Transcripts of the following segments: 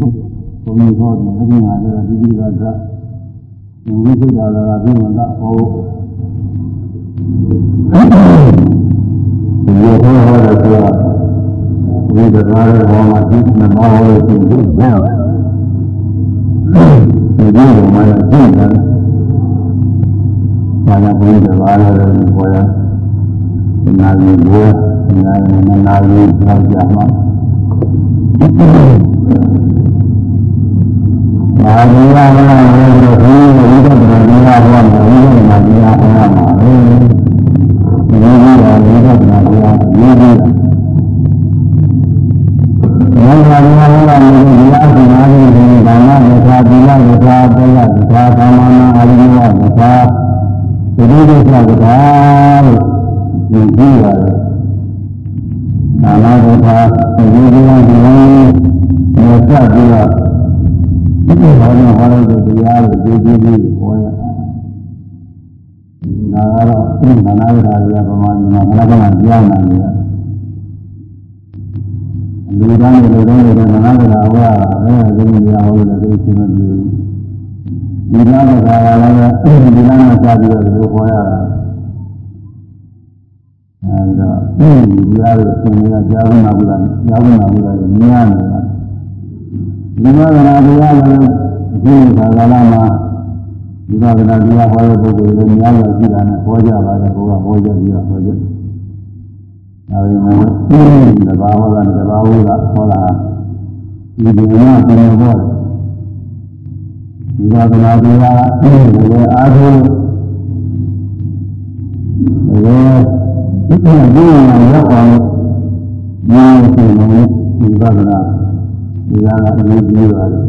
ဘုံကြီးဟောတယ်အဲဒီမှာလည်းဒီဒီကသာဝိသုဒ္ဓလာကပြောမှသာဟောဒီလိုဟောဟောတယ်ဆိုတာဝိသုဒ္ဓလာရဲ့ဟောမှာဒီမဟောလို့ရှိရင်ဘယ်လဲဒီလိုမှလည်းသိတယ်ဘာသာဘုရားဘာသာလည်းပေါ်ရနာရီဘောနာရီနာရီလောက်ကြာမှာ မာရိယဘာသာလို့ဘုရားဝိသုဒ္ဓလာကဟောမှာဝိသုဒ္ဓလာကဟောမှာလေဒီလိုမျိုးဝိသုဒ္ဓလာကရေးပြီးဘုရားဘာသာလို့ဒီအစနာရင်းဒီဒါနဝိသာသီလဝိသာပေယဝိသာကာမနာအာရိယဝိသာသတိဒိဋ္ဌိဝိသာလို့ဒီကြည့်ရတယ်။ဒါနဝိသာသတိဒိဋ္ဌိဝိသာနဲ့စပ်ပြီးတော့ ဒီလိုဟောနေဟောလိုက်တဲ့တရားကိုကြည့်ကြည့်ပြီးဟောရ။ဒါကတော့ဒီဒါနဝိသာရပမာဏမှာခဏခဏပြောင်းနေတယ်လူသားတွေလူသားတွေမနာကြတာဟောတာအဲဒီလိုမျိုးဟောလို့လည်းသိချင်မလို့ဒီလားကသာလည်းဒီလားနဲ့စပြီးတော့ဒီဟောရတာအဲဒီတော့ဒီလားကိုသင်ရကြားဝင်လာဘူးလားကြားဝင်လာဘူးလားမြင်ရနေတာ ဒီမှာကနာတရားလည်းဒီခါကာလမှာဒီမှာကနာတရားဟောတဲ့ပုဂ္ဂိုလ်တွေများစွာရှိတာနဲ့ဟောကြပါတယ်ဘုရားဟောကြပြီးတော့ဟောကြအဲဒီမှာတဘာဝကတဘာဝကဟောတာဒီဒီမှာပြန်ဟောတယ်ဒီဝဒနာတရားလည်းအားထုတ်လည်းဒီကနေ့ရောက်အောင်ဒီစိတ်နဲ့ဒီဝဒနာ ဒီကအရေးကြီးပါတယ်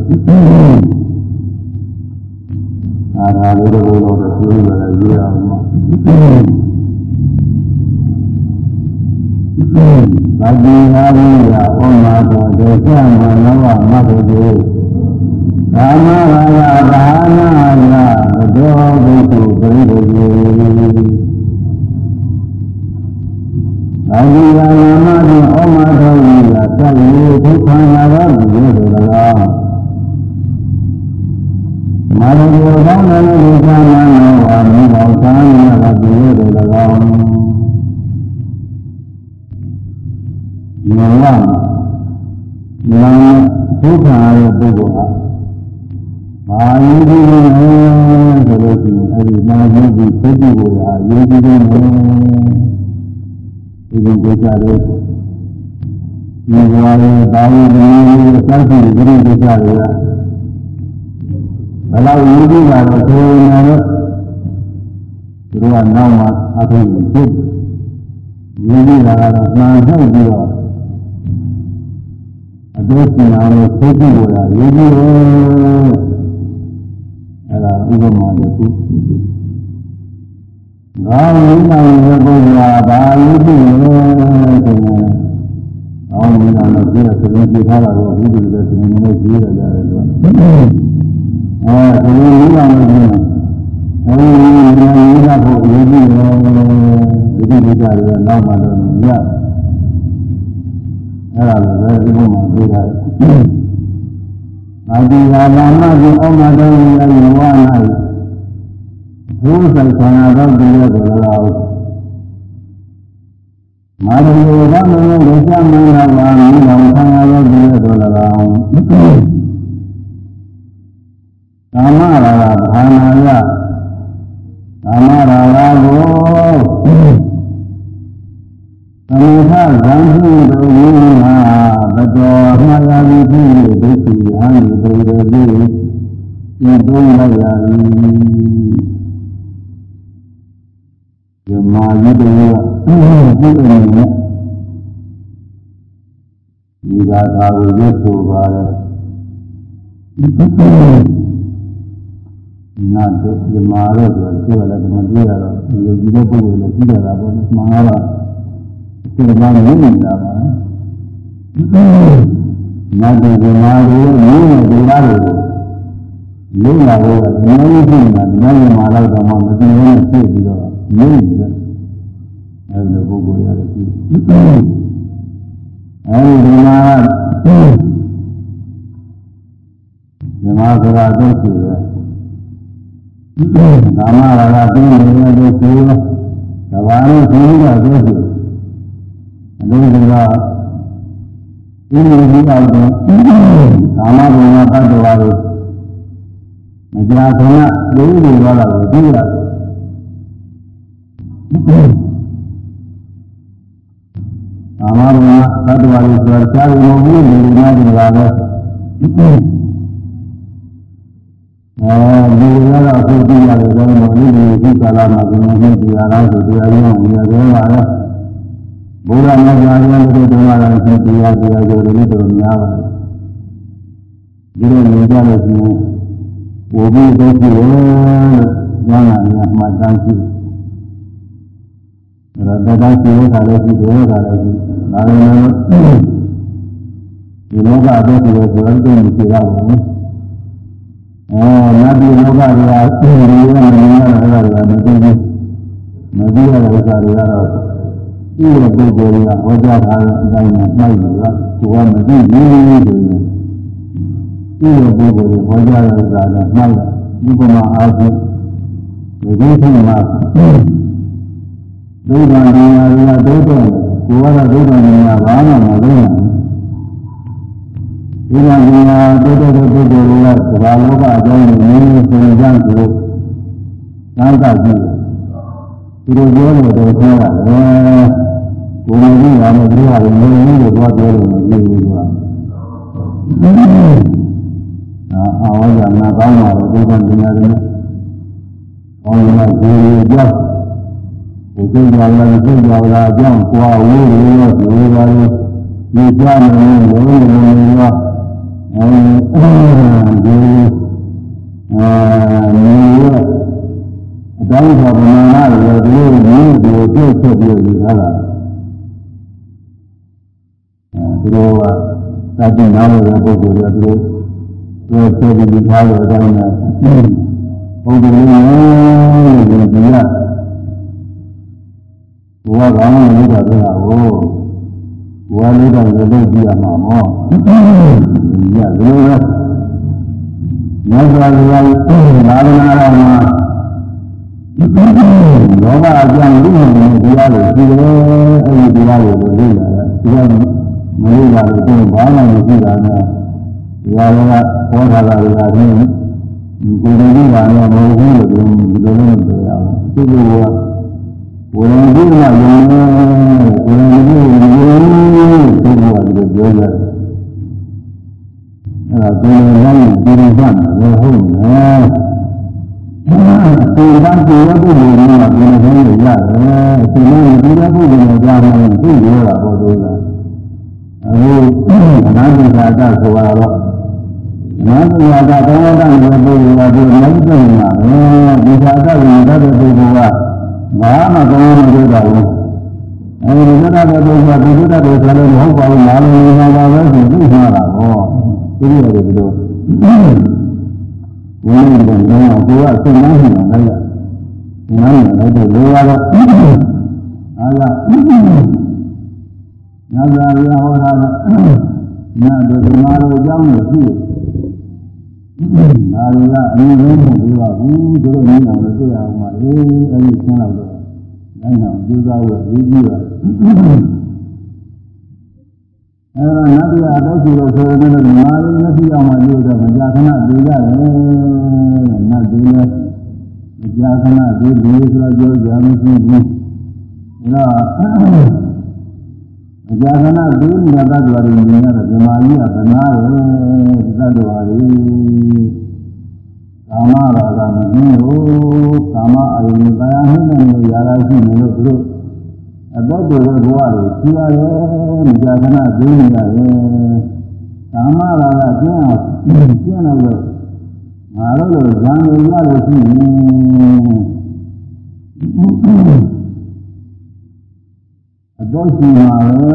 အားသာလေးတို့တော့ပြောရတယ်ရေးအောင်ပါဗတိဟာဝိယဩမာသောဒေသမနောဝမဘုဒ္ဓကာမရာဂဘာနာယဘဒောဘုသူပရိဒေယ သာဝိယနာမတိဩမာသောဝိယသတ်ရေဒုက္ခနာသောဘုရားတို့၎င်းမာရဏေကောင်းတဲ့ဒုက္ခနာနောဝါမိဘောသာနာသောဘုရားတို့၎င်းဉာဏ်ရဉာဏ်ဒုက္ခရဲ့ပုဂ္ဂိုလ်ဟာဘာယုဒီလဲဆိုလို့ရှိရင်အဲဒီနာယုဒီပုဂ္ဂိုလ်ဟာယုဒီတယ် ဒီလိုကြကြတယ်ဒီဘဝရဲ့ဘာဝဒီအစရှိဒီလိုကြကြတယ်ကဘယ်လောက်ယုဒီလာတော့ဆိုရင်လည်းသူတို့ကနောက်မှအထုပ်ကိုပြုတ်ယုဒီလာတော့မှန်ထုတ်ပြီးတော့အကျိုးရှင်အောင်လို့သိကြည့်လို့ရရေးကြည့်တယ်အဲ့ဒါဥပမာတစ်ခုငါဝိညာဉ်ရဲ့ပုဂ္ဂိုလ်ဟာဘာရေးကြည့် ပြည့်တဲ့သင်ပြထားတာကိုဘုဒ္ဓရဲ့သင်နဲ့ကြည့်ရကြတယ်လို့အဲဒီဝိညာဉ်နဲ့ပြည့်အဲဒီဝိညာဉ်ရဲ့ဘုရေးကြည့်တယ်ဒီလိုကြတယ်နောက်မှတော့ညအဲ့ဒါလည်းပဲဒီမှာပြောတာအာဒီဟာလာမဒီဩမတော်ရဲ့ယဝနာဘုဆိုင်ဆန္ဒတော်တည်းရဲ့ကိုလည်း မာရမေရမေဒုစမန္တဝါမိလောင်ဆန္ဒတော်တည်းရဲ့ကိုလည်းကာမရာဂဘာနာယကာမရာဂကိုသမထဇံပြုတို့ဝိမာဘတော်မှာယာတိဖြစ်ဒုက္ခိဟံဒုရတိဤသုံးလိုက်ရသည် ဇမာယိတေယပြုအနေနဲ့ဒီသာသာကိုရွတ်ဆိုပါတယ်နာတို့ဇမာတော့ဆိုတော့လည်းမတွေ့ရတော့ဒီလိုဒီလိုပုဂ္ဂိုလ်လည်းကြည့်ရတာပေါ့မှန်ပါပါဒီမှာမြင်နေတာပါနတ်တွေကမာတွေမြင်နေတဲ့တွေကိုလိမ့်လာတော့အများကြီးဖြစ်နေတာနတ်တွေမာလိုက်တော့မှမသိဘူးနဲ့ဖြစ်ပြီးတော့မြ င်နေတယ်အဲဒီလိုပုဂ္ဂိုလ်ရတယ်ရှိအဲဒီဒီမှာမာဆိုတာသိရှိတယ်ကာမရာဂသိနေတဲ့သိရှိတယ်သဘာဝသိနေတာသိရှိတယ်အလုံးစုံကဒီလိုဒီအောင်တော့ကာမဘုံကတတ္တဝါတွေမကြာခဏသိနေရတာကိုသိရတယ် ကာမဘုံကတတ္တဝါတွေဆိုတာရှားလို့မဟုတ်ဘူးနေနေကြတယ်လားပဲအဲဒီလိုတော့သိကြရတယ်တော့ဒီလိုဒီကာလမှာဘုံနဲ့တရားလားဆိုတရားရင်းနေရတယ်ပါလေဘုရားမြတ်စွာဘုရားတို့တော်လာတဲ့တရားတရားကိုလည်းတော်များပါတယ်ဒီလိုနေကြလို့ရှိရင်ဝိဘိသုရှိတယ်လို့ဉာဏ်နဲ့မှတ်တမ်းရှိတယ် ဒါတော့ရှိတဲ့ခါလည်းရှိတယ်ခါလည်းရှိဒါပေမဲ့ဒီလောကအသက်ရှိတယ်ဆိုတော့သိနေကြရပါဘူးအဲနတ်ပြည်လောကတွေကသိနေရမနေရတာလည်းမသိဘူးမသိရတဲ့ဥစ္စာတွေကတော့ဒီလိုပုဂ္ဂိုလ်တွေကဟောကြားထားတဲ့အတိုင်းနဲ့မှတ်ယူတာကိုယ်ကမသိဘူးဆိုရင်ဒီလိုပုဂ္ဂိုလ်တွေဟောကြားတဲ့ဥစ္စာနဲ့မှတ်ဥပမာအားဖြင့်ဒီလိုဖြစ်မှာ ဒုက္ခဉာဏ်တွေကဒုက္ခကိုယ်ကတော့ဒုက္ခဉာဏ်ကဘာမှမသိနိုင်ဘူးဒီမှာဒီမှာတိုးတက်တဲ့ပုဂ္ဂိုလ်တွေကသဘာလောကအကြောင်းကိုနည်းနည်းသင်ကြဆိုသံသာကြည့်ဒီလိုပြောလို့တော့ခေါ်တာလေဘုံကြီးကလည်းဒီဟာကိုငြိမ်နေလို့ပြောပြောလို့မကြည့်ဘူးကွာအာအဝါဒနာကောင်းပါတော့ဒီကနေ့ရတယ်ကောင်းလာကြ ည့်ကြောက်ဘုသိကြောင်လာသိကြောင်လာအကြောင်းကွာဝိုးလို့ပြောပါလို့ဒီကြမ်းနေလို့လုံးလုံးတော့အဲဒီအာမြေရအတိုင်းသာဗမာနာတွေဒီလိုမျိုးဒီကိုပြည့်ချက်ပြီးယူထားတာအဲဒီလိုကသတိနားလို့ပုဂ္ဂိုလ်တွေသူတို့သူဆက်ပြီးထားတဲ့အတိုင်းနဲ့ဘုရားလုံးလို့ဒီရ ဘဝကောင်းလို့တာပြတာကိုဘဝလေးတော့လုပ်ကြည့်ရမှာမောဒီရဒီလိုပဲမြတ်စွာဘုရားသာသနာတော်မှာလောဘအကြောင်းလူမျိုးတရားတွေရှိတယ်အဲဒီတရားတွေကိုလေ့လာတာတရားမလေ့လာလို့ကျင်းဘာမှမရှိတာနဲ့တရားတွေကဟောထားတာတွေကဒီဒီလိုကြီးတာနဲ့မဟုတ်ဘူးလို့ဒီလိုမျိုးပြောရအောင်ဒီလိုက ဝိညာဉ်ကြီးကယုံနေဝိညာဉ်ကြီးယုံနေဒီလိုကဒီလိုပြောရတယ်အဲဒါဒီလိုလိုက်ဒီလိုမှလည်းဟုတ်တယ်ဒီကံကြည့်ရဖို့လည်းဒီလိုမျိုးရတယ်ဒီလိုဒီလိုပုဂ္ဂိုလ်ကိုကြားမှသိရတာပေါ့တို့ကအခုအနာဂတ်သာတာဆိုတာတော့နာမယတာသောတာနဲ့ပုဂ္ဂိုလ်ကဒီလိုက်ပြနေတာပဲဒီသာတာကိုတတ်တဲ့ပုဂ္ဂိုလ်က ဘာမှကောင်းမလို့တော့ဘူးအဲဒီသတ္တတဲ့ပုဂ္ဂိုလ်ကဒီသတ္တတဲ့ဆိုလို့မဟုတ်ပါဘူးနာမည်နာပါပဲဆိုသိမှာတာဟောသိရတယ်ဒီလိုဘုန်းကြီးကတော့ကိုယ်ကစိတ်နှမ်းနေတာလည်းနားနေလိုက်တော့လိုရတော့အားလားနာဇာရဟောတာကနာတို့ဒီမှာတော့အကြောင်းကိုရှိတယ် နာရီကအရင်ကမဟုတ်ပါဘူးတို့နည်းအောင်လို့တွေ့ရအောင်ပါလေအဲဒီဆင်းတော့နိုင်အောင်ကြိုးစားဖို့ရည်ကြည့်ရတယ်အဲဒါနတ်တရားအသက်ရှိလို့ဆိုရင်လည်းမာရမျက်စိအောင်မှလို့တော့မကြာခဏတွေ့ရတယ်နတ်တွေလည်းမကြာခဏတွေ့လို့ဆိုတော့ကြောကြမရှိဘူးဒါ မကြာခဏတွေ့နေတဲ့သတ္တဝါတွေမြင်ရတော့ဇမာကြီးကသနာတယ်ဒီသတ္တဝါတွေကာမရာဂမင်းတို့ကာမအယုန်တရားနှိမ့်နေရတာရှိနေလို့သူတို့အသက်တွေဘဝတွေရှိရတယ်မကြာခဏသိနေရတယ်ကာမရာဂကျင်းအောင်ကျင်းလို့ငါတို့လိုဇံတွေရလို့ရှိရင်အ တော့ရှိမှာပဲ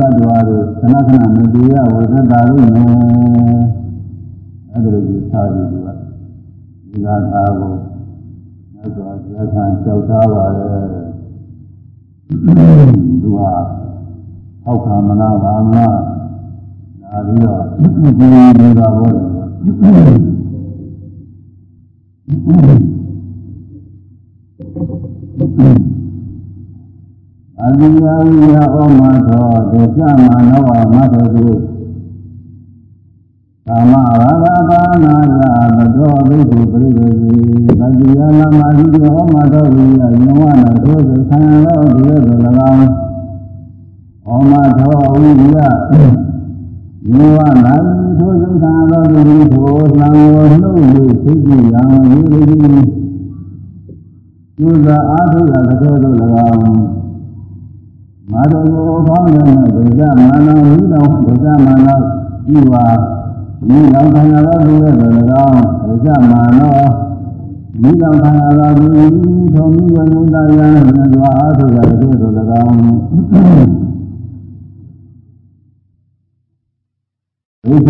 တတ္တဝါတွေခဏခဏမတရားဝေဒတာလို့နေအဲ့ဒါလိုကြီးထားပြီးသူကဒီကသာကိုမြတ်စွာဘုရားခံကြောက်သားပါလေသူကဟောက်ခံမနာပါမလားဒါပြီးတော့ဒီဒီတာဘောတယ် အတိယဝိယဩမသောဒေသမနောမတ္တကုကာမရာဂဘာနာယဘတောဘိက္ခုပရိသေတိသတိယနာမဟိတောဩမသောဝိယယဝနာသောသံဃာဒီရသော၎င်းဩမသောဝိယယဝနာသောသံဃာသောဒီသောသံဃာနှုတ်၍သိကြည်ရန်ယေရိကျူသာအားထုတ်ရတဲ့သော၎င်း မာတော်ကိုကောင်းတဲ့ဒုက္ခမာနဝိတောဒုက္ခမာနဤဝါဤလောကနာတော်သူရဲ့၎င်းဒုက္ခမာနောဤလောကနာတော်သူထုံမိဝနုတယံဉာဏ်စွာအားထုတ်ရတဲ့သော၎င်းဒုက္ခ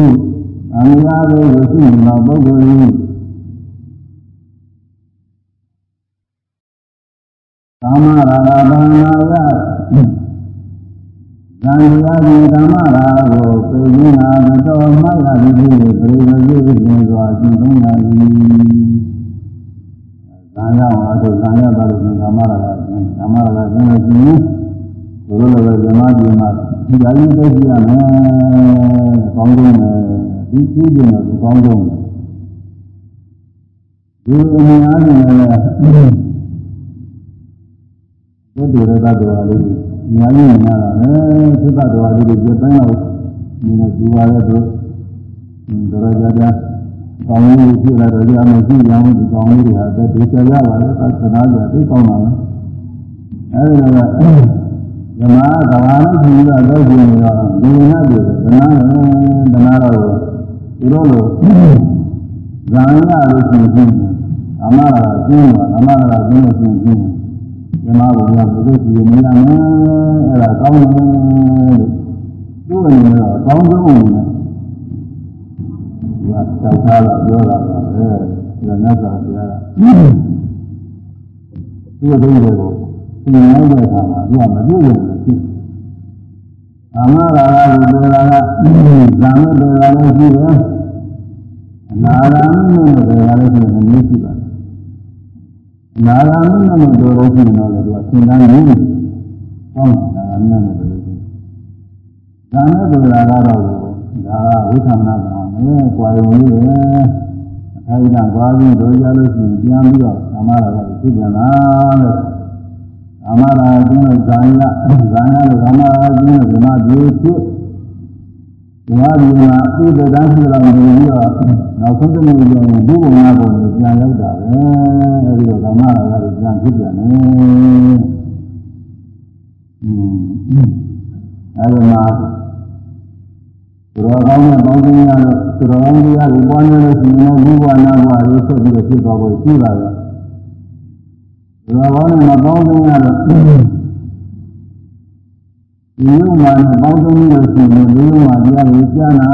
အမြာသောဝိသုမောပုဂ္ဂိုလ်၏ကာမရာဂဘာနာယ သံဃာတိဓမ္မရာကိုပေရင်းနာတော်မှတ်ရသည်ဖြင့်ပြိဝေသိခြင်းစွာကျင့်သုံးရသည်။သံဃာဝါတို့သံဃာပါလို့ဓမ္မရာကဓမ္မရာကကျင့်လို့ရှိရင်ဘုလိုလိုဓမ္မကြီးမှာဒီအရင်သိကြရမယ်။ကောင်းဆုံးမယ်ဒီသိခြင်းတော့ကောင်းဆုံးဒီအမြင်အားဖြင့်လည်းသုတ္တရတ္တတော်လေး အများကြီးနာတာပဲသုတ္တတော်လေးတွေပြပန်းတော့ဒီနဲ့ကျူပါတဲ့တို့တော်ကြတာကောင်းကြီးဖြစ်လာတော့ကြာမရှိရအောင်ဒီကောင်းကြီးတွေဟာတက်တူကြရပါလေသသနာကြသိကောင်းပါလားအဲဒီတော့ဓမ္မကဘာနဲ့ဖြူတာတော့ပြင်နေတော့ဒီနာတွေဓမ္မနဲ့ဓမ္မတော့ဒီလိုလိုဇာန်ရလို့ရှိရင်အမရာကျင်းပါအမရာကျင်းလို့ရှိရင် ဓမ္မဘုရားဘုရားကြည့်နေရမယ်အဲ့ဒါကောင်းတယ်လို့သူ့အနေနဲ့တော့ကောင်းဆုံးအနေနဲ့ဒီကတောက်ထားတာပြောတာပဲဒါနဲ့ဆိုပြရတာဒီလိုတွေကိုသင်နိုင်တဲ့အခါမှာသူကမပြည့်စုံဘူးဖြစ်အမှားရာကဒီလိုလားဇာမေတ္တာလည်းရှိတယ်အနာဂါမိနဲ့တရားလည်းရှိတယ်မျိုးရှိပါတယ် နာဂာမိနဲ့မတော်လို့ရှိရင်တော့သူကသင်္ကန်းကြီး။ဟုတ်နာဂာမိနဲ့တော်လို့ရှိရင်။ဒါနဲ့ဆိုတာကတော့ဒါကဝိသနာကမဲကွာရုံလေးပဲ။အခိုင်အတန့်ကွာပြီးတို့ကြလို့ရှိရင်ပြန်ပြီးတော့သမာဓိကဖြစ်ပြန်လာတဲ့။သမာဓိအကျဉ်းဇာယဇာယလို့သမာဓိအကျဉ်းဇမပြေဖြစ် ဒီမှာဒီမှာဥဒ္ဒတရှိတော်မူပြီးတော့နောက်ဆုံးတစ်မျိုးကြောင့်ဘုဘုံနာပုံကိုပြန်ရောက်တာပဲအဲဒီတော့ဓမ္မရာဂတွေပြန်ဖြစ်ပြန်တယ်อืมအဲဒီမှာသူတော်ကောင်းနဲ့ပေါင်းသင်းရလို့သူတော်ကောင်းတရားကိုပွားများလို့ရှိရင်ဘုရားနာဘဝလေးဆက်ပြီးဖြစ်သွားဖို့ရှိပါတယ်သူတော်ကောင်းနဲ့မပေါင်းသင်းရလို့ ဒီယုံမှာနဲ့ပေါင်းသုံးလို့ရှိရင်ဒီယုံမှာတရားကိုကြားနာ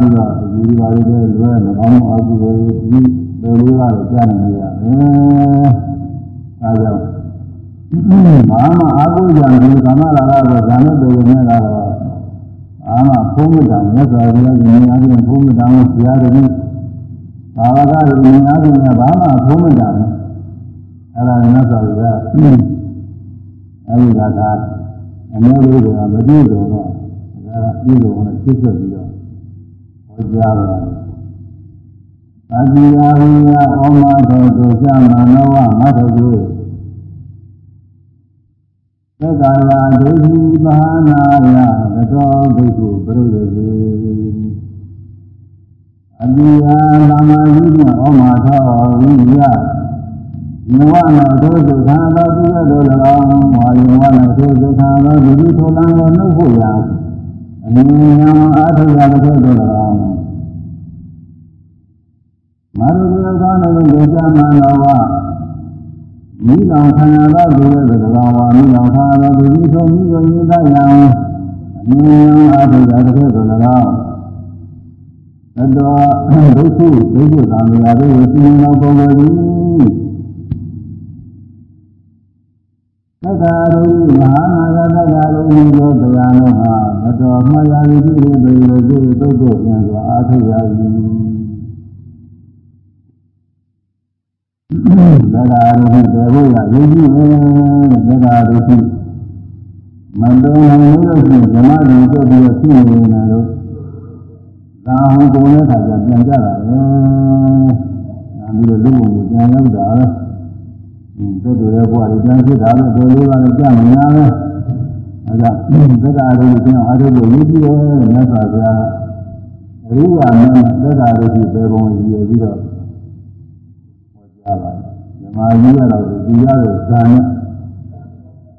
ပြီးတော့ဒီပါလေးတွေလွယ်တယ်။ကောင်းမှုအကုသိုလ်ဒီလိုလေးကတော့ကြားနေရမယ်။အဲဒါကြောင့်ဘာမှအာဟုကြံဒီကာမရာဂကိုဇာနဲ့တူနေတော့အာမဖုံးမတံမြတ်စွာဘုရားရှင်အားဖြင့်ဖုံးမတံကိုဆရာတော်ဘာဝကရင်းအားဖြင့်ဘာမှဖုံးမတံအဲ့ဒါမြတ်စွာဘုရားအဲဒီကသာ အများကြီးကမပြည့်စုံတော့ဒါကပြည့်စုံအောင်ဖြစ်ဆက်ပြီးတော့ဟောကြားပါတယ်။အတိယဟိယဩမထောဒုသမနောဝမထကုသက္ကာယဒုတိဘာနာယသတောဘိက္ခုပရိသေတိအတိယသမ္မာဟိယဩမထောဝိယ ယဝနာသောဒုက္ခသောသူရတော်၎င်းဝါယဝနာသောဒုက္ခသောဒီလိုထိုလံကိုနှုတ်ဖို့ရာအမြင်ဉာဏ်အားထုတ်ရတဲ့တော်၎င်းမာရုဒုက္ခနဲ့ဒုက္ခမနောဝမိလောင်ခန္ဓာသောသူရတော်၎င်းဝါမိလောင်ခန္ဓာသောဒီလိုမိကိုရည်တယံအမြင်ဉာဏ်အားထုတ်ရတဲ့တော်၎င်းသတ္တဒုက္ခဒုက္ခသံဃာတို့ကိုသိနေသောပုဂ္ဂိုလ်သည် သက္ကာရုမဟာနာဂသက္ကာရုမူသောတရားတော်ဟာမတော်မှရာဇီပြုလို့ပြည်လို့ပြုသုတ်တို့ပြန်စွာအားထုတ်ရသည်သက္ကာရုဟုတေဘုရားယုံကြည်တယ်သက္ကာရုဟုမန္တန်လို့လို့ရှိရင်ဓမ္မရှင်ပြုပြီးတော့ရှိနေတာတော့သာဟံကုန်တဲ့အခါကျပြန်ကြတာပဲ။ဒါမျိုးလူ့ဘုံကိုပြန်ရောက်တာလား။ တက်တူတဲ့ဘဝတွေပြန်ဖြစ်တာပဲတော်လေးပါးလည်းကြာမများပဲ။အဲဒါသက္ကာရုပ်ကျင်းအားထုတ်လို့ရည်ကြည်တယ်မြတ်စွာဘုရားအရိယာမင်းသက္ကာရုပ်ပြေပုံရည်ပြီးတော့ဟောကြားပါတယ်။ဓမ္မကြီးရတော့ဒီရတဲ့ဇာနဲ့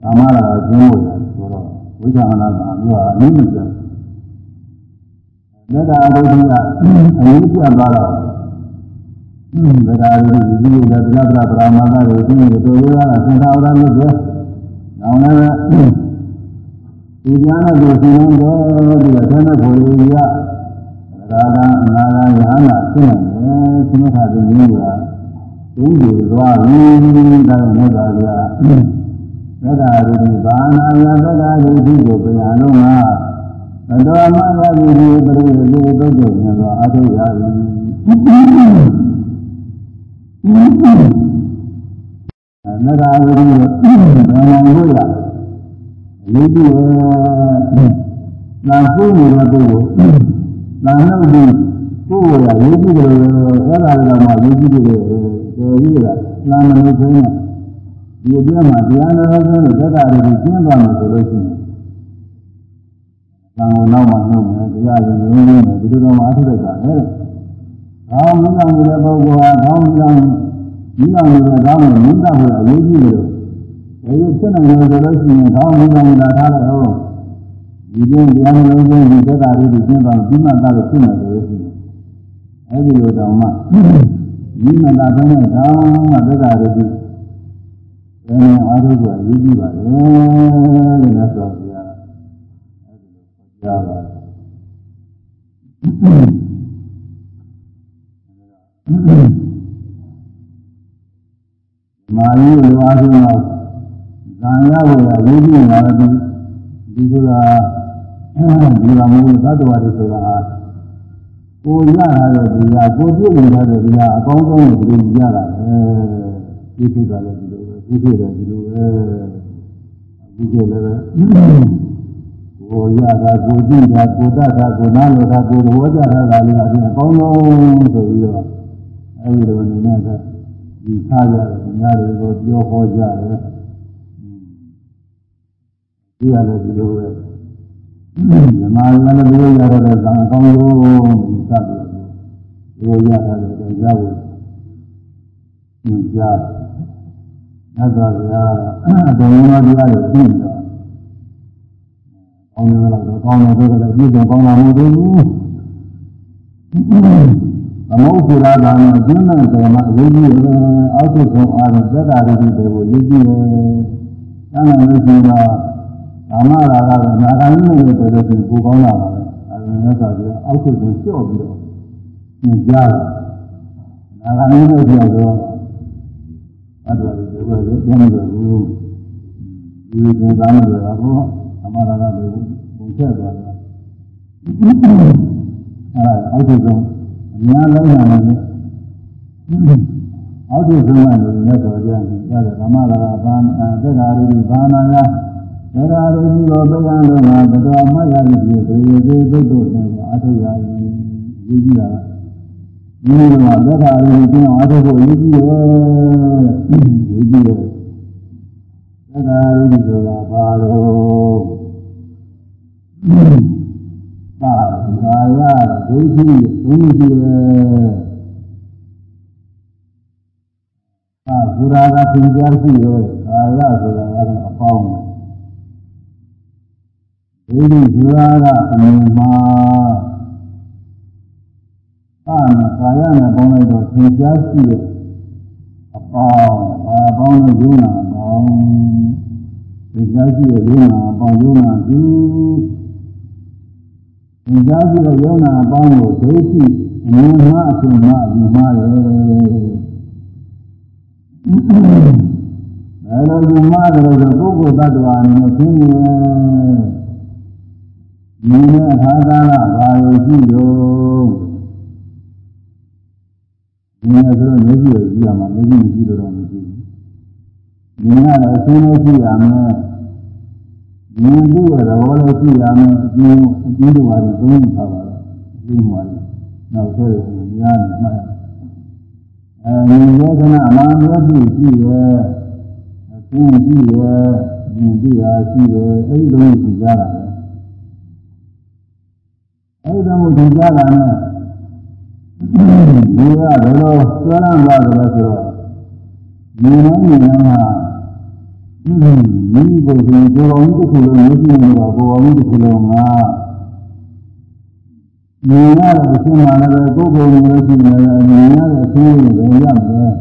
ကာမရာကကျင်းလို့ဆိုတော့ဝိဇ္ဇာနာကမျိုးအနည်းငယ်ကျန်မေတ္တာအရုဒ္ဓကအရေးပြသွားတော့မေတ္တာအရုဒ္ဓဒီလိုကသလပရပရမာကတွေသိနေတော်ရတာသင်္သာဝရမြစ်ပဲ။နောက်လည်းဒီကျမ်းတော်ကိုသိနေတယ်ဒီကသံဃာကိုယ်ကြီးကရာဂအနာဂယဟနာသိနေတယ်သင်္ခါတိမျိုးကသိနေသွားပြီဒါနဲ့မေတ္တာကသက္ကာရုတိဘာနာယသက္ကာရုတိကိုပြန်လုံးမှာသတောမယတိဒီပရိယေသုသုတ်တို့မြင်သောအထုရ၏ နဂါရုတိကိုဘာနာလို့ရအရေးကြီးရဲ့နာပုနေတဲ့ပုဂ္ဂိုလ်နာနှုတ်ပြီးကိုယ်ရရေးကြည့်တယ်အဲ့ဒါလည်းမှရေးကြည့်တယ်တယ်ကြီးကနာမလို့ဆိုရင်ဒီအတွင်းမှာတရားနာတော်လို့သက်တာတွေကျင်းသွားမယ်ဆိုလို့ရှိရင်သံဃာနောက်မှနှုတ်မယ်တရားရင်လုံးလုံးမယ်ဒီလိုတော့မှအထုလိုက်တာလေ။ ကောင်းမင်းအောင်နေတဲ့ပုဂ္ဂိုလ်ဟာကောင်းမင်းအောင်မင်းအောင်နေတဲ့ကောင်းကိုမင်းတောက်ဖို့အရေးကြီးတယ်။ဒါကြီးဖြစ်နိုင်တယ်ဆိုလို့ရှိရင်ကောင်းမင်းအောင်လာထားလိုက်အောင်ဒီလိုတရားနှလုံးသွင်းဒီသက်တာတွေကျင်းသွားပြီးမှသာလို့ဖြစ်မယ်ဆိုလို့ရှိရင်အဲဒီလိုတောင်မှမိမနာတဲ့တောင်မှသက်တာတွေအဲအားထုတ်ကြရည်ကြည့်ပါလေလို့လည်းဆိုပြရအဲဒီလိုကြားပါ မာရီလိုအားဖြင့်တော့ဇာရဘုရားရည်ကြည့်လာတယ်ဒီဆိုတာဒီမှာမျိုးသတ္တဝါတွေဆိုတာကိုရရတဲ့ဒီဟာကိုပြည့်နေရတဲ့ဒီဟာအကောင်းဆုံးကိုဒီလိုရတာပဲဒီဖြစ်တာလည်းဒီလိုပဲဒီဖြစ်တယ်ဒီလိုပဲဒီဖြစ်လည်းပဲကိုရတာကိုကြည့်တာကိုတတ်တာကိုနားလည်တာကိုဘောကြတာကလည်းအပြင်အကောင်းဆုံးဆိုပြီးတော့အဲဒီလိုနေနေတဲ့ ဒီထားရတယ်ဒီများတွေကိုပြောဟောကြတယ်ဒီရလည်းဒီလိုပဲမြမာရလည်းပြောရတဲ့ဇာအကောင်းဆုံးဒီစတယ်ပြောရတာလည်းကြောက်ညကြားမြတ်စွာဘုရားအတော်များများတရားတွေသိနေတော့ကောင်းတယ်လားကောင်းတယ်ဆိုတော့ပြည့်စုံကောင်းတာမဟုတ်သေးဘူး သမုတ်စီရာသာနဲ့ကျင်းတဲ့တယ်မှာအရေးကြီးတယ်အောက်ဆုံးအားဖြင့်သက်တာရည်တွေကိုရေးကြည့်တယ်။အဲဒါလို့ရှိတော့ကာမရာဂကနာဂာမိနဲ့ဆိုလို့ရှိရင်ကိုကောင်းလာတာပဲ။အဲဒီမြတ်စွာဘုရားအောက်ဆုံးကိုလျှော့ပြီးတော့ညွှန်ကြားတယ်။နာဂာမိနဲ့ပြောတော့အဲ့ဒါတွေဒီလိုပဲပြန်နေတယ်ဘူး။ဒီသင်္ကားမတွေကတော့ကာမရာဂတွေပုံချက်သွားတယ်။အဲအောက်ဆုံး အများလုံးလာတယ်အောက်ဆုံးကနေမြတ်စွာဘုရားကကြားတယ်ကာမရာဂဘာနာသက်္ကာရိဘာနာယသဒ္ဓါရိကိုပကံလုံးမှာသတော်မှတ်ရသည်ဖြင့်ဘေယေသေသုတ်တို့နဲ့အထုရည်ရေးကြည့်တာဒီလိုကသဒ္ဓါရိကိုကျင်းအောင်အထုဖို့ရေးကြည့်ရဲ့ရေးကြည့်ရဲ့သဒ္ဓါရိဆိုတာဘာလို့ ပါဘာရဒိဋ္ဌိဘုန်းကြီးရဲ့အာဇူရာကသင်ကြားရှိရဲ့ကာယဆိုတာကတော့အပေါင်းပဲဒိဋ္ဌိဇူရာကအမြင်မှာအာနာကာယနဲ့ပေါင်းလိုက်တော့သင်ကြားရှိရဲ့အပေါင်းအာပေါင်းနဲ့ယုံနာပေါင်းသင်ကြားရှိရဲ့ယုံနာပေါင်းယုံနာသူ သင်ကြားရှိတဲ့ယုံနာပေါင်းကိုဒိဋ္ဌိအမြင်မှာအရှင်မှာယူမှာတယ်ဘယ်လိုဒီမှာကြလို့ပုဂ္ဂိုလ်တ attva အနေနဲ့သိနေဒီနဲ့အခါကာလဘာလို့ရှိလို့မြင်ရဆိုတော့မျက်စိကိုကြည့်ရမှာမျက်စိမကြည့်တော့မရှိဘူးမြင်ရတယ်အဆုံးလို့ရှိရမယ် မြင်ပြီးရတော့လည်းရှိရမယ်အကျဉ်းအကျဉ်းတွေပါလို့သုံးထားပါတော့အကျဉ်းပါလို့နောက်ဆိုရင်များနေမှာအဲမြင်ရကနာအမှန်မျက်စိရှိရဲအကျဉ်းရှိရဲမြင်ပြီးတာရှိရဲအဲ့ဒီလိုကြည့်ကြတာလေအဲ့ဒီတော့ဒီကြတာနဲ့ဒီကဘယ်လိုဆွဲလန်းသွားတယ်ဆိုတော့ဒီနိုင်နေ မှာမိကိုယ်ကိုကိုယ်အောင်တစ်ခုလုံးမရှိနေတာကိုယ်အောင်တစ်ခုလုံးကမြင်ရတဲ့အချင်းမှလည်းကိုယ်ကိုယ်မျိုးရှိနေတယ်မြင်ရတဲ့အချင်းတွေရမယ်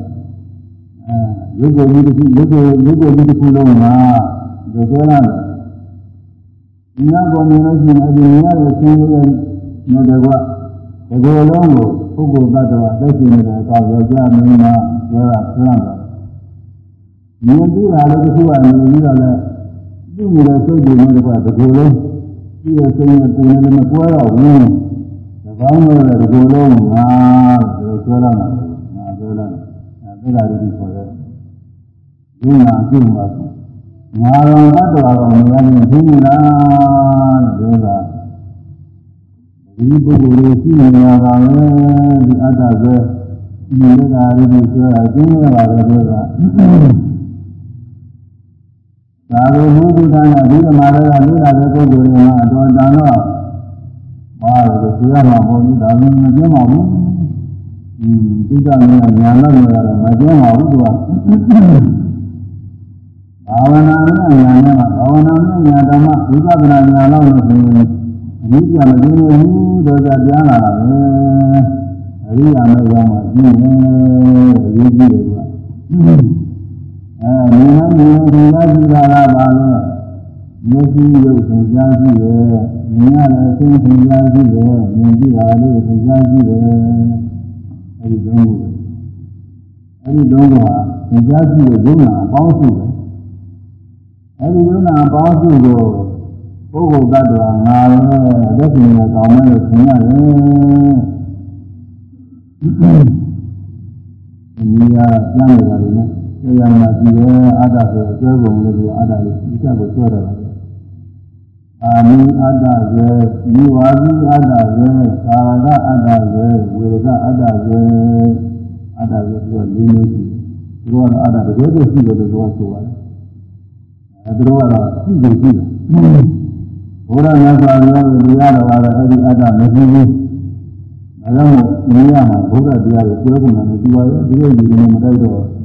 အဲရုပ်ကိုယ်ကြီးတစ်ခုရုပ်ကိုယ်ရုပ်ကိုယ်ကြီးတစ်ခုလုံးကဒီဆွဲလန်းတယ်ဒီနာကိုမြင်လို့ရှိရင်အမြင်ရတဲ့အချင်းတွေနဲ့တကွဒီလိုလုံးကိုပုဂ္ဂိုလ်သတ္တဝါသိရှိနေတဲ့အကောင်ယောက်ျားမင်းမပြောတာဆွမ်းတာ မြင်ပြီးတာလည်းတစ်ခုကနေပြီးတော့လည်းသူ့နေတဲ့စိတ်တွေနဲ့တကွဒီလိုလုံးဒီရဲ့စိတ်နဲ့ကိုယ်နဲ့မကွဲတော့ဘူးဒီကောင်းလို့လည်းဒီလိုလုံးငါလို့ဆွဲလာတာငါဆွဲလာတာအဲဒါလည်းဒီခေါ်တယ်ဒီနာပြုမှာငါတော်သတ္တဝါတော်မရရင်ဘုရားလို့ပြောတာဒီပုဂ္ဂိုလ်လေးရှိနေတာပါပဲဒီအတ္တပဲဒီလက္ခဏာလေးကိုပြောတာကျင်းရပါတယ်ပြောတာ သာဝေဘုဒ္ဓနာဒီမှာလည်းမိလာတဲ့ပုဂ္ဂိုလ်တွေမှာအတော်တန်တော့ဘာလို့ဆိုရမှာပေါ့ဒီဒါမျိုးမကျင်းပါဘူး။อืมတိကမင်းညာလောက်နေရတယ်မကျင်းပါဘူးသူကဘာဝနာနဲ့ညာနဲ့ဘာဝနာနဲ့ညာဓမ္မဝိပဿနာညာလောက်လို့ဆိုရင်အနိစ္စမသိဘူးတော့ကြပြန်လာတာပဲအရိယာမေရောမှာကြည့်နေအရေးကြီးတယ်က အဲမြင်နိုင်မြင်ထင်ရှားကြည့်တာကပါလဲမျက်စိရုပ်ထင်ရှားကြည့်ရဲ့မြင်ရတဲ့အသိထင်ရှားကြည့်ရဲ့မြင်ကြည့်တာလေးထင်ရှားကြည့်ရဲ့အဲဒီသုံးခုအဲဒီသုံးခုဟာသင်ကြားကြည့်တဲ့ယုံနာအပေါင်းစုပဲအဲဒီယုံနာအပေါင်းစုကိုပုဂ္ဂိုလ်တ attva ငါပဲလက်ရှင်နဲ့ကောင်းမယ်လို့ထင်ရတယ်။ဒီကကျမ်းနေတာလေ နော်။ဆေးရမှာကြည့်ရဲအတ္တဆိုအကျွဲပုံလေးကအတ္တလေးဒီကကိုကျွဲတယ်။အာမိအတ္တဇေဒီဝါစီအတ္တဇေသာရကအတ္တဇေဝေရကအတ္တဇေအတ္တဇေဆိုတော့လေးမျိုးရှိတယ်။ဒီကတော့အတ္တတကယ်တော့ရှိတယ်လို့ပြောဆိုရတယ်။အဲဒါကတော့ရှိတယ်ရှိတယ်။ဘုရားမြတ်စွာဘုရားရဲ့တရားတော်ကတော့အဲ့ဒီအတ္တမရှိဘူး။ဒါကြောင့်မြင်ရမှာဘုရားတရားကိုပြောကုန်တယ်ဒီပါရဲ့ဒီလိုယူနေမတိုက်တော့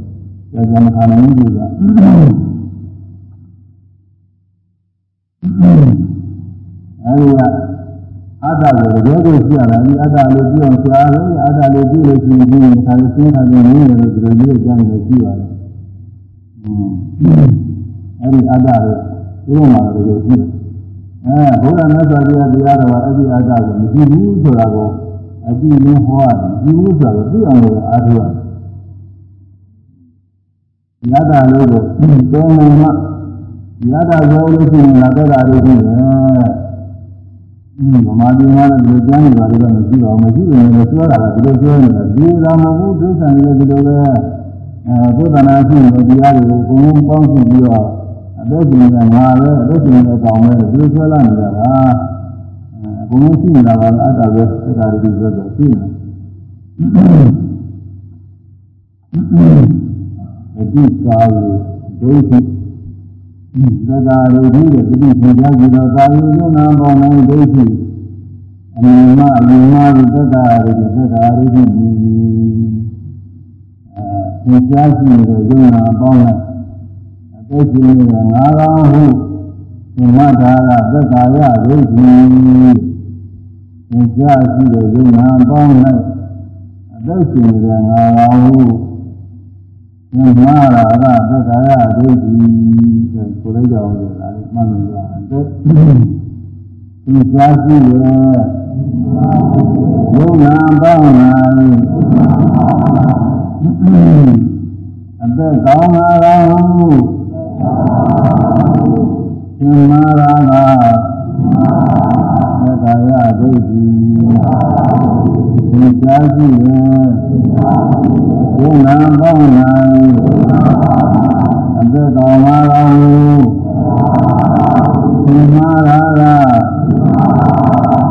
ကြာကြာမခံနိုင်ဘူးက။အဲဒီကအတ္တကိုတကယ်ကိုရှိရတာဒီအတ္တလေးပြောင်းရှားတယ်အတ္တလေးပြည့်လို့ရှိရင်ဒီခါလေးရှင်းတာကိုနည်းတယ်လို့ဒီလိုမျိုးကြားနေရှိပါတယ်။အဲဒီအတ္တကိုဒီလိုမှလည်းရှိတယ်အဲဘုရားမြတ်စွာဘုရားတရားတော်အဲ့ဒီအားကကိုမရှိဘူးဆိုတာကိုအကြည့်လုံးဟောရတယ်မရှိဘူးဆိုတာကိုသိအောင်လို့အားထုတ်ရတယ် ရတာလို့ကိုသုံးလုံးမှရတာဆိုလို့ရှိရင်လည်းတက်တာလို့ရှိတယ်ဗမာပြည်မှာလည်းဒီကျမ်းတွေကတော့မရှိပါဘူးမရှိရင်လည်းပြောတာကဒီလိုပြောနေတာဒီလာမဟုတ်ဘူးသိစ္စာတွေဒီလိုပဲအဲဘုဒ္ဓနာရှိတဲ့တရားတွေကိုဘုံပေါင်းစုပြီးတော့အသက်ရှင်နေတာငါပဲအသက်ရှင်နေတဲ့ကောင်ပဲဒီလိုဆွဲလာနေတာကအကုန်လုံးရှိနေတာပါအတ္တပဲသက္ကာရိဆိုတော့ရှိနေ အတိကာယဒိဋ္ဌိသက္ကာရိရဲ့ပြိပ္ပာကြတော့ကာယယုံနာပေါ်နိုင်ဒိဋ္ဌိအမြင်မှအမြင်မှဒီသက္ကာရိသက္ကာရိဒီအဲသင်ကြားရှိနေတဲ့ယုံနာပေါ်နိုင်သိရှိနေငါကောင်းဟုသင်္မတာကသက်သာရဒိဋ္ဌိသင်ကြားရှိတဲ့ယုံနာပေါင်း၌အသိရှိနေတဲ့ငါကောင်းဟု သင်္မာရာကသက်သာရဒိဋ္ဌိဆိုလိုက်ကြအောင်လေဒါလေးမှတ်လို့ရတယ်သင်ကြားရှိတဲ့ယုံနာပေါင်း၌အသက်ကောင်းငါကောင်းဟုသမာရာကသက္ကာယဒိဋ္ဌိ သင်ကြားရှိရဲ့ဘုနာပေါင်း၌အသက်တော်မှာတော်မူသင်္မာရာက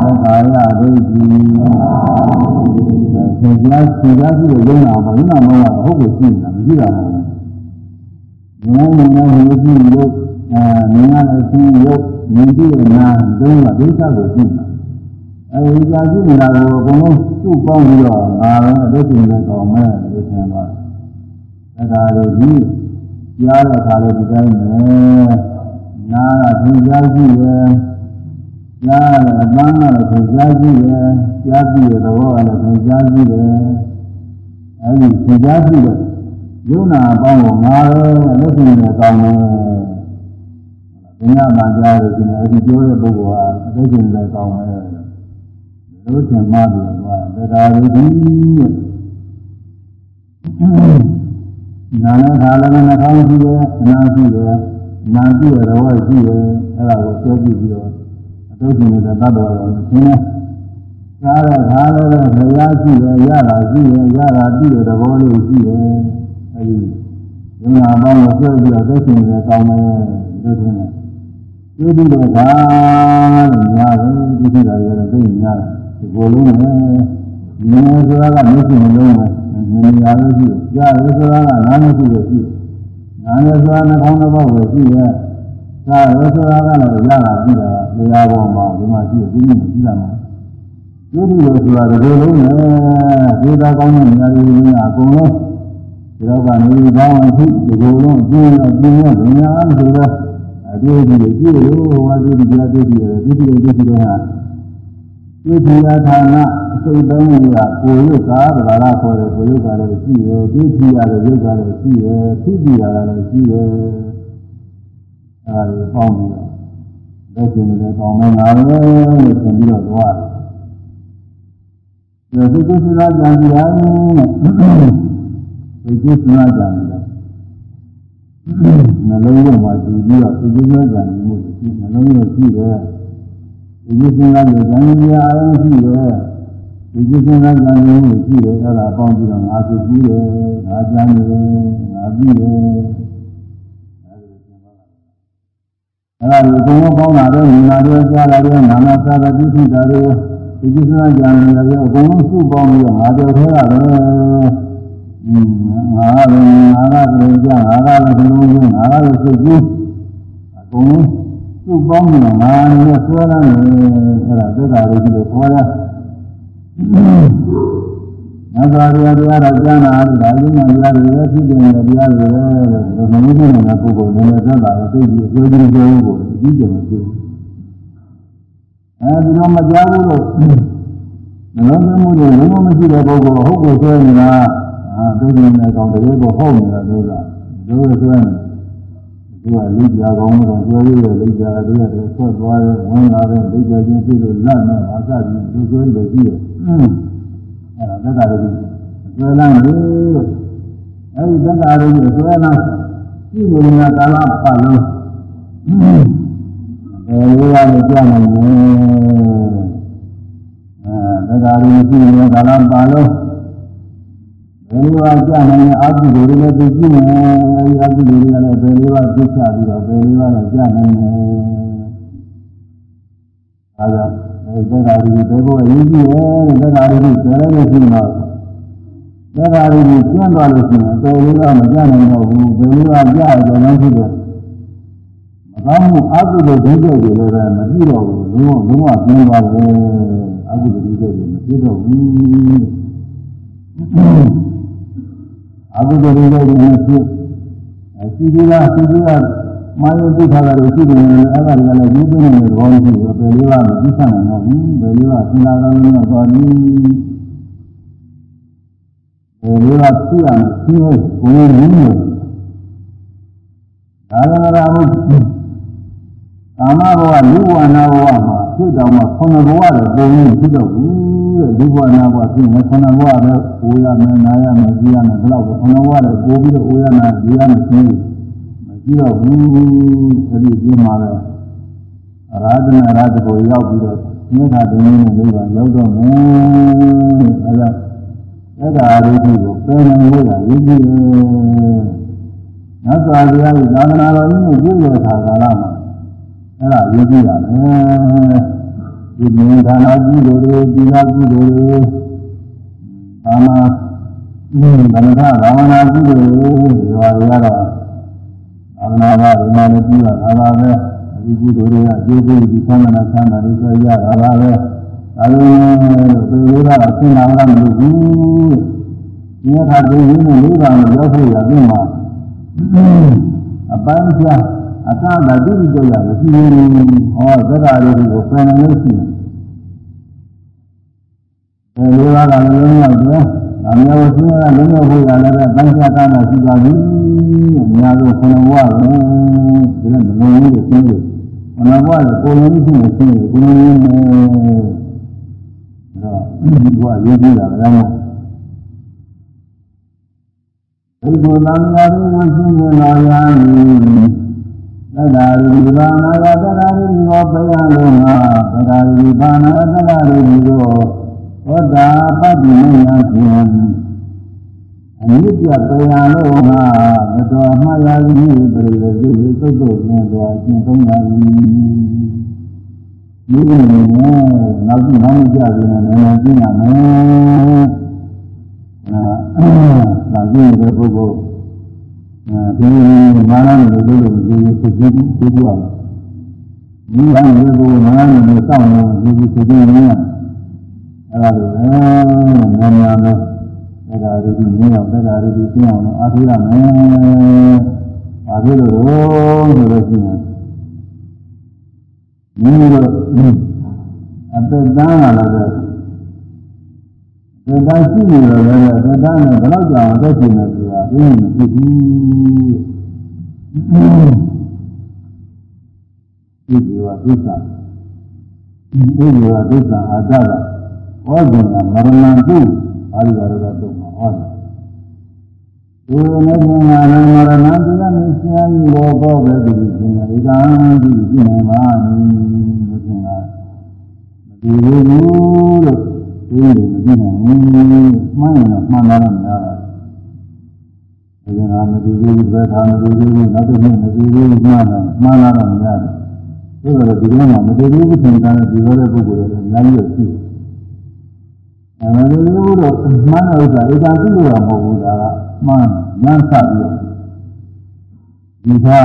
သက္ကာယဒိဋ္ဌိသင်ကြားသင်ကြားရှိတဲ့ယုံနာပေါ့ယုံနာမောကဟုတ်ကိုရှိနေတာမရှိတာမဟုတ်ဘူး။ဉာဏ်နဲ့ဉာဏ်ရှိရုပ်အဲဉာဏ်နဲ့ရှိရုပ်မြင်ကြည့်နာဒုံးကဒိဋ္ဌကိုရှိနေတာအဲဒီကြာရှိနေတာကိုအကုန်လုံး စုပေါင်းပြီးတော့ငါလည်းအသက်ရှင်နေကောင်မဲ့လို့ဆင်သွားတယ်။ဒါသာလို့ဒီကြားတဲ့အခါလေးဒီတိုင်းနဲ့နာကသင်ကြားရှိရဲ့ကြားတဲ့အပန်းကလည်းသင်ကြားရှိရဲ့ကြားပြီးတဲ့သဘောကလည်းသင်ကြားရှိရဲ့အဲဒီသင်ကြားရှိတဲ့ယုံနာအပေါင်းကိုငါလည်းအသက်ရှင်နေကောင်မဲ့။ဒီညမှာကြားလို့ဒီနေ့အဲဒီပြောတဲ့ပုဂ္ဂိုလ်ဟာအသက်ရှင်နေကောင်မဲ့ လို့ထင်မှပြီးတော့တရားရည်ကြီးနာနဲ့ခါလည်းနှာခေါင်းရှိတယ်အနာရှိတယ်နာကြည့်ရတော့ရှိတယ်အဲ့ဒါကိုပြောကြည့်ပြီးတော့အတုရှင်နေတဲ့တတ်တော်တော်ရှင်းတယ်စားတဲ့ခါလည်းဘုရားရှိတယ်ရတာရှိတယ်ရတာပြည့်တဲ့သဘောလေးရှိတယ်အဲ့ဒီဉာဏ်ပေါင်းကိုဆွဲပြီးတော့သိရှင်နေတဲ့ကောင်းတယ်လို့ထင်တယ်ဒီလိုတော့ဒါလို့များတယ်ဒီလိုလည်းသိများတယ် ဒီလိုလုံးနဲ့ဉာဏ်ဆိုတာကမရှိမလုံးနဲ့ဉာဏ်ရာလို့ရှိကြားရဆိုတာကနားမရှိလို့ရှိနားရဆိုတာနှာခေါင်းတစ်ပေါက်ပဲရှိရဲ့စားရဆိုတာကလည်းရတာကြည့်တာတရားပေါ်မှာဒီမှာရှိတယ်ဒီလိုကြည့်ရမှာဒီလိုဆိုတာဒီလိုလုံးနဲ့ဒီသာကောင်းတဲ့ဉာဏ်ရည်ကြီးအကုန်လုံးဒီတော့ကနေကောင်းအောင်ရှိဒီလိုလုံးအကျဉ်းနဲ့ပြင်းရဉာဏ်အားဆိုတော့အတူတူကြည့်လို့ဟောဒီဒီကြည့်ရတယ်ဒီဒီဒီဒီဟာ ဒီဒီယဌာနအစိတ်ပိုင်းကကိုရုပ်ကားဗလာလာခေါ်တယ်ကိုရုပ်ကားလည်းရှိရယ်ဒီဒီရလည်းရုပ်ကားလည်းရှိရယ်ဖြစ်ဒီရလည်းရှိရယ်အဲဒါပေါင်းပြီးတော့လက်ကျင်လည်းကောင်းနေပါလေလို့ဆိုပြီးတော့သွားတယ်ဒီကုသလကြံကြရဒီကုသလကြံကြနှလုံးထဲမှာကြည့်ပြီးတော့ဒီကုသလကြံမှုရှိနှလုံးထဲရှိတယ် ဒီကုသလကြံကြံရအောင်ရှိတယ်ဒီကုသလကြံမှုရှိတယ်အဲ့ဒါပေါင်းပြီးတော့ငါသိပြီးတယ်ငါကြံတယ်ငါပြီးတယ်အဲ့ဒါကိုဘုံပေါင်းတာတော့ညီနာတွေကြားလာတယ်နာနာသာတိသိတာတွေဒီကုသလကြံရရဲ့အကုန်လုံးစုပေါင်းပြီးတော့ငါကြောက်ထဲတာပဲငါကလည်းငါကလည်းကြာငါကလည်းဘုံလုံးငါကလည်းစိတ်ကြီးအကုန်လုံး သူ့ပေါင်းနေတာငါနဲ့ဆွဲလာတယ်အဲ့ဒါသက်သာလေးကြီးလို့ခေါ်တယ်။ငါသာရတရားတော်ကျမ်းလာတယ်ဒါလည်းမှတရားတွေပဲဖြစ်နေတဲ့တရားတွေပဲလို့ဒီလိုမျိုးနေတဲ့ပုဂ္ဂိုလ်လည်းသက်သာတယ်သိပြီးပြောကြည့်ပြောဖို့အကြီးကျယ်မရှိဘူး။အဲဒီတော့မကြားဘူးလို့နှလုံးသွင်းမှုတွေလုံးဝမရှိတဲ့ပုဂ္ဂိုလ်ဟုတ်ကိုဆွဲနေတာအာသိနေတဲ့အကောင်တကယ်ကိုဟုတ်နေတာလို့ကတို့ဆွဲနေ သူကလိကြကောင်းတော့ကျွေးရလိကြတွေရတယ်ဆွတ်သွားတယ်ဝင်လာတယ်လိကြချင်းဖြစ်လို့လန့်နေအာစပြီးသူကျွေးလို့ရှိတယ်အဲ့ဒါသက်တာတွေကျွေးလမ်းလေအဲ့ဒီသက်တာတွေကျွေးလမ်းရှိနေတာကာလပတ်လုံးအဲဒီကလည်းကြားနေတယ်အဲသက်တာတွေရှိနေတာကာလပတ်လုံး ဘယ်လိုအားကြနိုင်လဲအာဟုတွေလည်းသိကြည့်မယ်အဲဒီအာဟုတွေကလည်းဘယ်လိုအားသိချပြီးတော့ဘယ်လိုအားလည်းကြနိုင်လဲအဲဒါအဲဒီသက်တာတွေဘယ်လိုအရေးကြီးလဲသက်တာတွေကျဲလည်းရှိမှာသက်တာတွေကျင်းသွားလို့ရှိရင်ဘယ်လိုအားမကြနိုင်တော့ဘူးဘယ်လိုအားကြရကြမ်းဖြစ်တယ်မကောင်းမှုအာဟုတွေဒိဋ္ဌိတွေလည်းပဲမပြည့်တော့ဘူးလုံးဝလုံးဝကျင်းသွားတယ်အာဟုတွေဒိဋ္ဌိတွေမပြည့်တော့ဘူး အကုသိုလ်တွေလည်းဖြစ်အစီဒီကစီဒီကမာယတိခါတာတွေရှိတယ်လည်းအဲ့ဒါတွေကလည်းယူပေးနေတဲ့သဘောရှိတယ်ဘယ်လိုကမပြီးဆံနိုင်တော့ဘူးဘယ်လိုကသီလာကောင်းလို့သွားပြီးဘယ်လိုကသိရမယ်သိဖို့ကိုယ်ရင်းနေဒါလည်းမဟုတ်ကာမဘဝလူဝနာဘဝမှာဖြစ်တော်မှာခုနဘဝတွေပုံရင်းဖြစ်တော့ဘူးတဲ့ ဒီဘဝနာဘဝဖြစ်နေခုနဘဝပဲအိုးရမယ်နားရမယ်ကြည့်ရမယ်ဘယ်တော့ခုနဘဝလည်းပို့ပြီးတော့အိုးရနာကြည့်ရမယ်သိမရှိတော့ဘူးအဲ့ဒီဒီမှာလဲအရာဒနာရာဇကိုရောက်ပြီးတော့မြတ်တာတင်းနဲ့လေးပါရောက်တော့မယ်အဲ့ဒါက္ကာရိတိကိုပယ်နိုင်လို့ရည်ကြည်တယ်။နောက်စွာဘုရားရဲ့သာသနာတော်ကြီးနဲ့ပြည့်တဲ့ခါကာလမှာအဲ့ဒါရည်ကြည်ရတယ်။ ဒီမြင်ဌာနကြီးတွေဒီလာကြီးတွေဘာမှอืมဗန္ဓဘာဝနာကြီးတွေဒီဟာတွေကတော့သာသနာ့ဘာဒီမှာလည်းပြီးတာပါပဲ။ဒီကုသိုလ်တွေကအကျိုးပေးပြီးသံဃာဆန္ဒတွေဆိုရတာပါပဲ။ဒါလို့သေဝရအရှင်းလာမှမလို့ဘူးဒီအခါဒီရင်းနဲ့လေးပါးရောက်ဖို့ရပြီမှာအပန်းချ အသာဓာတုကြရမရှိဘူးဟောသက္ကာလေးကိုပြန်လို့ရှိတယ်ဒီလေးပါးကလည်းလုံးရောက်တယ်အမြောရှင်းရလုံးရောက်ဖို့ရလည်းပန်းချတာမှရှိပါပြီအများဆုံးခဏဝရဒီလိုမလုံးဘူးလို့ရှင်းလို့ခဏဝရကိုယ်လုံးရှိနေရှင်းကိုယ်လုံးနဲ့တော့ဒီကရေးကြည့်တာလည်းဘုဒ္ဓလမ်းရာဝိရှိနေတော်ရာမီ သဒ္ဒါရိဘာနာယသဒ္ဒါရိဘောပယလုံးဟာသဒ္ဒါရိဘာနာသဒ္ဒါရိဘောသောတာပတ္တိမယဖြင့်အနိစ္စတရားလုံးဟာမတော်မှားရသည်ပြည့်စုံသုတ်တုတ်နဲ့တော်အရှင်သုံးပါ၏ဒီလိုနဲ့နောက်ကြည့်မှမကြဘူးနဲ့လည်းလည်းကြည့်ရမယ်။အဲဒါကြည့်တဲ့ပုဂ္ဂိုလ် အဲဒီမာနနဲ့လို့လို့ဒီစိတ်ကြီးသိကြအောင်။ဒီဟာမျိုးကိုမာနနဲ့စောင့်နေဒီစိတ်ကြီးနေရအဲဒါလိုပဲနာမည်နဲ့အဲဒါရီဒီနေအောင်အဲဒါရီဒီကျင်းအောင်အားထုတ်ရမယ်။အားထုတ်လို့ဆိုလို့ရှိရင်မိမိတို့အသက်တန်းလာတော့သက်တန်းရှိနေတော့လည်းအသက်တန်းနဲ့ဘယ်တော့ကြာအောင်သက်ရှင်နေ ဆိုတာအင်းမဖြစ်ဘူးဒီဒီဝသစ္စာဒီဒီဝသစ္စာအာတကဟောဇင်ကမရဏံတုအာရိယာရတော့မှာဟောတယ်ဒီနေ့ကငါရမရဏတရားနဲ့ဆရာကြီးဘောဘောပဲဒီရှင်ဧကံဒီပြနေပါနီမရှင်ကမဒီဘူးလို့ဒီလိုမကြည့်နိုင်ဘူးမှန်ရင်မှန်လာတော့များတာ ဒီကငါမဒီဘူးပဲသာမဒီဘူးနောက်တစ်နေ့မဒီဘူးမှန်လာမှန်လာတော့များတယ်ဒါကြတော့ဒီကနေ့မဒီဘူးသင်္ကားဒီလိုတဲ့ပုဂ္ဂိုလ်တွေအများကြီးရှိတယ်အဲမဒီဘူးတော့မှန်တဲ့ဥစ္စာဧကံပြုလို့ရမဟုတ်ဘူးဒါကမှန်မှန်းဆပြီးတော့ဒီသာ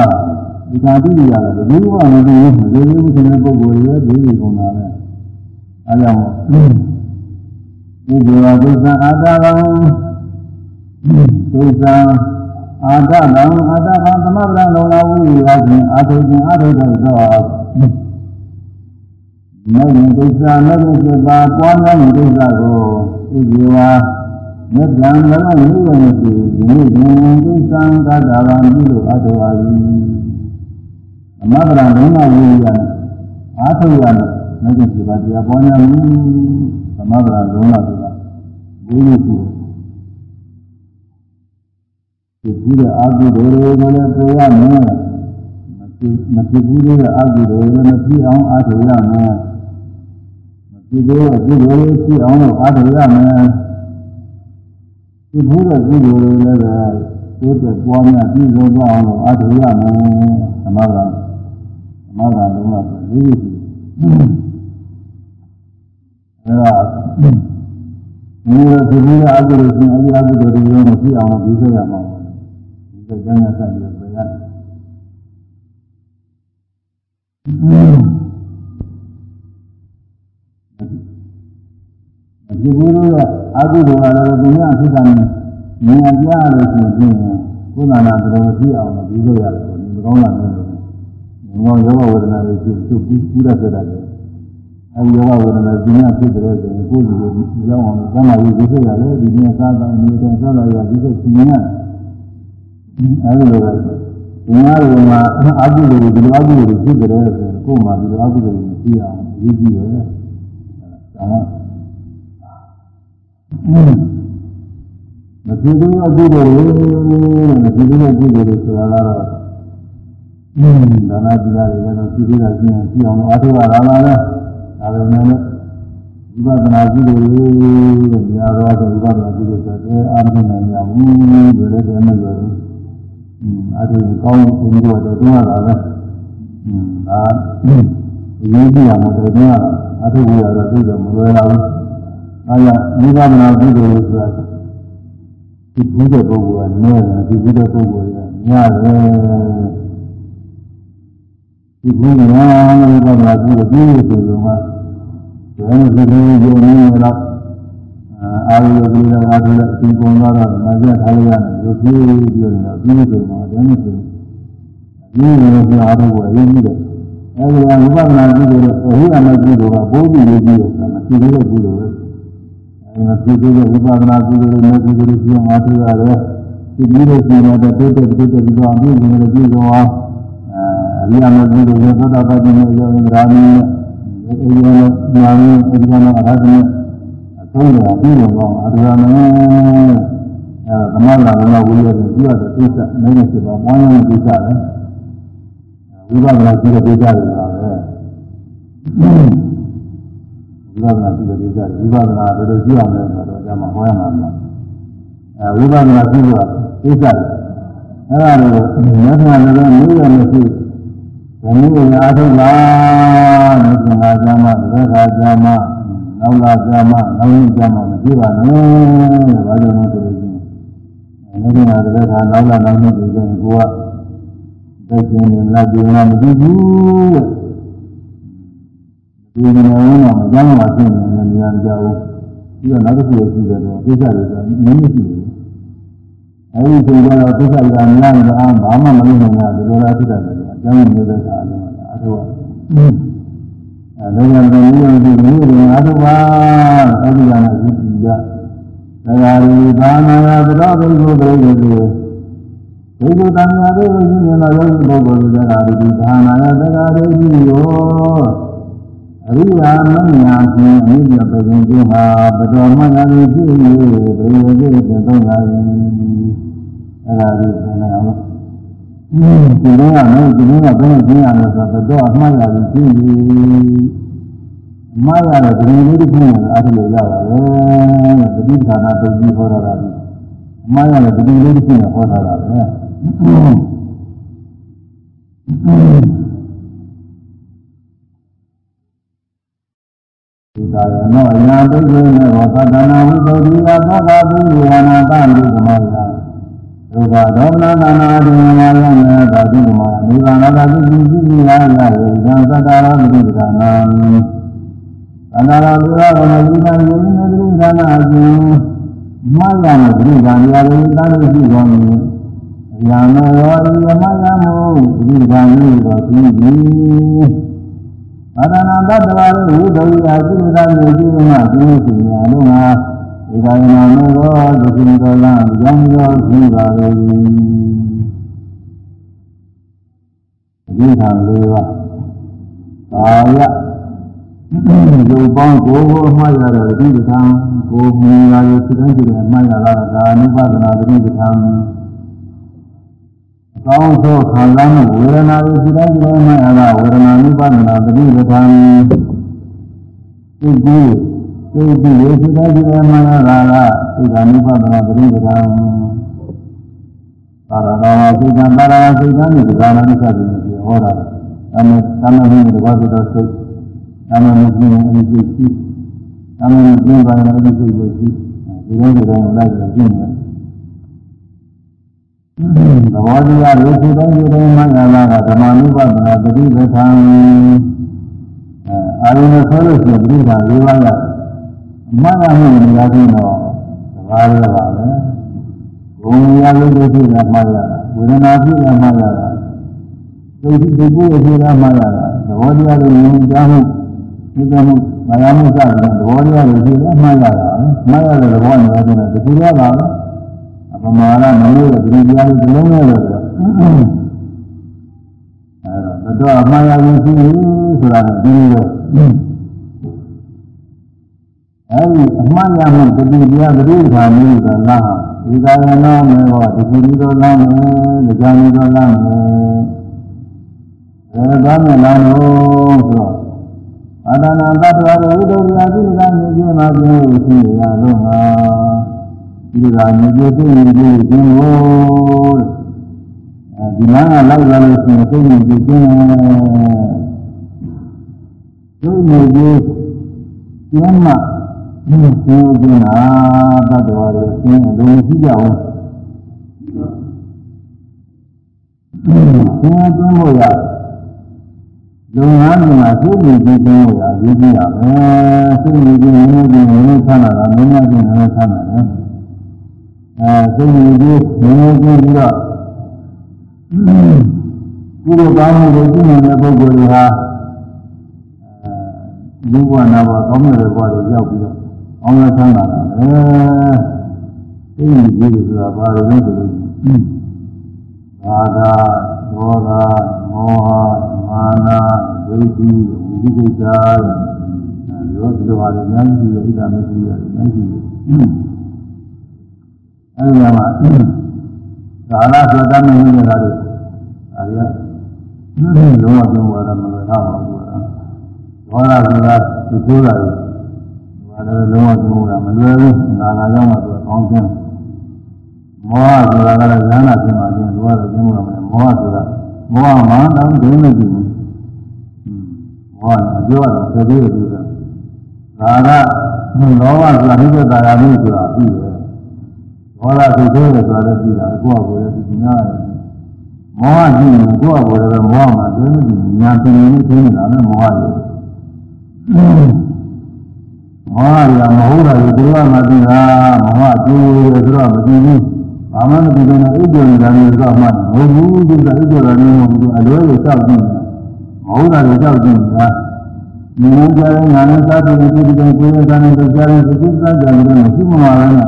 ဒီကာတိရတယ်ဘယ်လိုမှမသိဘူးမသိဘူးဆိုတဲ့ပုဂ္ဂိုလ်ရဲ့ဒီလိုပုံလာတယ်အဲကြောင့်ဒီဒီဝဒုသအာတဗံ ဒုသအာတဗံအာတဗံသမဗ္ဗံလုံလာဝိရာခြင်းအာထုခြင်းအာထုတဲ့သောမေယံဒုသမေယံစေပါပွားများခြင်းဒုသကိုဒီဒီဝါမေတ္တာမရဏိယမရှိဒီနေ့ဒီကိစ္စံကတာဝံပြုလို့အထောပါ၏အမဂရဘုံမဝိရအာထုရမယ်မဂ္ဂင်7ပါးတရားပေါ်ညာမူသမဂရဘုံမဆိုတာဒီလိုရှိ ဒီကြည့်တဲ့အာဟုတွေကိုလည်းပြောရမယ်မဖြစ်မဖြစ်ဘူးတဲ့အဟုတွေလည်းမဖြစ်အောင်အာထုရမယ်မဖြစ်သေးတဲ့အကုသိုလ်တွေဖြစ်အောင်လို့အာထုရမယ်ဒီဘုရားကုသိုလ်တွေလည်းပဲတိုးတက်ပွားများပြည့်စုံသွားအောင်လို့အထုရမယ်သမဂ္ဂသမဂ္ဂလုံးဝဒီလိုရှိအဲဒါဒီလိုဒီလိုအကုသိုလ်ရှင်အကြီးအကုသိုလ်တွေရောမရှိအောင်ပြီးစေရမှာ ဒီကကျမ်းစာဆက်ပြီးပြန်ရတယ်ဒီဘုရားအကုသိုလ်ကလည်းသူများဖြစ်တာနဲ့ဉာဏ်ပြရလို့ရှိရင်ကုသနာတော်ဖြစ်အောင်မပြီးလို့ရတယ်ဒီမကောင်းတာမျိုးတွေငေါယောဂဝေဒနာတွေဖြစ်သူပြီးရဖြစ်တာလေအဲဒီယောဂဝေဒနာဒီများဖြစ်တယ်ဆိုရင်ကိုယ်ကြီးကိုကြောင်းအောင်ကျမ်းမာရေးဖြစ်ရတယ်ဒီနေ့စားတာနေတယ်ဆောလာရဒီကစီညာ အဲဒီလိုပဲဒီများတွေမှာအကုသိုလ်တွေဒီလိုအကုသိုလ်တွေဖြစ်တယ်ဆိုရင်ကိုယ်မှာဒီလိုအကုသိုလ်တွေဖြစ်အောင်ရည်ကြည့်ရတယ်ဒါကမဖြစ်သေးတဲ့အကုသိုလ်တွေမဖြစ်သေးတဲ့အကုသိုလ်တွေဆိုတာကတော့အင်းဒါနတိလာတွေလည်းဖြစ်သေးတာရှင်းကြည့်အောင်အားထုတ်ရတာပါလေဒါပေမဲ့ဝိပဿနာကုသိုလ်တွေများသောဆိုဥပဒနာကုသိုလ်ဆိုတဲ့အာမနိုင်ရဘူးဒီလိုတည်းမလို့ အတူကောင်းဘုရားတော်တွန်းရတာပဲဒါအရေးကြီးရမှာတော်တွန်းရတာအတူဘုရားတော်သိတယ်မလွယ်တော့ဘူးအဲဒါဥပဒနာကုသိုလ်ဆိုတာဒီဘုရားပုဂ္ဂိုလ်ကနည်းတယ်ဒီဘုရားပုဂ္ဂိုလ်ကများတယ်ဒီဘုရားဥပဒနာကုသိုလ်ပြည့်စုံလို့မှဘယ်လိုဖြစ်နေကြနေလဲ အာရုံကလေးကအားထုတ်လိုက်ဒီပုံတော့မကြထားလိုက်ရတယ်လို့ပြေးပြီးတော့ပြီးနေတယ်တော့ဒါနဲ့ဆိုဒီလိုမျိုးအားထုတ်ဖို့အရေးကြီးတယ်အဲဒီကဝိပဿနာကြည့်လို့အဟိအမကြည့်လို့ကဘိုးကြီးလေးကြည့်တယ်ဆိုတာမကြည့်သေးတဲ့ကြည့်လို့ပဲအဲဒီမှာကြည့်သေးတဲ့ဝိပဿနာကြည့်လို့လည်းကြည့်လို့ကြည့်အောင်အားထုတ်ရတယ်ဒီပြီးလို့ရှိရင်တော့တိုးတက်တိုးတက်ပြီးတော့အပြည့်စုံတဲ့ကြည့်ဆုံးအောင်အဲအဟိအမကြည့်လို့သောတာပတိနဲ့ယောဂီရာမီနဲ့အဲဒီလိုညာမီအဲဒီကတော့အရဟတနဲ့ သုံးတယ်ပြီးတော့အရဟမအဲသမဏလာမဝိရကိုကြည့်ရတဲ့ကိစ္စနိုင်နေပါပွားရတဲ့ကိစ္စလေဝိပဿနာကြည့်တဲ့ကိစ္စတွေပါပဲဝိပဿနာကြည့်တဲ့ကိစ္စတွေဝိပဿနာတော်တော်ကြည့်ရမယ်ဆိုတော့ဒါမှဟောရမှာမလားအဲဝိပဿနာကြည့်လို့ကိစ္စတွေအဲ့ဒါတွေကိုမြတ်စွာဘုရားမျိုးရမရှိဘုံမျိုးရာထုတ်ပါမြတ်စွာဘုရားမှာသက္ကာကြမှာ နောက်လာကြမှာနောက်နေ့ကြမှာမကြည့်ပါနဲ့တဲ့ဘာလို့လဲဆိုလို့ရှိရင်အဲဒီမှာသက္ကာနောက်လာနောက်နေ့တွေကျရင်ကိုကသိကျင်နေလားဒီမှာမကြည့်ဘူးတဲ့ဒီနေရာမှာမကြောက်မှဖြစ်နေနေနေကြဘူးပြီးတော့နောက်တစ်ခုရှိတယ်တော့ကိစ္စတွေကနည်းနည်းရှိတယ်အဲဒီချိန်ကျတော့ကိစ္စတွေကများနေတော့ဘာမှမလုပ်နိုင်ဘူးဒီလိုလားဖြစ်တယ်အကြောင်းမျိုးတဲ့အခါလည်းအထောက်အဲ ဒါကြောင့်ဒီလိုဒီလိုတွေအားထုတ်ပါအဲဒီကနေ့ဒီကြတရားရီဘာနာယသတော်ဘိက္ခုပရိသေဘိက္ခုတန်မြာတို့ရှိနေသောယောဂီပုဂ္ဂိုလ်တရားရီဘာနာယတရားရီယောအရိယာမညာဖြင့်အမြင့်ပြပခြင်းခြင်းဟာဘတော်မှန်ရာဖြစ်၍ပရိသေခြင်းသုံးရာ၏အဲဒါဒီဆန္ဒအောင် ဒီလိုကလည်းဒီလိုကဘယ်နဲ့ကျင်းရလဲဆိုတော့အမှားရတယ်ကျင်းပြီအမှားရတယ်ဒီလိုလေးတစ်ခုနဲ့အားထုတ်လို့ရပါတယ်ပဋိဌာနာတုတ်ကြီးဟောတာကအမှားရတယ်ဒီလိုလေးတစ်ခုနဲ့ဟောတာကပဲဒီကာရနောအညာပိစ္ဆေနဲ့ဘောသတ္တနာဝိသုဒ္ဓိယသောတာပိဝါနာတမိကမောယ ဒုက္ခဒေါမနသနာတိမာယမေသာတိမာနိဗ္ဗာန်သာတိတိတိရာယဝိသံသတ္တရာတိကနာသန္တာရာလူရဝနဒီကံယင်းနေတိကနာအကျဉ်မာယမေတိကံရာဝိသံတိရှိကောင်း၏အယံမေရောဤမယမောဒီကံဤတော်သိ၏အတနာတတ္တဝရဝိဒုယာသိကံမြေကြီးမှသိရှိညာလုံးဟာ ဒီကံနာမေရောဒုက္ခိတောလံကြောင့်ရောရှိပါလေဒီခံလေးပါကာယရုပ်ပေါင်းကိုယ်ကိုအမှားရတဲ့ဒီကံကိုမြင်ရရစိတ္တစိတ္တအမှားရတာဒါအနုပါဒနာတိကံအကောင်းဆုံးခံစားမှုဝေဒနာရဲ့စိတ္တစိတ္တအမှားရတာဝေဒနာအနုပါဒနာတိကံသိပြီး သိပြီးရေစိတ္တစိတ္တအမှားရတာကသိတာအနုပါဒနာတိကံသာရတော်စိတ်ကံသာရစိတ်ကံဒီကံနာနိစ္စတိဟောတာသမသမဟိတဘောစိတော်စိတ်သမမကျင်းအနိစ္စရှိသမမကျင်းပါရင်အနိစ္စကိုရှိဒီလိုဒီလိုလိုက်ပြီးကျင်းတယ်သဘောတရားရုပ်စုတိုင်းဒီတိုင်းမှလာလာကဓမ္မနုပဒနာတတိပဋ္ဌာန်အာရုံနဲ့ဆိုလို့ရှိရင်ပဋိဌာန်၄ပါးရအ မှန်ကမှုနေရာချင်းတော့သဘာဝပါပဲဘုံရရုပ်တို့ဖြစ်လာမှရတာဝေဒနာဖြစ်လာမှရတာသိသိပုဂ္ဂိုလ်ဖြစ်လာမှရတာသဘောတရားတွေမြင်ကြမှုသိကြမှုမရမှုစတဲ့သဘောတရားတွေဖြစ်လာမှရတာမှရတဲ့သဘောနေရာချင်းတော့ဒီလိုပါပဲအပမာရမလို့ဒီတရားတွေဒီလုံးနဲ့လို့ဆိုအဲတော့အမှားရရင်ရှိဆိုတာဒီလို အဲဒီအမှားရမှုတတိတရားပရိသတ်မျိုးကလားဒီကာယနောမေဟောဒီတိတော်လားမယ်ကြာမီတော်လားမယ်အဲဒါနဲ့လားလို့ဆိုတော့အတ္တနာတ္တဝရဝိတ္တရာသိက္ခာမြင်ခြင်းမှာပြည့်ရှိရလို့ဟာဒီကမြေကျေသိနေကြခြင်းကိုအဲဒီလမ်းကလိုက်လာလို့ရှိရင်သိနေကြခြင်းသိနေကြကျမ်းမှ ဒီသိခြင်းဟာတတ္တဝါတွေအင်းအလုံးရှိကြအောင်သင်သွင်းဖို့ရလုပ်ငန်းတွေမှာသိနေကြခြင်းကိုရရေးကြည့်ရမယ်သိနေကြခြင်းမျိုးတွေမျိုးဆန်းလာတာမျိုးများခြင်းမျိုးဆန်းလာတယ်အဲသိနေကြမျိုးမျိုးပြီးတော့ကုသိုလ်ကောင်းမှုတွေကျင့်နေတဲ့ပုဂ္ဂိုလ်တွေဟာအဲဒီဘဝနာဘဝကောင်းတဲ့ဘဝတွေရောက်ပြီးတော့ အောင်ရဆန်းလာတယ်သိနေကြဆိုတာဘာလို့လဲဆိုလို့ဘာသာဒေါသမောဟမာနဒိဋ္ဌိဝိသိကိစ္စရောဒီလိုဟာလည်းများကြီးရဲ့ဣဒ္ဓမရှိရအများကြီးအဲဒီမှာသာရဆိုတတ်နေနေတာတွေဒါတွေကလုံးဝကျုံသွားတာမလွယ်တော့ပါဘူးဒေါသဆိုတာဒီဆိုးတာတွေဒါ လည်းလုံးဝကျုံတာမလွယ်ဘူးငါငါကြောင့်မှသူအကောင်းချင်းမောဟဆိုတာကလည်းဉာဏ်နာဖြစ်မှချင်းသူကတော့ကျင်းလို့မလဲမောဟဆိုတာမောဟမှတော့ဒိမ့်မကြည့်ဘူးမောဟအပြောရတော့သေသေးတယ်ဆိုတာဒါကလောဘဆိုတာနိစ္စတာယာမှုဆိုတာပြီးတယ်ဒေါသသိသေးတယ်ဆိုတာလည်းပြီးတာကိုယ့်အကိုယ်လည်းဒီညာမောဟကြည့်ရင်ကိုယ့်အကိုယ်လည်းမောဟမှာဒိမ့်မကြည့်ညာပြင်းနေသိနေတာနဲ့မောဟရဲ့ မောဟရမဟုတ်တာကိုကိုယ်ကမသိတာမောဟကျိုးရဆိုတော့မသိဘူးဘာမှမသိတဲ့အိတ်ကြော်နေတာမျိုးတော့မှမဟုတ်ဘူးသူကအိတ်ကြော်တာမျိုးမဟုတ်ဘူးအလွဲကိုကြောက်ကြည့်နေတာမဟုတ်တာကိုကြောက်ကြည့်နေတာဒီလိုကြားရင်ငါလည်းစားပြီးဒီဒီကကိုယ်ကလည်းကြားရင်သုသကြတယ်မရှိမှမလားနဲ့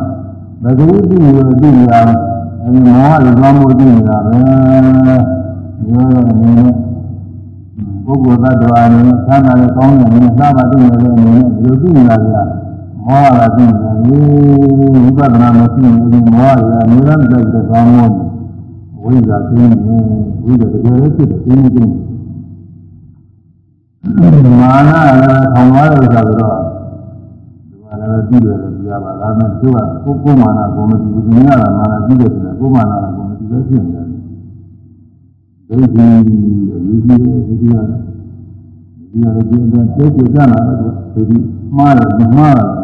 ဘယ်လိုကြည့်ရသိရအောင်အဲဒီမောဟကိုသွားမှုကြည့်နေတာပဲရောရအနေနဲ့ ပုဂ္ဂိုလ်သတ္တဝါအနေနဲ့သာနာရဲ့ကောင်းတဲ့အနေနဲ့သာပါသိနေတဲ့အနေနဲ့ဒီလိုကြည့်နေတာကမောဟလာသိနေတယ်ဝိပဿနာမရှိရင်ဒီမောဟရအမြဲတမ်းကြိုက်တဲ့ကောင်းမှုဝိဇ္ဇာသိနေဝိဇ္ဇာတကယ်လည်းဖြစ်တယ်သိနေတယ်မာနလည်းထောင်သွားတယ်ဆိုတော့ဒီကလည်းကြည့်ရတယ်ကြည့်ရပါလားမသူကကိုကိုမာနကိုမကြည့်ဘူးဒီကလာမာနကြည့်တယ်ဆိုတော့ကိုမာနကိုမကြည့်ပဲဖြစ်နေတယ်ဒိဋ္ဌိ အရေးကြီးတယ်ဒီကလည်းဒီကလည်းဒီအတိုင်းသိကြကြလာတယ်ဒီမှားတယ်မှားတယ်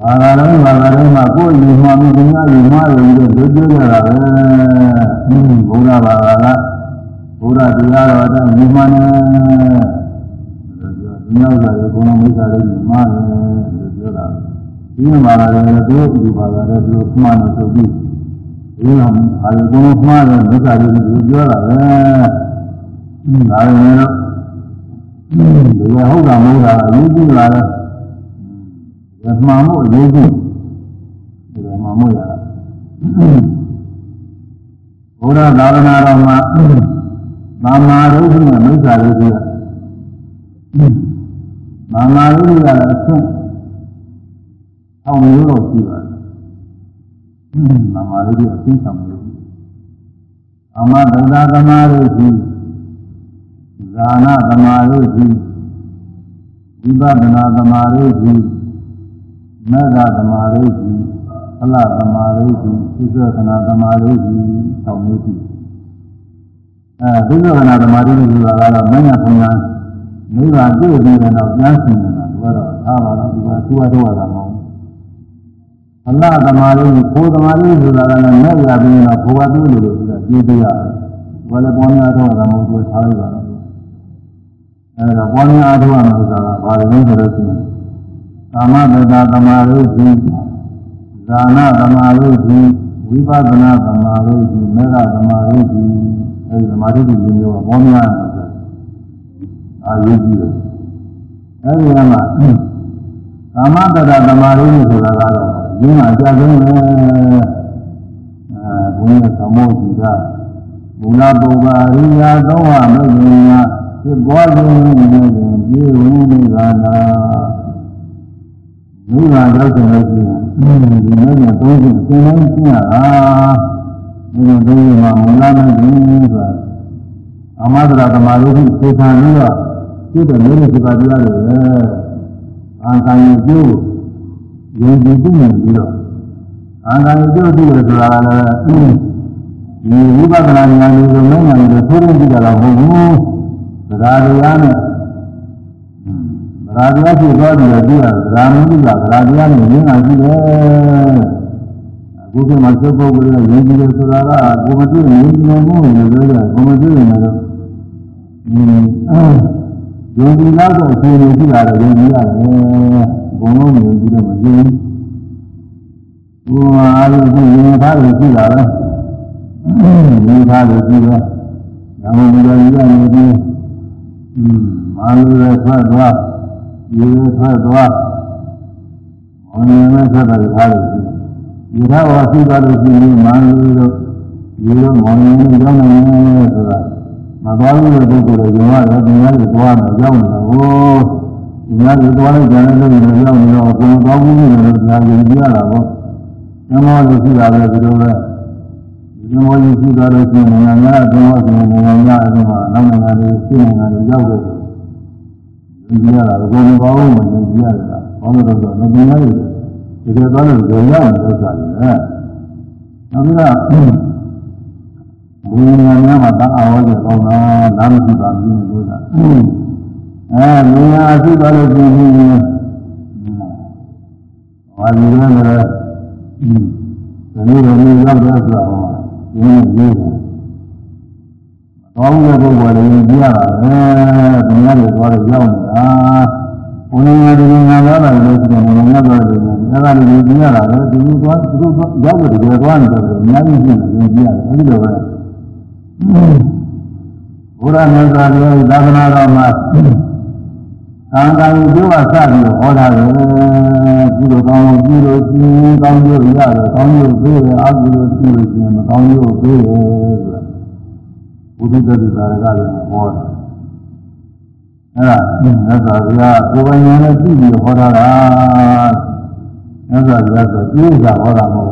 ဘာသာတိုင်းဘာသာတိုင်းမှာကိုယ်ယူမှမှုကယူမှရပြီးတော့ဒုတိယရတာပဲဘုရားဘာသာကဘုရားတရားတော်အတိုင်းယူမှနေဒီနောက်ကြရေဘုံတော်မိစ္ဆာလေးယူမှတယ်လို့ပြောတာဒီမှာလာတယ်တို့ဒီဘာသာလည်းတို့မှန်တယ်ဆိုပြီး ဒီမှာအာရုံကိုမှားတယ်မိစ္ဆာလေးကိုပြောတာပဲဒါပေမဲ့တော့ဒီဟုတ်တာမဟုတ်တာအရေးကြီးလာတယ်မှန်မှုအရေးကြီးဒီမှန်မှုရတာဘုရားသာသနာတော်မှာမာမာရုပ်နဲ့မိစ္ဆာရုပ်ကြီးမာမာရုပ်ကလည်းအဆင့်အောင်မျိုးတော့ရှိပါတယ် မာမာရုပ်ကြီးအဆင့်ဆောင်မျိုးအမဒသသမာရုပ်ကြီးဇာနာသမာရုပ်ကြီးဝိပဿနာသမာရုပ်ကြီးမေဃသမာဓိကြီးဖလသမာဓိကြီးသုဇကနာသမာဓိကြီးဆောင်းမျိုးကြီးအဲသုဇကနာသမာဓိကြီးဆိုတာကတော့မညာပညာနိဗ္ဗာန်ပြည့်ပြီးတဲ့နောက်ပြန်ဆင်းနေတာသူကတော့အားပါတော့ဒီကသူ့အတော့တာမဟုတ် ဖလသမာဓိကိုသမာဓိဆိုတာကလည်းမဲ့ရပြီးတော့ဘဝတူးလို့ဆိုတာပြည့်ပြရတယ်ဘယ်လိုပေါ်များတော့တာမဟုတ်ဘူးထားလိုက်ပါတော့အဲဒါပေါ်များအထောက်အမှာဆိုတာကဘာလို့လဲဆိုတော့ကာမတတသမာဓိတိဇာနာသမာဓိတိဝိပဿနာသမာဓိတိမေဃသမာဓိတိအဲဒီသမာဓိတိမျိုးကဘောများတယ်ဆိုအာရုံကြည့်တယ်အဲဒီကမှကာမတတသမာဓိဆိုတာကတော့ ဒီမှာအကြဆုံးပဲအဲဘုန်းကြီးသမောကြည့်တာမူလပုဗ္ဗရိယာသုံးဝမဂ္ဂင်ညာဖြစ်ပွားခြင်းနဲ့ပြေဝိနိဗ္ဗာန်မိဘရောက်တယ်လို့ရှိရင်ဒီနေ့ကသုံးခုသင်တိုင်းရှင်းရတာဒီလိုသုံးခုမှာမလာနိုင်ဘူးဆိုတာအမဒရာသမာဓိကိုသိခံပြီးတော့သိတဲ့မျိုးစိပါတရားတွေပဲအာခံရကျိုး ယုံကြည်သိမြင်ပြီးတော့အာဂါယကျိုးသိရဆိုတာကလည်းဒီဝိပဿနာဉာဏ်တွေကိုမဉာဏ်တွေထိုးရင်းကြည့်ကြတာမဟုတ်ဘူးသဒ္ဓါတရားနဲ့သဒ္ဓါတရားဖြစ်သွားတယ်လို့ပြောတာသဒ္ဓါမင်းကသဒ္ဓါတရားနဲ့ရင်းတာရှိတယ်အခုကမှသုတ်ပုဂ္ဂိုလ်ရဲ့ယဉ်ကျေးတယ်ဆိုတာကကိုမတွေ့ရင်ယဉ်ကျေးမှုလို့ပြောတယ်ကိုမတွေ့ရင်လည်းယုံကြည်လောက်တဲ့အခြေအနေရှိတာလည်းယုံကြည်ရတယ် ဘုံလုံးယုံကြည်တယ်မကြည့်ဘူးဘုရားအားလုံးကိုယဉ်ထားလို့ရှိတာပဲယဉ်ထားလို့ရှိတယ်။နာမည်တော်ကြီးကနေပြီးမာလူရဲ့ထွက်သွားရေထွက်သွားဘုံရမဲ့ထွက်တာထားလို့ရှိတယ်။ဒီထားဝရှိသွားလို့ရှိရင်မာလူတို့ရေတို့မောင်ရင်းနဲ့ရောက်နိုင်တယ်ဆိုတာမသွားဘူးတဲ့ပုဂ္ဂိုလ်တွေကတော့ဒီများတွေသွားမယ်ရောက်နေတော့ဟို ဒီများတွေသွားလိုက်ကြတယ်လို့ရောက်နေတော့ကိုယ်သွားဘူးလို့ကြားရင်ကြရတာပေါ့။ညမောလို့ရှိတာပဲဒီလိုပဲဒီမောကြီးရှိသွားလို့ရှိရင်နိုင်ငံများအသုံးအဆောင်နိုင်ငံများအသုံးမှာနောက်နိုင်ငံတွေရှိနိုင်ငံတွေရောက်တယ်။ဒီကြရတာကိုယ်မကောင်းဘူးမနေကြရတာ။ဘာလို့လဲဆိုတော့မတင်ရဘူး။ဒီလိုသွားလို့ကြောက်ရတဲ့ဥစ္စာတွေ။နောက်ပြီးတော့ဒီညာများမှာတအားဟောကြကောင်းတာနားမရှိပါဘူးလို့ဆို တာအဲလူညာရှိပါလို့ဒီဒီဟာဒီလိုနဲ့လည်းဒီနေ့တော့ရောက်တဲ့ဆိုတော့ဒီနေ့ရေးတယ်ကောင်းတဲ့ပုဂ္ဂိုလ်တွေကြည့်ရတာပဲဒီညာတွေသွားလို့ရောက်နေတာဘုန်းကြီးတွေငါသွားတာလို့ဆိုတော့ဘုန်းကြီးသွားတယ်အဲဒါလည်းကြည့်ရတာပဲဒီလိုသွားသူတို့ရောက်တယ်ကြွယ်သွားနေတယ်အများကြီးရှိတယ်ကြည့်ရတယ်အဲဒီလိုပဲဘုရားမြတ်စွာဘုရားသာသနာတော်မှာ သံဃာကြီးတို့ကစပြီးဟောတာလေကုသိုလ်ကောင်းလို့ပြုလို့ရှိရင်ကောင်းကျိုးရတယ်ကောင်းကျိုးပေးတယ်အကုသိုလ်ပြုလို့ရှိရင်မကောင်းကျိုးပေးတယ်ဆိုတာဘုဒ္ဓတတိသာရကလည်းဟောတယ်အဲ့ဒါမြတ်စွာဘုရားကိုယ်ပိုင်ဉာဏ်နဲ့ကြည့်ပြီးဟောတာကမြတ်စွာဘုရားဆိုပြည့်စုံဟောတာမဟုတ်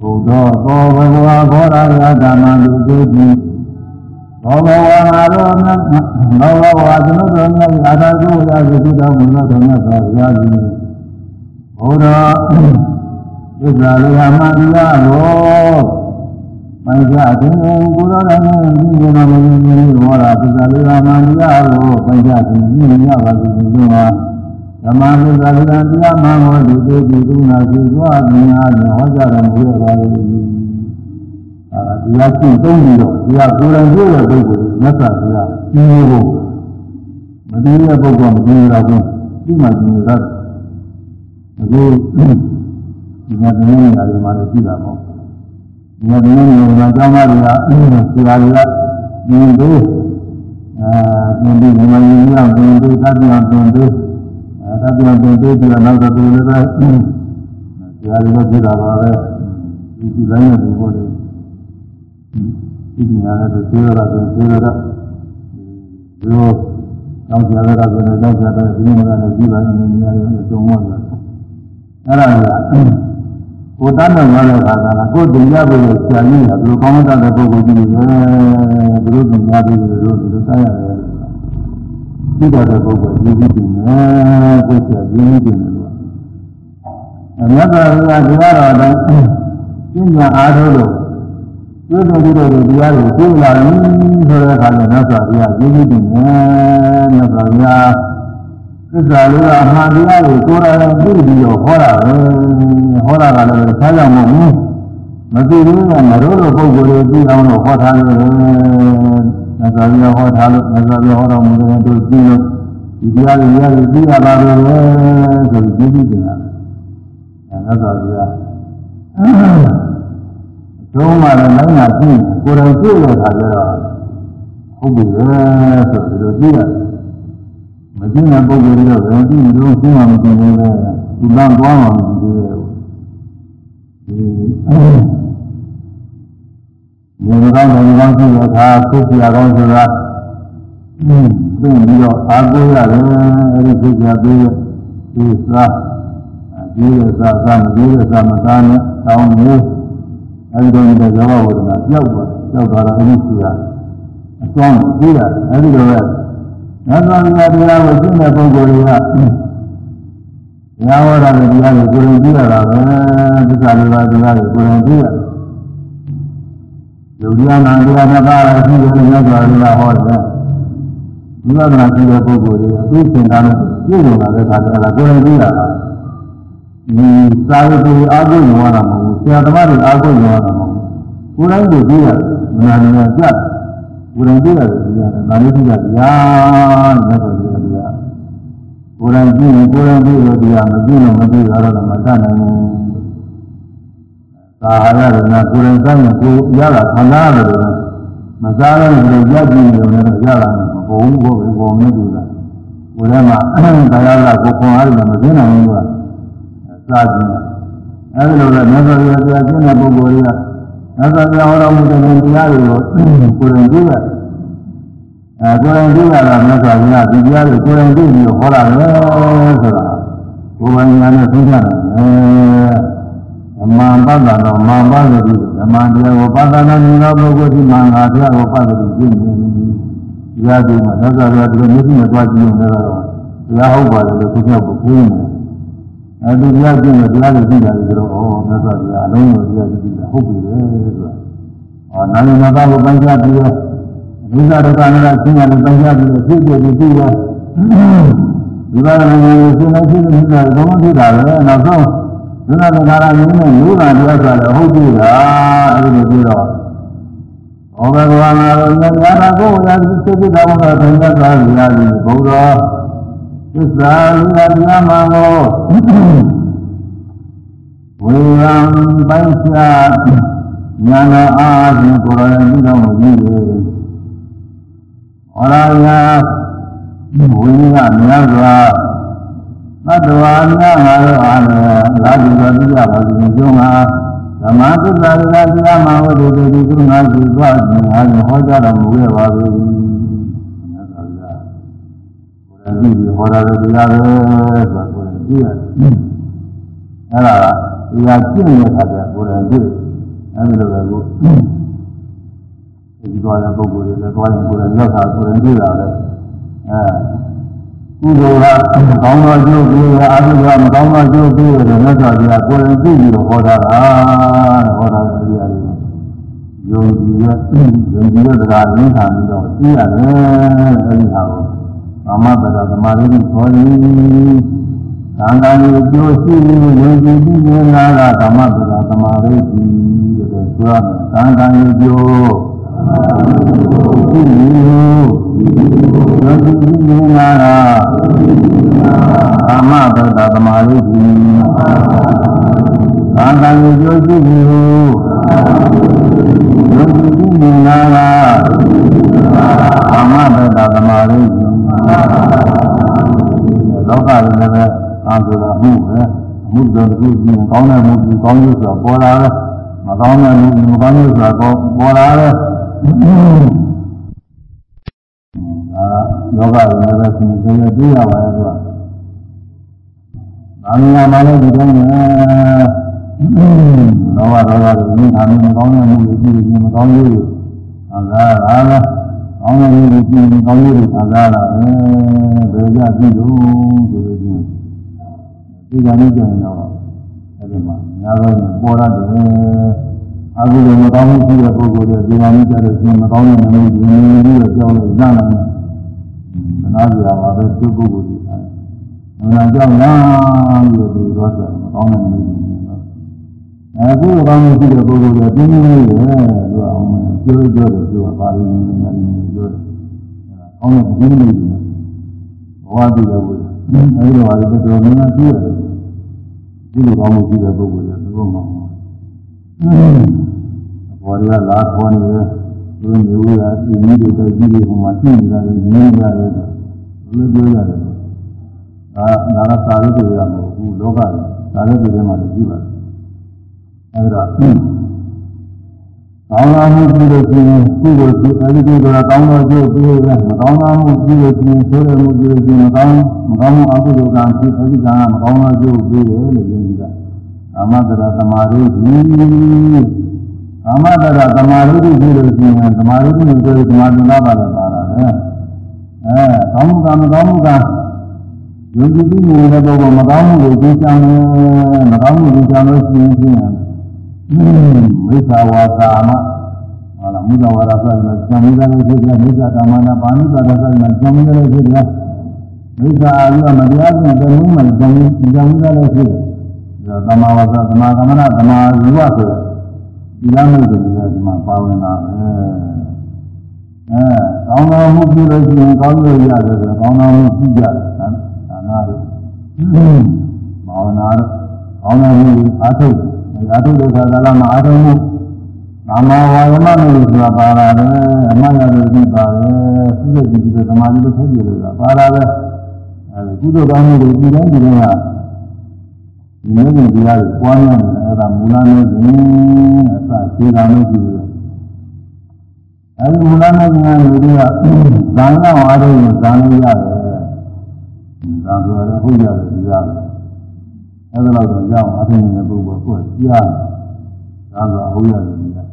ဘူးဘုဒ္ဓသောဘဂဝါဘောရာယဓမ္မလူသေတိ ဘောဘဝါရောနဘောဘဝါကျွန်ုပ်တို့များအာသာကိုရာဇိတော်မူသောတော်မြတ်စွာဘုရားသည်ဘုရားသစ္စာလေးဟာမှန်တရားကိုပိုင်ကြခြင်းကိုယ်တော်လည်းမြင်ပြီးတော်မူခြင်းဟောတာသစ္စာလေးဟာမှန်တရားကိုပိုင်ကြခြင်းမြင်ရပါသည်ဒီမှာဓမ္မလူသာလတရားမှန်ဟောဒီသိတိကုဏစီသွားမြင်အားဖြင့်ဟောကြတော်မူရပါလိမ့်မည်။ အဲဒါတရားရှင်းသုံးပြီးတော့တရားကိုယ်တိုင်ပြောတဲ့ပုဂ္ဂိုလ်မြတ်စွာဘုရားကြီးဖို့မတည်တဲ့ပုဂ္ဂိုလ်မတည်ရဘူးဒီမှာဒီလိုသာအခုဒီမှာတည်းနေရာတွေမှာလည်းရှိတာပေါ့။ဒီမှာတည်းနေရာမှာကျောင်းသားတွေကဆရာတွေကဒီလိုအဲသင်ပြီးဒီမှာရင်းအောင်သင်ပြီးသတ်ပြအောင်သင်ပြီးအဲဒါပြန်ပြန်ပြေးပြီးတော့နောက်တော့သူလည်းပဲဆရာတွေလည်းဖြစ်တာပါပဲဒီဒီလိုင်းနဲ့ဒီပေါ်လေး ဒီဒီညာနဲ့သေရတာဆိုသေရတာဒီလိုတောင်းကြရတာဆိုတော့တောင်းကြတယ်ဒီမှာလည်းဒီလိုင်းနဲ့ညာနဲ့သုံးမောတယ်အဲ့ဒါကကိုတန်းတော်ရတဲ့ခါကလာကိုတင်ရဖို့ဆရာကြီးကဘယ်လိုကောင်းတဲ့ပုဂ္ဂိုလ်ကြီးလဲဘယ်လိုတင်ရပြီးလို့ဒီလိုတိုင်းရတယ်သိတော်တဲ့ပုဂ္ဂိုလ်ကြီးကြီးတင်တယ်ကိုယ်ဆက်ကြီးကြီးတင်တယ်လို့အမြတ်စွာဘုရားဒီကတော့တိုင်းပြညာအားထုတ်လို့ ကျွတ်တဲ့ဒီလိုတရားကိုသိလာပြီဆိုတဲ့အခါကျမြတ်စွာဘုရားကြီးကြီးတင်တယ်မြတ်စွာဘုရားသစ္စာလေးကအမှန်တရားကိုကိုယ်တိုင်သိပြီးတော့ဟောတာပဲဟောတာကလည်းတခြားကြောင့်မဟုတ်ဘူးမသိဘူးကမရိုးလိုပုဂ္ဂိုလ်တွေသိအောင်လို့ဟောထားတယ်မြတ်စွာဘုရားဟောထားလို့မြတ်စွာဘုရားဟောတော်မူတဲ့တို့ကြည့်လို့ဒီတရားတွေရည်သိရပါလို့ဆိုပြီးကြည့်ကြည့်နေတာအဲမြတ်စွာဘုရား သုံးမှလည်းနိုင်တာကြည့်ကိုယ်တိုင်ကြည့်ရတာကြတော့ဟုတ်ပြီလေဆိုပြီးတော့ကြည့်ရတယ်မကြည့်တဲ့ပုဂ္ဂိုလ်တွေတော့ဘယ်ကြည့်လို့ရှင်းမှမကြည့်ဘူးလေဒီလမ်းသွားမှမကြည့်ဘူးလေဒီဒီကောင်းတယ်ကောင်းရှိတဲ့အခါသိစရာကောင်းဆိုတာသိပြီးတော့အားကိုးရတယ်အဲဒီသိစရာပြီးဒီစားဒီရစားစားမဒီရစားမစားနဲ့တောင်းနေ အဲဒီလိုနေတဲ့ဇောဝဒနာကြောက်ပါကြောက်တာလည်းအဲဒီရှိရအကောင်းကြီးရတယ်အဲဒီလိုပဲသံဃာတရားကိုရှင်းတဲ့ပုဂ္ဂိုလ်တွေကရားဟောတာလည်းတရားကိုကိုယ်ရင်ကြည့်ရတာပဲသစ္စာလေးပါးတရားကိုကိုယ်ရင်ကြည့်ရယုတ်တရားနာတရားနှစ်ပါးလည်းရှိတယ်မြတ်စွာဘုရားဟောတယ်ဒီဝဒနာရှိတဲ့ပုဂ္ဂိုလ်တွေအသိစင်တာနဲ့ပြည့်စုံလာတဲ့အခါကျတော့ကိုယ်ရင်ကြည့်ရတာဒီစာရည်တွေအားကိုးနေရတာမဟုတ်ဘူး ဆရာသမားတွေအားကိုးနေရတာမဟုတ်ဘူးကိုယ်တိုင်းကိုကြည့်ရတယ်နာနေရကြကိုယ်ရင်ကြည့်ရတယ်ဒီရတယ်ဒါလေးကြည့်ရတရားမြတ်စွာဘုရားတရားကိုယ်တိုင်ကြည့်ရင်ကိုယ်တိုင်ကြည့်လို့တရားမကြည့်လို့မကြည့်ရတော့မှတတ်နိုင်ဘူးသာရတယ်ကကိုယ်တိုင်စားရင်ကိုယ်ရတာခန္ဓာရတယ်လို့မစားလို့လည်းကြကြည့်နေလို့လည်းရတာမဟုတ်ဘူးဘုရားဘုံမျိုးတူတာကိုယ်ထဲမှာတရားလာကိုခွန်အားလည်းမသိနိုင်ဘူးကစားကြည့် အဲဒီလိုလည်းမြတ်စွာဘုရားတရားကျင့်တဲ့ပုဂ္ဂိုလ်တွေကမြတ်စွာဘုရားဟောတော်မူတဲ့တရားတွေကိုကိုယ်တိုင်ကြည့်ရအဲကိုယ်တိုင်သိရတာမြတ်စွာဘုရားဒီတရားတွေကိုယ်တိုင်သိပြီးဟောတာလေဆိုတာဘုရားညာနဲ့သိကြတယ်ဓမ္မပတ္တနာမန်ပါတိဓမ္မတရားကိုပတ္တနာမြင်သောပုဂ္ဂိုလ်ဒီမင်္ဂလာတရားကိုပတ္တိသိနေတရားဒီမှာမြတ်စွာဘုရားဒီလိုမျက်စိနဲ့တွားကြည့်နေတော့တရားဟုတ်ပါတယ်လို့သူကပြောပြီးနေ အဲဒီတရားကြည့်နေတရားတွေသိကြတယ်ဆိုတော့ဩမြတ်စွာဘုရားအလုံးစုံတရားကြည့်တာဟုတ်ပြီလေဆိုတာဟောနာမည်မသားကိုပိုင်းခြားပြီးဒုက္ခဒုက္ခနဲ့ဆင်းရဲတဲ့တရားတွေအဖြစ်အပျက်တွေသိရဒီပါရမီကိုရှင်းလိုက်ရှင်းနေတာဘုံမဖြစ်တာပဲနောက်ဆုံးဒုက္ခဒုက္ခရမင်းနဲ့လူနာတရားဆိုတော့ဟုတ်ပြီလားအဲဒီလိုပြီးတော့ဩဘဂဝါနာရောညရာကိုရာသိစိတ်တော်ကသင်္ကြန်သွားရည်ဘုရား သစ္စာလူနာတရားမှာကိုဝေယံပိုင်းခြားညာနာအားဖြင့်ကိုယ်တော်ရဲ့ပြီးတော်မူကြီးဟောရာယဝိညာဉ်များစွာသတ္တဝါများငါတို့အားလည်းလာပြီးတော့ပြရပါလိမ့်မယ်ကျုံးမှာဓမ္မသစ္စာတရားတရားမှာဝိတ္တိတိကုငါရှိသွားခြင်းအားဖြင့်ဟောကြားတော်မူခဲ့ပါပြီ။မြ ကိုယ်တိုင်ကြည့်ပြီးဟောတာလည်းတရားပဲဆိုတာကိုယ်တိုင်ကြည့်ရတယ်။အဲ့ဒါကတရားကျင့်တဲ့အခါကျကိုယ်တိုင်ကြည့်အဲ့ဒီလိုပဲကိုဒီသွားတဲ့ပုဂ္ဂိုလ်တွေလည်းသွားရင်ကိုယ်လည်းရောက်တာကိုယ်လည်းတွေ့တာပဲအဲကုသိုလ်ကကောင်းသောကျိုးပေးရအတုကမကောင်းသောကျိုးပေးရတယ်မြတ်စွာဘုရားကိုယ်လည်းသိပြီးတော့ဟောတာလားဟောတာတရားတွေယုံကြည်ရဲ့ယုံကြည်တဲ့တရားရင်းခံပြီးတော့သိရတယ်အဲဒီဟာကို သမတ္တသမာဓိကိုခေါ်ရင်သံဃာရဲ့ကျိုးရှိပြီးယုံကြည်ပြီးနေတာကသမတ္တသမာဓိကြီးတဲ့ဆိုရမယ်သံဃာရဲ့ကျိုးရှိနေယောဂီဉာဏကာမဗုဒ္ဓသမာဓိတိကာကံကိုကြိုးကြည့်ပြီးယောဂီဉာဏ ကာမဗုဒ္ဓသမာဓိတိလောကလည်းလည်းအာဆိုတာမှုပဲမှုတော်တစ်ခုကြီးကောင်းတဲ့မှုကြီးကောင်းလို့ဆိုတော့ပေါ်လာတယ်မကောင်းတဲ့မှုမကောင်းလို့ဆိုတော့ပေါ်လာတယ်အာယောဂလည်းပဲသင်္ကေတတွေ့ရပါတယ်ကွာ။ဒါမျိုးမှလည်းဒီတိုင်းပဲ။လောဘဒေါသတွေဉာဏ်မကောင်းတဲ့မှုတွေကြည့်ရင်မကောင်းဘူး။ဟာလားဟာလား။ ကောင်းတဲ့မှုတွေကြည့်ရင်ကောင်းမှုတွေဟာလားလား။အဲဘယ်ကြကြည့်လို့ဆိုလို့ချင်းဒီကနေ့ကျရင်တော့အဲဒီမှာညာတော့ပေါ်ရတယ်။အခုလိုမကောင်းမှုရှိတဲ့ပုဂ္ဂိုလ်တွေဒီမှာမြကြလို့ရှိရင်မကောင်းတဲ့နည်းတွေနည်းတွေကြောင်းလို့နားနိုင်တယ်။မနာကြရပါပဲသူပုဂ္ဂိုလ်တွေအဲ။မနာကြောင်းလားလို့ဒီတော့ဆိုမကောင်းတဲ့နည်းတွေတော့ အခုလိုကောင်းမှုရှိတဲ့ပုဂ္ဂိုလ်တွေပြင်းပြင်းလေးတွေလို့အောင်ပြောပြောတယ်သူကပါဠိနည်းနည်းပြောတယ်။ကောင်းတဲ့ပြင်းပြင်းလေးတွေဘဝတည်တယ်လို့အဲဒီလိုပါလေတော်တော်များများကြည့်ရတယ်။ဒီလိုကောင်းမှုရှိတဲ့ပုဂ္ဂိုလ်တွေသူတို့မှဘောရလာခေါ်နေတယ်သူနေဦးရဒီနည်းတွေတိုက်ကြည့်ပြီးဟိုမှာရှင်းနေတာလည်းနင်းရတယ်ဘယ်လိုပြောရတယ်ဒါနာရစာရုပ်တွေကမဟုတ်ဘူးလောကကြီးစာရုပ်တွေထဲမှာလည်းကြည့်ပါ အဲဒါကောင်းလာမှုပြုလို့ရှိရင်ကုသိုလ်ပြုအဲဒီကုသိုလ်ကကောင်းသောကျိုးပေးရမကောင်းလာမှုပြုလို့ရှိရင်ဆိုးရမှုပြုလို့ရှိရင်မကောင်းမကောင်းမှုအကုသိုလ်ကဖြစ်အဲဒီကံကမကောင်းသောကျိုးပေးတယ်လို့ယုံကြည်တာကာမတရသမာဓိကြီးကာမတရသမာဓိတိရှိလို့ရှိရင်သမာဓိတိကိုသမာဓိနာပါလည်းပါတာပဲအဲကောင်းမှုကမကောင်းမှုကယုံကြည်ပြီးနေတဲ့ပုဂ္ဂိုလ်မကောင်းမှုကိုသိချင်တယ်မကောင်းမှုသိချင်လို့ရှိရင်ဖြင့် မိစ္ဆာဝါစာမဟုတ်လားမုဒ္ဒဝါဒဆိုရင်ဇံမိသားလေးဖြစ်တယ်မိစ္ဆာကာမနာပါဏိတာဆိုရင်ဇံမိသားလေးဖြစ်တယ်မိစ္ဆာအပြီးတော့မတရားခြင်းတမှုမှဇံမိဇံမိသားလေးဖြစ်တယ်သမာဝါစာသမာကမနာသမာဇီဝဆိုတဲ့ဒီလမ်းမိတ်တွေဒီမှာပါဝင်တာပဲအဲကောင်းတော်မှုပြုလို့ရှိရင်ကောင်းလို့ရတယ်ဆိုကောင်းတော်မှုပြုကြတယ်ဒါနာတို့ဘာဝနာတို့ကောင်းတော်မှုအားထုတ် အားထုတ်တဲ့ခါကလာမှာအားထုတ်မှုနာမဝါယမလို့ဆိုတာပါလာတယ်အမှန်ရတယ်ဒီပါတယ်စိတ်ကြည့်ပြီးသမာဓိလို့ထုတ်ပြလို့ဆိုတာပါလာတယ်အဲဒီကုသိုလ်ကောင်းမှုတွေဒီတိုင်းဒီတိုင်းကဒီနေ့ဒီတရားကိုပွားများနေတယ်အဲဒါမူလနဲ့ရှင်အစခြေတော်လို့ကြည့်တယ်အဲဒီမူလနဲ့ရှင်ကလူတွေကဇာန်ရောက်အားထုတ်ရင်ဇာန်လို့ရတယ်ဇာန်ဆိုရဟုတ်ရတယ်ဒီရတယ် အဲဒါတော့ကြောင်းအားထုတ်နေတဲ့ပုဂ္ဂိုလ်ကိုကြားဇာန်ဆိုဟုတ်ရတယ်ဒီရတယ်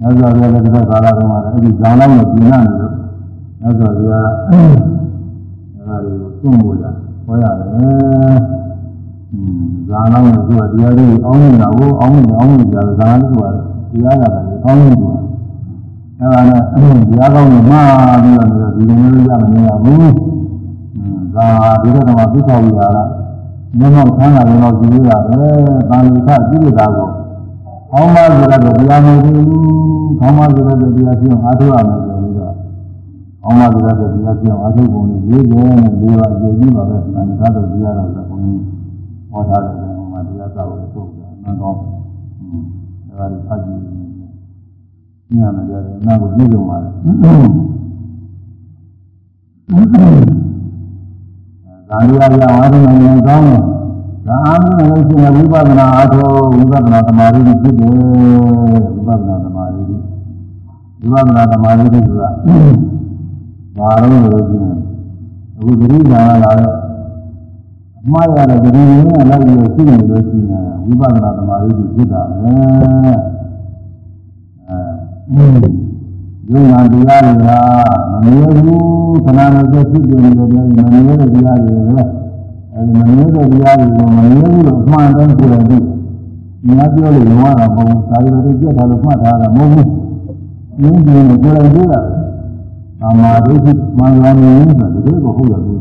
အဲဒါလည်းလည်းဒီကာလတုန်းကအဲဒီဇာန်လောက်နဲ့ပြင်နေလို့အဲဒါတွေကအဲဒါတွေကိုသွန့်လို့ရဟောရတယ်ဇာနောင်းကိုသူကတရားလေးအောင်းနေတာကိုအောင်းနေအောင်းနေကြတယ်ဇာလေးကတရားရတယ်အောင်းနေတယ်အဲဒါနဲ့တရားကောင်းကိုမှားပြီးတော့ဒီလိုမျိုးရမနေရဘူးဇာဒီတော့မှသိတော်ရတာ မျက်မှောက်ဆန်းလာရင်တော့ကြည့်ရတယ်။တာလိခကြည့်ရတာကိုအောင်းမဆိုတဲ့တရားမဟုတ်ဘူး။ခေါင်းမဆိုတဲ့တရားပြောအားထုတ်ရမယ်ဆိုတော့အောင်းမဆိုတဲ့တရားပြောအားထုတ်ပုံလေး၄၀နဲ့၄ပါးအကျဉ်းကြီးပါပဲ။တာလိခတော့တရားတော့ဘုန်းကြီးဟောထားတယ်ဟိုမှာတရားစာကိုထုတ်တယ်နန်းတော်ဒါကလည်းဖတ်ကြည့်ညမယ်ကြတယ်နားကိုကြည့်ကြပါလေ ဇာတိရရဝါဒနာဉာဏ်ကောင်းတယ်ဒါအားဖြင့်လည်းရှင်ဝိပဿနာအားထုတ်ဝိပဿနာသမာဓိဖြစ်တယ်ဝိပဿနာသမာဓိဝိပဿနာသမာဓိဆိုတာဘာလို့လဲဆိုရင်အခုသတိညာလာတဲ့အမှားရတဲ့ဒီလိုမျိုးလိုက်ပြီးရှိနေလို့ရှိရင်ဝိပဿနာသမာဓိဖြစ်တာပဲအဲ ယုံနာတရားတွေကမမြဲဘူးခဏနဲ့ဖြစ်ဖြစ်နေတဲ့တရားတွေမမြဲတဲ့တရားတွေပဲအဲဒီမမြဲတဲ့တရားတွေကိုမမြဲဘူးလို့အမှန်တမ်းပြောတယ်ဒီများပြောလို့ရောတာမဟုတ်ဘူးဒါရီတွေပြတ်တာလို့မှတ်ထားတာမဟုတ်ဘူးရင်းကြည့်လို့ကိုယ်တိုင်တွေ့တာသမာဓိမှန်ရနေတယ်ဆိုတဲ့ကိုဟုတ်ရလို့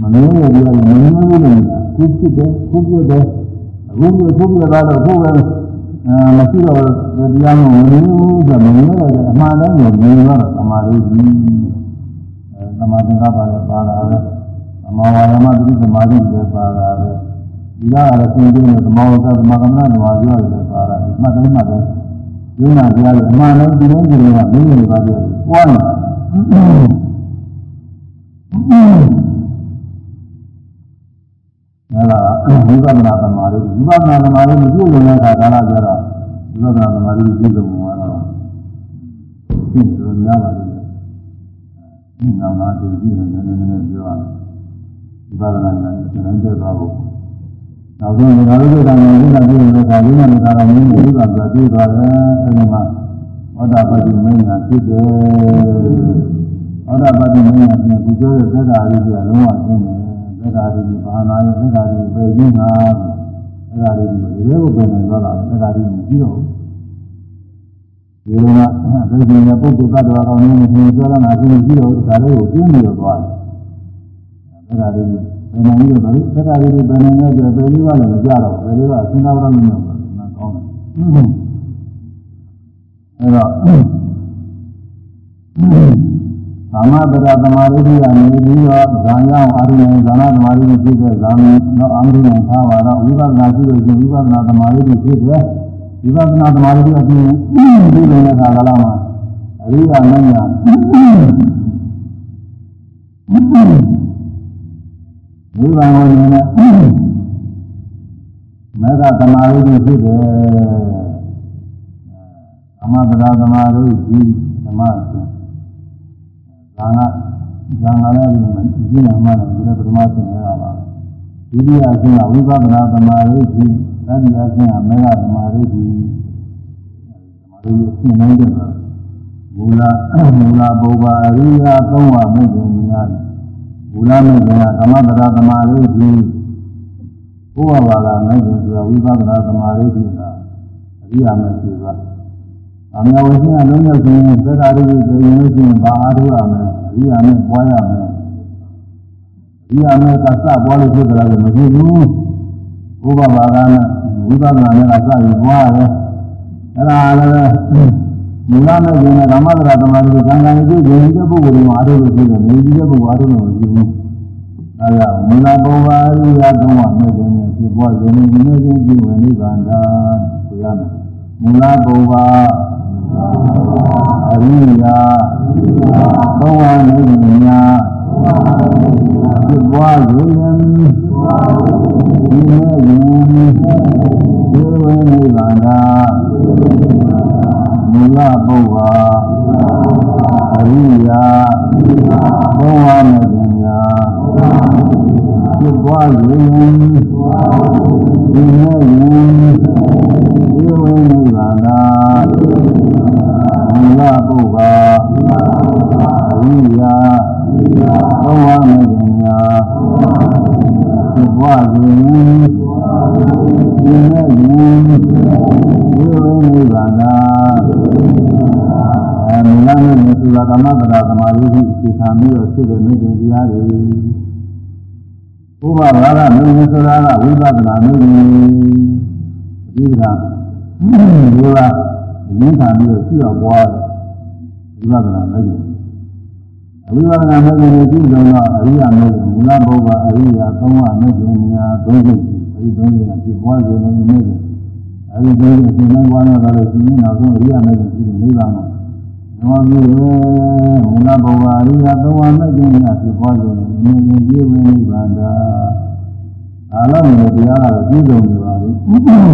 မမြဲတဲ့တရားတွေမမြဲဘူးလို့ခုဖြစ်တယ်ခုပြတယ်အခုပြခုပြတာတော့ခုပဲ အဲမရှိတော့တရားမဝင်ဘူးဆိုမမြဲတဲ့အမှားတိုင်းကိုမြင်တော့သမာဓိကြီးအဲသမာဓိကပါလဲပါလာတယ်သမာဝါယမတိသမာဓိလည်းပါလာတယ်ဒီကလည်းသင်ပြနေသမာဝကသမာကမ္မဓမ္မပြောရတယ်ပါလာတယ်မှတ်တိုင်းမှတ်တိုင်းယုံနာတရားတွေအမှန်တိုင်းဒီလိုဒီလိုကမင်းနေပါသေးတယ်ပွားနေအဲဒါ ဝိပဿနာသမာဓိဝိပဿနာသမာဓိမပြည့်စုံတဲ့အခါကာလကျတော့ဝိပဿနာသမာဓိပြည့်စုံမှာတော့ပြည့်စုံများပါလိမ့်မယ်။ဒီနောက်မှာဒီကြည့်နေနေနေပြောရဝိပဿနာဉာဏ်ကိုသင်တဲ့သွားဖို့နောက်ဆုံးဒီလိုလိုကံဉာဏ်ကိုပြည့်နေတဲ့အခါလေးနဲ့ကာရမင်းကိုဝိပဿနာပြည့်သွားတယ်အဲဒီမှာဝဒပတိမင်းညာဖြစ်တယ်။ဝဒပတိမင်းညာဖြစ်ကုသိုလ်ရဲ့သက်တာလေးကလုံးဝရှင်းတယ် သက်သာတွေဘာနာရဲ့သက်သာတွေပဲရင်းတာသက်သာတွေဒီလိုကိုပြန်နေတော့တာသက်သာတွေမရှိတော့ဘူးဒီလိုကသိဉ္ဇာပုဂ္ဂိုလ်သတ္တဝါကောင်းနေနေပြောလာတာရှိမရှိတော့ဒါလေးကိုပြင်းနေတော့သွားတယ်သက်သာတွေဘယ်နိုင်လို့လဲသက်သာတွေဘယ်နိုင်လဲဆိုတော့ဘယ်လေးကလည်းမကြတော့ဘယ်လေးကစဉ်းစားရမလို့နားကောင်းတယ်အဲတော့ ကာမတရသမာဓိကနေပြီးတော့ဇာရောက်အာရုံဇာနာသမာဓိဖြစ်တဲ့ဇာမီတော့အာရုံနဲ့ထားပါတော့ဝိပဿနာရှိလို့ရှိရင်ဝိပဿနာသမာဓိဖြစ်တယ်ဝိပဿနာသမာဓိအပြင်ဒီလိုနဲ့ခါကလာမှာအရိယာမဉ္ဇဏ်ဝိပဿနာကိုနေနဲ့မေဃသမာဓိဖြစ်တယ်ကာမတရသမာဓိဒီဓမ္မ ရှင်ဇာနာဇာနာလည်းဒီကြီးနာမှလည်းဒီလိုပထမဆင်ရတာပါဒုတိယအဆင့်ကဝိပဿနာသမာဓိကြီးတတိယအဆင့်ကမေဃသမာဓိကြီးသမာဓိအဆင့်နိုင်တဲ့မူလမူလပုဗ္ဗာရိယသုံးဝမိတ်ဉာဏ်ဝဘူလာမဲ့ကသမတရာသမာဓိကြီးဘုရားဘာသာမဲ့ခြင်းဆိုတာဝိပဿနာသမာဓိကြီးကအရိယာမဲ့ရှိသွား အမြဝရှင်အလုံးရောက်ခြင်းသက္ကာရိပြည့်ရင်ရှင်ဘာအားထုတ်ရမလဲအရိယာမဲ့ပွားရမယ်အရိယာမဲ့ကစပွားလို့ဖြစ်ကြတယ်မဖြစ်ဘူးဘုရားဘာသာနဲ့ဝိပဿနာနဲ့ကစပြီးပွားရတယ်အဲ့ဒါလည်းမူလမဲ့ခြင်းနဲ့ဓမ္မသရသမာဓိကိုကံကံကြည့်ရင်ဒီပုဂ္ဂိုလ်ကအားထုတ်လို့ရှိတယ်မြည်ကြီးတဲ့ပုဂ္ဂိုလ်အားထုတ်လို့မရှိဘူးအဲဒါမူလဘုံဘာရိယသုံးဝမဲ့ခြင်းနဲ့ဖြစ်ပေါ်ခြင်းနဲ့ဒီမဲ့ခြင်းပြီးဝင်နိဗ္ဗာန်သာဆိုရမယ်မူလဘုံဘာ အရိယသုံးဝမဲ့ခြင်းများဖြစ်ပေါ်ခြင်းနဲ့ဒီမဲ့ခြင်းပြီးဝင်နိဗ္ဗာန်သာမူလပုဗ္ဗာအရိယာဘုံဝမဂ္ဂညာဖြစ်ပွားခြင်းဒီမဲ့ရင်ဒီဝိနိဗ္ဗာန်မူ လပုဗ္ဗာအရိယာဘုံဝမဂ္ဂညာဖြစ်ပွားခြင်းဒီမဲ့ရင်ဝိနိဗ္ဗာန်အဲမူလနဲ့သုလာကမ္မပဒသမာဓိကိုအခြေခံပြီးတော့ဖြစ်တဲ့မြင့်တင်တရားတွေဘုရားဘာကမြင့်တင်ဆိုတာကဝိပဿနာမြင့်တင်ဒီကဘုရားရင်းခံပြီးတော့ရှိအောင်ပွား ဝိပဿနာမြင့်တင်အဝိပဿနာမြင့်တင်ကိုကြည့်ကြတော့အရိယာမြင့်တင်မူလဘုရားအရိယာသုံးဝမြင့်တင်များသုံးခုအဲဒီသုံးခုကဖြစ်ပွားစေတဲ့မြင့်တင်အဲဒီလိုအရှင်နိုင်ပွားတော့လည်းရှင်နေနောက်ဆုံးအရိယာမဲ့ရှိတဲ့နိဗ္ဗာန်မှာမောမြည်ရဲ့မူလဘဝအရိယာသုံးဝမဲ့ခြင်းများဖြစ်ပွားခြင်းမြင်ရင်ပြည့်ဝင်နိဗ္ဗာန်သာအာလုံးရဲ့တရားကပြည့်စုံနေပါပြီခေါင်း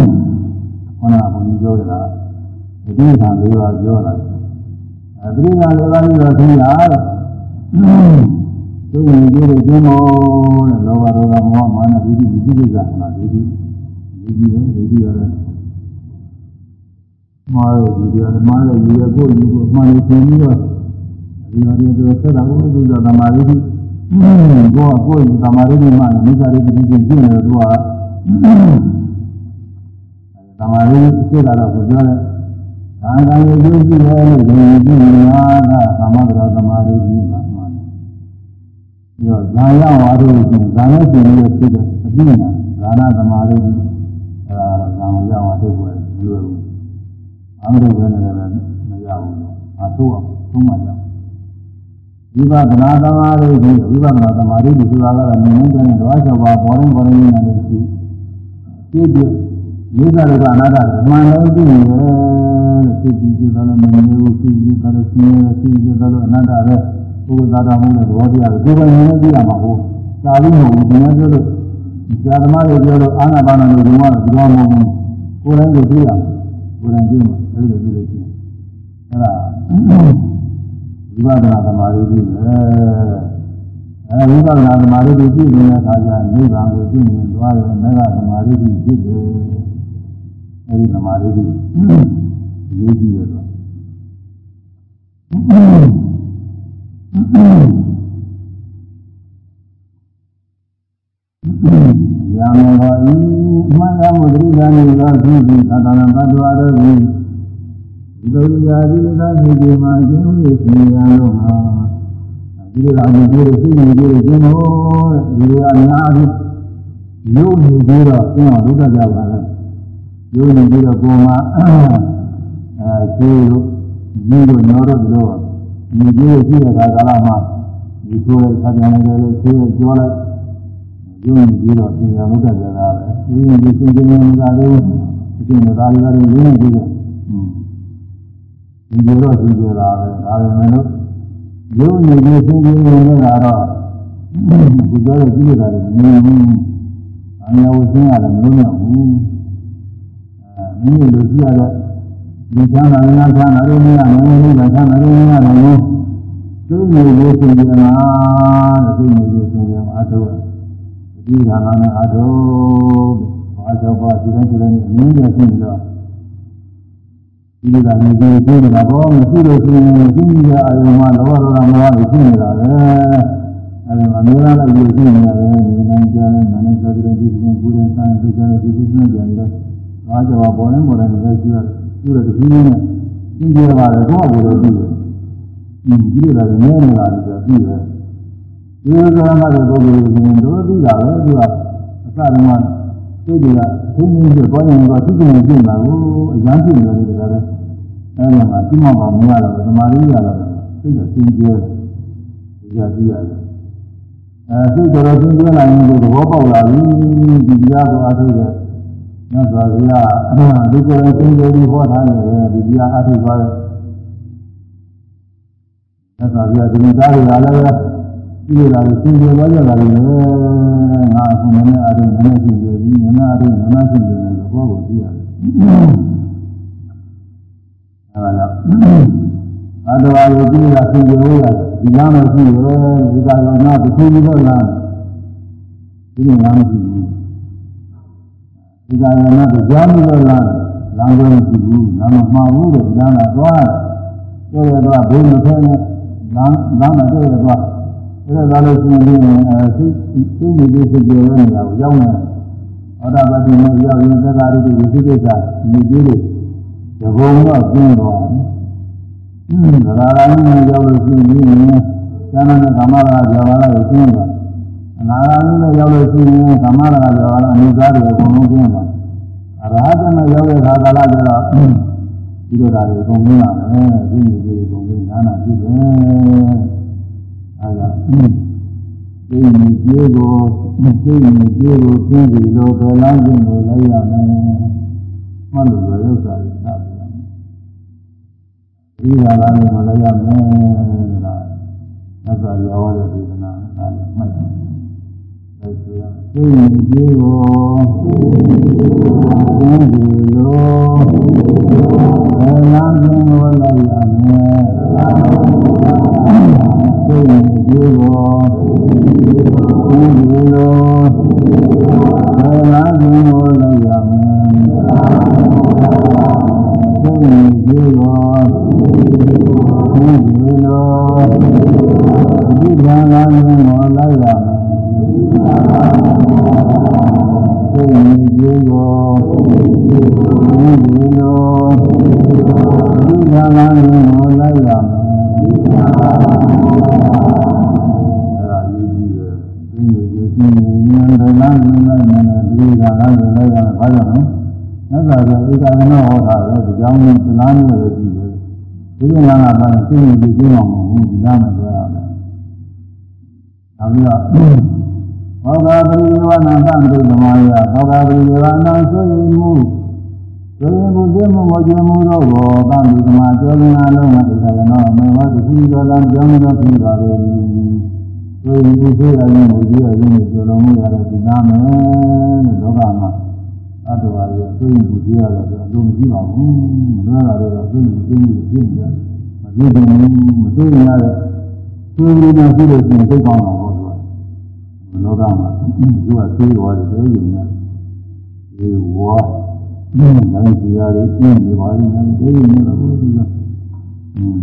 ကဘုန်းကြီးပြောကြတာဒီကိစ္စလေးပါပြောတာ အဲဒီကိစ္စလေးပါပြီးတော့သိရတဲ့သူ့ရင်ကြည့်လို့ကျင်းမို့တဲ့လောဘဒေါသမောဟမာနဒီဒီဒီကိစ္စကဒီဒီဒီဒီပဲဒီဒီရတယ်မာရဒီရမာရဒီရကိုယူကိုမှန်နေခြင်းပြီးတော့ဒီဟာတွေတော့ဆက်တာကိုသူကသမာဓိကိုကိုကကိုယ်သမာဓိမှမိစ္ဆာရိတိချင်းပြည့်နေတော့သူကသမာဓိသိတာတော့ကိုပြောတယ်။ ဒါကံရဲ့ကျိုးရှိတယ်လို့ဒီကြည့်နေတာကသမထသမာဓိကြီးပါမှန်တယ်။ပြီးတော့ဇာယဝါဒလို့ရှိရင်ဇာနဲ့ရှင်ရဲ့ဖြစ်တဲ့အပြည့်နာဇာနာသမာဓိကြီးအဲဒါဇာမယဝါဒကိုပြောလို့အမှန်တော့ဘယ်နဲ့လဲမရဘူး။အဆိုးအောင်သုံးမှရဝိပဿနာသမာဓိကိုဝိပဿနာသမာဓိကိုဆိုတာကတော့နည်းနည်းတဲ့တော့၆ပါးပေါ်ရင်ပေါ်ရင်နဲ့ရှိပြည့်ပြည့်မိစ္ဆာ ဒုက္ခအနာတ္တမှန်လို့သိနေတယ်ဖြစ်ပြီးပြတယ်လည်းမမြဲဘူးဖြစ်ပြီးတယ်လည်းရှင်းတယ်ဖြစ်ပြီးတယ်လည်းအနတ္တပဲပုဂ္ဂိုလ်သားတော်မှုနဲ့သဘောတရားကိုကိုယ်ပိုင်နဲ့သိရမှာဟုတ်သာလို့မဟုတ်ဘူးဒီနေ့ပြောလို့ဇာသမားတွေပြောလို့အာနာပါနလို့ဒီမှာဒီမှာမဟုတ်ဘူးကိုယ်တိုင်းကိုသိရမှာကိုယ်တိုင်သိမှာအဲ့လိုသိလို့ရှိရင်အဲ့ဒါဝိပဿနာသမာဓိကြီးပဲအဲဝိပဿနာသမာဓိကြီးကြည့်နေတဲ့အခါကျနိဗ္ဗာန်ကိုကြည့်မြင်သွားတယ်မေဃသမာဓိကြီးဖြစ်တယ် အဲဒီသမာဓိကြီးရေးကြည့်ရတော့ယာမေဘောဤမှန်ရမှုသတိဓာတ်ဤသောသူသည်သတ္တနာဘတ်တော်တို့သည်ဒုရာဒီသာဒီဒီမှာကျင်းလို့ရှင်ရလို့ဟာဒီလိုအမှုတွေသိနေကြတယ်ကျင်းလို့ဒီလိုအများကြီးရုပ်နေပြီးတော့ကျင်းအောင်လုပ်တတ်ကြပါလား ရုပ်နေပြီးတော့ပုံမှာအဲကျေးလို့ညီတို့ညောတို့တို့ညီကြီးရှိတဲ့ကာလမှာဒီဆိုတဲ့ဆရာနယ်လေးကျေးပြောလိုက်ရုပ်နေပြီးတော့သင်ရလုပ်တတ်ကြတာပဲဒီလိုဒီသင်္ကြန်နေတာလေးဒီနေ့ဒါလေးလည်းလေးနေပြီးတော့ဒီလိုတော့ရှိကြတာပဲဒါပေမဲ့လို့ရုပ်နေပြီးသိနေနေတာတော့ဘုရားရဲ့ကြည့်ရတာလည်းမင်းဘူးအမြဲဝရှင်းရတယ်မလို့မရဘူးအဲ မင်းလိုကြည့်ရတဲ့ဒီချမ်းသာရချမ်းသာလို့မရနိုင်ဘူးဒါချမ်းသာလို့မရနိုင်ဘူးသိနေပြီးသိနေမှာသိနေပြီးသိနေမှာအထုဒီဌာနနဲ့အထုဘာကြောင့်ပါဒီတိုင်းဒီတိုင်းအင်းရရှိနေတော့ဒီကနေ့ဒီသိနေတာပေါ့မရှိလို့ရှိရင်ရှိနေတဲ့အာယုံမှာလောဘဒေါသမောဟတွေရှိနေတာပဲအဲဒီမှာမျိုးလာလိုက်ပြီးရှိနေရတယ်ဒီနိုင်ကြတယ်နာနဲ့စားတဲ့ဒီကိစ္စကိုယ်တိုင်ဆိုင်ကြတဲ့ဒီကိစ္စနဲ့ပြန်တ ယ်။ဘာကြောင့်ပေါ်နေပေါ်နေလည်းရှိရတယ်။ရှိတဲ့ဒီနည်းနဲ့သင်ကြပါတယ်တော့ဘယ်လိုကြည့်လဲ။ဒီကြည့်ရတယ်နည်းနည်းလာတယ်ဆိုပြီးတယ်။ဒီလိုကမှတဲ့ပုဂ္ဂိုလ်ကိုတို့သိတာပဲသူကအစတုန်းကသိတယ်ကသင်ကြီးပြောနေတော့သူ့ကိုကြည့်မှာကိုအရန်ကြည့်နေတယ်ဒါလည်းအဲဒီမှာဒီမှာမှမရတော့သမာဓိရတော့သိတဲ့သင်ကြတယ်။ဒီကကြည့်ရတယ်အဲစိတ်တော်ချင်းကျလာရင်ဒီသဘောပေါက်လာပြီဒီတရားကိုအားထုတ်တဲ့ မြတ်စွာဘုရားဒီကိုယ်အချင်းချင်းဟောထားတယ်ဒီတရားအားထုတ်သွားတယ်မြတ်စွာဘုရားဒီသားတွေကလည်းဒီလိုလာရှင်းပြသွားကြတာလေငါအခုနည်းနည်းအားထုတ်နည်းနည်းရှင်းပြပြီးနည်းနည်းအားထုတ်နည်းနည်းရှင်းပြတယ်သဘောကိုသိရတယ်အဲဒါကြောင့်အတ္တဝါကိုကြည့်ရဆင်ကြလို့ရဒီလမ်းမရှိရဲ့ဒီကရောနာတစ်ခုပြီးတော့လမ်းဒီလိုလမ်းမရှိဘူး ဒီကရောနာတစ်ကြားပြီးတော့လမ်းလမ်းကိုမရှိဘူးလမ်းမမှားဘူးတဲ့လမ်းကသွားတယ်တဲ့တော့ဘုံမထဲနဲ့လမ်းလမ်းနဲ့တဲ့တော့အဲ့ဒါလို့ရှိရင်အဲစိတ်စိတ်ကြီးစိတ်ကြီးရဲ့နေရာကိုရောက်နေဩဒပတိနဲ့ရောက်ရင်သက္ကာရိတိဝိသိကိစ္စဒီကြီးတွေဒီဘုံတော့ကျင်းသွားတယ်သရရာယနဲ့ရောက်လို့ရှိရင်ကျမ်းနဲ့ကာမရာဇာဝရကိုကျင်းသွား အနာဂါမိနဲ့ရောက်လို့ရှိရင်ကာမရာဇာဝရအနိစ္စတွေအကုန်လုံးကျင်းသွားအရဟတနဲ့ရောက်တဲ့ခါကာလကျတော့ဒီလိုဓာတ်တွေအကုန်ကျင်းလာတယ်ဒီလိုတွေအကုန်ကျင်းနာနာဖြစ်တယ်အဲဒါသိမြင်ကြေးကိုသိမြင်ကြေးကိုသိပြီလို့ဘယ်လားကျင်းလို့လိုက်ရမယ်မှတ်လို့ရဥစ္စာတွေသာဒီဟာလားလည်းမလိုက်ရမယ်လားသစ္စာရောတဲ့ သိရင်ဒီကိုသိပြီလို့ဘယ်လားကျင်းလို့လိုက်ရမယ်သိရင်ဒီကိုသိပြီလို့ဘယ်လားကျင်းလို့လိုက်ရမယ်သိရင်ဒီကိုဒီလိုဒီကံကံကိုလိုက်ရမယ်သိရင်ဒီကိုဒီလိုဒီကံကံကိုလိုက်ရမယ်အဲ့ဒါယူကြည့်တယ်ဒီလိုယူကြည့်ရင်ဉာဏ်တရားနဲ့လိုက်မယ် ဒီကံကံကိုလိုက်ရမယ်ဘာကြောင့်လဲမြတ်စွာဘုရားဧကဂနောဟောတာလေဒီကြောင့်ဒီနားမျိုးကိုကြည့်ဒီလိုလားကလည်းသိနေပြီးပြောအောင်မဟုတ်ဒီလားမပြောရမယ်။နောက်ပြီးတော့ ဘောဂပရိယောနာသံတုသမာယဘောဂပရိယောနာဆိုရင်မူဆိုရင်ဘုရားမမောခြင်းမူတော့ဘောသံတုသမာကျော်လင်းအလုံးနဲ့ဒီကလည်းတော့မေဝတခုတော်လမ်းကြောင်းတော်ဖြစ်ပါလေ။ဆိုရင်ဒီသေးအရင်မူကြီးအရင်ကိုကျော်လုံးမှုရတဲ့ဒီနာမယ်တဲ့လောကမှာအတ္တဝါရဲ့သိဉ္ဇူကြည့်ရတော့အလုံးမရှိပါဘူးမလွဲတာတော့သိဉ္ဇူသိဉ္ဇူဖြစ်နေတယ်မသိဘူးမသိရတဲ့သိဉ္ဇူနဲ့ရှိလို့ရှိရင်သိကောင်းတာ ပေါ့သူကလောကမှာသူကသိသွားတယ်တဲ့ရင်နဲ့ဒီဝါတိုင်းစီရတယ်ပြင်းနေပါလိမ့်မယ်ဒီလိုမျိုးတော့သူကอืม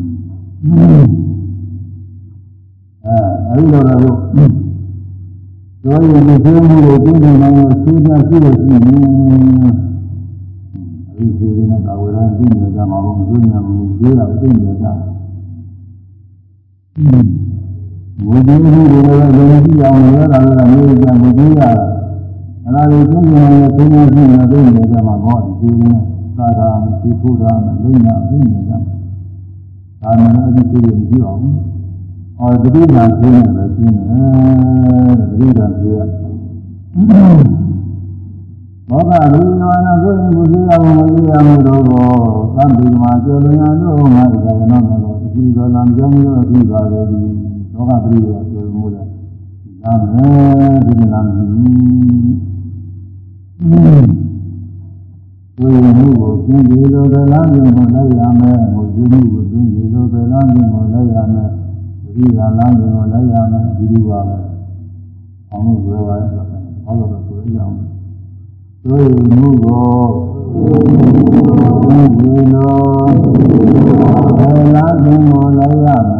အဲအဲဒီတော့တော့ဆိုရင်ဒီသိမှုကိုသိနေနိုင်လို့သိကြရှိလို့ရှိရင်အဲဒီသိတဲ့ကာဝေရသိနေကြမှာဘုံသိနေမှာသိတာသိနေကြ ဘုဒ္ဓမြတ်တွေလည်းယုံကြည်အောင်လည်းဒါလည်းမျိုးကြမသိရအဲ့ဒါကိုသိနေရင်သိနေရှိနေသိနေကြမှာဟောဒီသိနေသာသာသိဖို့တာမလုံးနာသိနေကြဒါနဲ့အဲဒီသိရင်ကြည့်အောင်ဟောတတိယသိနေတယ်သိနေတယ်တတိယသိရဘောဂရိယောနာဆိုရင်ဘုရားဘုရားမလို့တော့သံတိမှာကျော်လွန်ရလို့ငါ့ဒါကနောမေလို့ဒီလိုလမ်းကြောင်းလို့ပြီးပါ လေဒီဘောဂရိယောကျော်မှုလဲနာမယ်ဒီနာမည်ဝိမှုကိုကျင်းပြီးလို့ဗလာမြင်ကိုလိုက်ရမယ်။ဝိမှုကိုကျင်းပြီးလို့ဗလာမြင်ကိုလိုက်ရမယ်။ဒီကလမ်းကိုလိုက်ရမယ်ဒီလိုပါပဲ။အောင်လို့ပြောပါရဲ့။ဟောလို့ဆိုရအောင်။သို့မှုကိုဒီလိုဗလာမြင်ကိုလိုက်ရမယ်။သို့မှု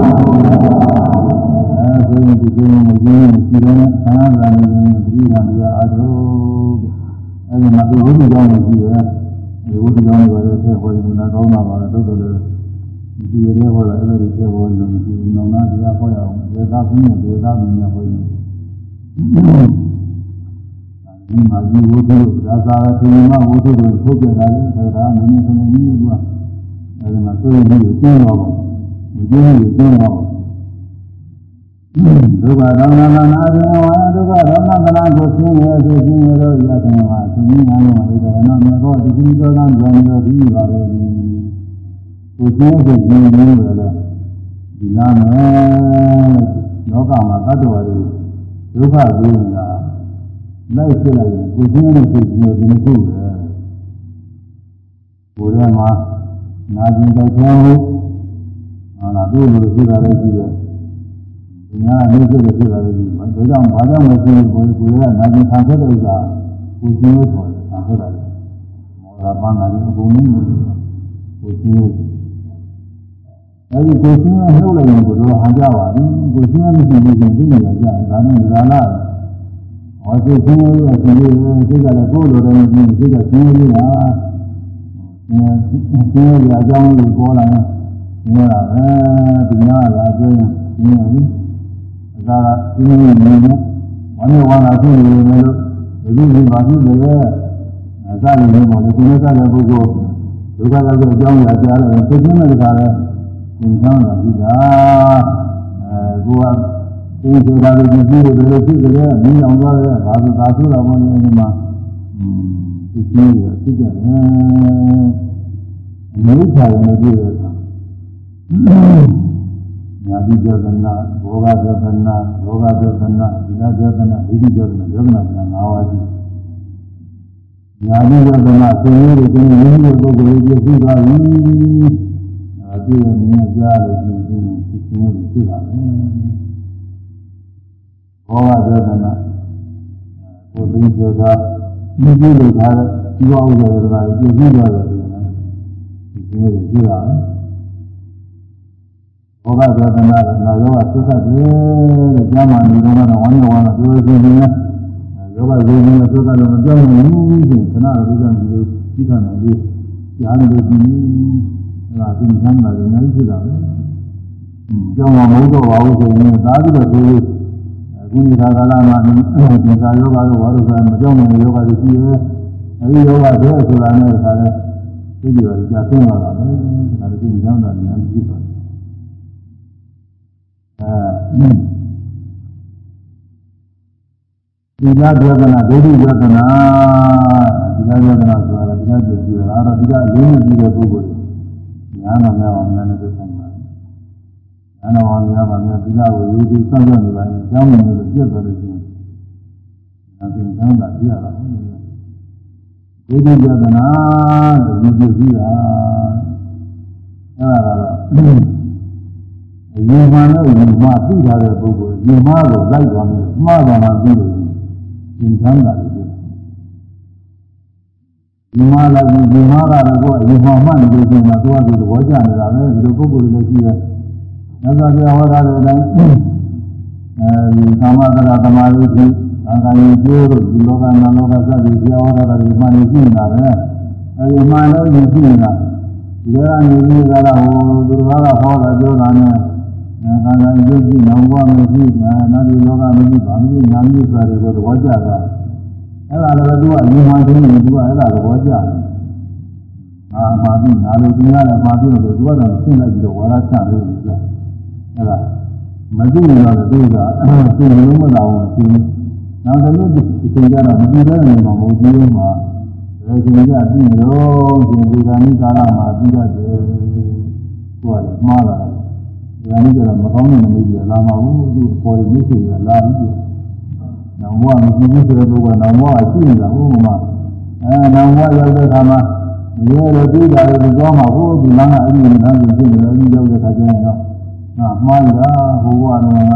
အလားတူလိုက်ရမယ်မိုးကျွေးမှုကိုဒီလိုဒီကံလားမြင်လို့လိုက်ရမယ်အဲဆိုရင်ဒီကိန်းမကျွေးမရှိတော့ဆန္ဒသာနေရင်ဒီကံတရားအားထုတ်အဲဒီမှာဒီဝိသုကြောင့်ရှိရဲ့ဒီဝိသုကြောင့်လည်းပဲဟောရင်နာကောင်းတာပါတော့တော်တော်ဒီရဲဟောလာအဲ့ဒါတွေပြောလို့မရှိဘူးနောင်နာတရားဟောရအောင်ဒေသဘုရားဒေသမင်းများဟောရင်ဒီမှာဒီဝိသုဒါသာရသေမဝိသုတွေထုတ်ပြတာလေဒါကနည်းနည်းဆုံးနည်းနည်းကအဲဒီမှာသိရင်ဒီကျင်းတော့ဒီကျင်းကိုကျင်းတော့ ဒုက္ခဒေါမနနာဇေဝဒုက္ခဒေါမနနာကိုရှင်းရဆိုရှင်းရတော့ရတဲ့မှာသင်္ကြန်မှာဒီကရဏမေသောဒီကိသောကံကြံရပြီးပါလေကိုရှင်းဆိုရှင်းရင်းတယ်ဒီနာမယ်လောကမှာတတ္တဝါတွေဒုက္ခပြီးနေတာလိုက်ဖြစ်လိုက်ရင်ကိုရှင်းလို့ဆိုရှင်းရဒီခုပဲကိုယ်ထဲမှာနာကျင်တိုက်ချောင်းဟာလားသူ့လိုရှိတာလည်းရှိတယ်ဒီ ညာလေးဖြစ်လို့ဖြစ်တာလည်းဒီမှာဒါကြောင့်ဘာကြောင့်မဖြစ်ဘူးကိုယ်ကနာကျင်ခံခဲ့တဲ့ဥစ္စာကိုရှင်းလို့ခေါ်တယ်ခံခဲ့တာလေမောလာပန်းကလည်းအကုန်လုံးကိုရှင်းလို့အဲဒီကိုရှင်းရနှုတ်လိုက်ရင်ကိုတော့ဟန်ကြပါပြီကိုရှင်းရမရှိဘူးဆိုရင်သိနေရကြတယ်ဒါနဲ့ဒီလာလာဟောစိတ်ရှင်းရရရှိရစိတ်ကလည်းကိုယ်လိုတယ်မပြီးစိတ်ကရှင်းရရတာရှင်းရရအကြောင်းလေးပေါ်လာရင်ရှင်းရတာပဲဒီညာကပြောရင်ရှင်းရပြီ ဒါကဒီနည်းနေနဲ့ဝမ်းမြောက်ဝမ်းသာဖြစ်နေတယ်လို့ဒီလိုပါဖြစ်တယ်အဲစလိမ့်နေပါလေဒီနေ့စတဲ့ပုဂ္ဂိုလ်ဒုက္ခရောက်တဲ့အကြောင်းအရာကြားတယ်သိချင်းတဲ့ခါလဲသင်္ချမ်းတာပြီးတာအဲကိုကသိဆိုတာတွေကြည့်လို့ဘယ်လိုဖြစ်ကြလဲမင်းအောင်သွားတယ်ဘာလို့သာဆိုတာမလို့ဒီမှာသိချင်းရသိကြတယ်အမျိုးချာရနေပြည့်တဲ့အခါ ညာတိကြောသနာဘောဂကြောသနာဘောဂကြောသနာဒီနာကြောသနာဒိဋ္ဌိကြောသနာယောဂနာသနာ၅ပါးရှိညာတိကြောသနာသင်ရတဲ့ဒီနည်းပုဂ္ဂိုလ်ကြီးပြည့်သွားပြီအဲဒီရမြင်ကြားလို့ဒီဒီသိချင်းရဖြစ်လာတယ်ဘောဂကြောသနာကိုသိဆိုတာဒီကြည့်လို့ထားတဲ့ဒီဝဥဒ္ဒေကပြည့်ပြီးသွားတယ်ဆိုရင်ဒီချင်းရဖြစ်လာတယ် ဘောဂသောတနာကနာယောဂသုခတ်တယ်တဲ့ကျမ်းမာနေတော့ကတော့ဝမ်းမြောက်ဝမ်းသာပြောရှင်နေတယ်ယောဂဇေယျနဲ့သုခတ်လို့မပြောင်းနိုင်ဘူးဆိုခဏလေးကဒီလိုသိတာနေပြီကြားနေလို့ဒီအဲဒါသိချမ်းသာတယ်နိုင်ဖြစ်တာပဲကြောင်းမမဟုတ်တော့ပါဘူးဆိုရင်သာပြီးတော့ဒီအခုဒီခါကာလမှာဒီစာယောဂရောဘာလို့ဆိုမကြောင်းနိုင်ယောဂတွေရှိရဲအဲဒီယောဂတွေဆိုတာနဲ့ခါလဲသိကြရကြာသိလာတာပဲဒါလည်းသိချမ်းသာတယ်နိုင်ဖြစ်ပါ တယ်ဒီလားပြောဒနာဒိဋ္ဌိပြောဒနာဒီလားပြောဒနာဆိုတာဒီလားပြောကြည့်တာအဲ့တော့ဒီကအလေးနဲ့ပြီးတဲ့ပုဂ္ဂိုလ်ညာနာများအောင်လည်းသိဆိုင်ပါညာနာအောင်များပါများဒီလားကိုရိုးရိုးစောင့်ကြနေပါရင်ကျောင်းဝင်လို့ပြတ်သွားလို့ရှိရင်ဒါပြင်ကျောင်းသာပြရတာဒိဋ္ဌိပြောဒနာလို့ဒီပြကြည့်တာအဲ့ဒါကတော့ ရေမှန်နဲ့ရေမှသိထားတဲ့ပုဂ္ဂိုလ်ရေမှကိုလိုက်သွားပြီးမှားသွားမှသိလို့သင်္ချမ်းတာလေရေမှလိုက်ပြီးရေမှကတော့ကိုယ်ရေမှမှနေလို့ရှိရင်တော့သူကသူသဘောကျနေတာပဲဒီလိုပုဂ္ဂိုလ်တွေလည်းရှိတယ်။သက်သာပြဟောထားတဲ့အတိုင်းအဲဒီကာမတရာသမာဓိရှိသံဃာရင်ကျိုးတို့ဒီလောကနာလောကစသည်ပြဟောထားတာဒီမှနေရှိနေတာပဲ။အဲဒီမှလည်းရှိနေတာဒီကနေပြီးကြတာဟိုသူတော်ကဟောတာပြောတာနဲ့ အဲခန္ဓာရုပ်ကြီးနောင်ဘဝမရှိနာနာဒီလောကမရှိဘာမရှိနာမရှိဆိုတာကိုသဘောကျတာအဲ့ဒါလည်းသူကအရင်မှချင်းနေသူကအဲ့ဒါသဘောကျတယ်အာမာပြီးနာလို့သူရတယ်မာပြီးလို့သူကတော့ရှင်းလိုက်ပြီးတော့ဝါရချလို့ပြအဲ့ဒါမသိရင်တော့သူကသူလုံးမလာအောင်ရှင်းနောက်တစ်နေ့ဒီချိန်ကျတော့မကြည့်တဲ့နေမှာမဟုတ်ဘူးမှာဒါချိန်ကျပြီးတော့ရှင်ဒီကနေ့ကာလမှာပြီးရတယ်သူကလည်းမှားလာတယ် ဉာဏ်ကြီးကတော့မကောင်းတဲ့နမိတ်ကြီးလာမှာဘူးသူပေါ်ရင်းကြီးကလာပြီး။နောင်ဘဝမရှိဘူးဆိုတဲ့ပုဂ္ဂိုလ်ကနောင်ဘဝရှိနေတာဟုတ်မှာ။အဲနောင်ဘဝရောက်တဲ့အခါမှာရဲတော့ပြီးတာလည်းကြောမှာဟိုဒီလမ်းကအဲ့ဒီလမ်းကိုဖြစ်နေတယ်အဲ့ဒီရောက်တဲ့ခါကျရင်တော့ငါမှားရတာဟိုကတော့က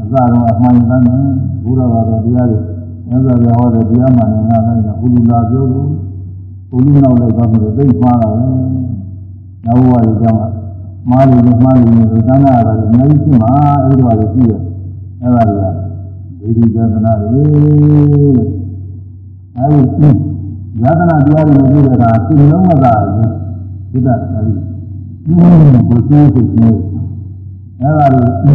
အစတော့အမှန်တမ်းနဲ့ဘုရားဘာသာတရားတွေမြတ်စွာဘုရားဟောတဲ့တရားမှန်တယ်ငါလည်းဘုလူလာပြောလို့ဘုလူနောက်လိုက်သွားပြီးတော့သိမှားတာပဲနောက်ဘဝကြီးကြောင့် မှားလို့မှားလို့ဒီသံဃာရတယ်အများကြီးဖြစ်မှာအဲ့ဒါလည်းရှိတယ်အဲ့ဒါတွေကဒိဋ္ဌိသဒနာတွေအဲဒီယသနာတရားတွေနဲ့ပြည့်တဲ့အခါစိတ်လုံးမသာရင်စိတ်ဓာတ်အဲဒီကိုသိစိတ်နဲ့အဲဒါတွေ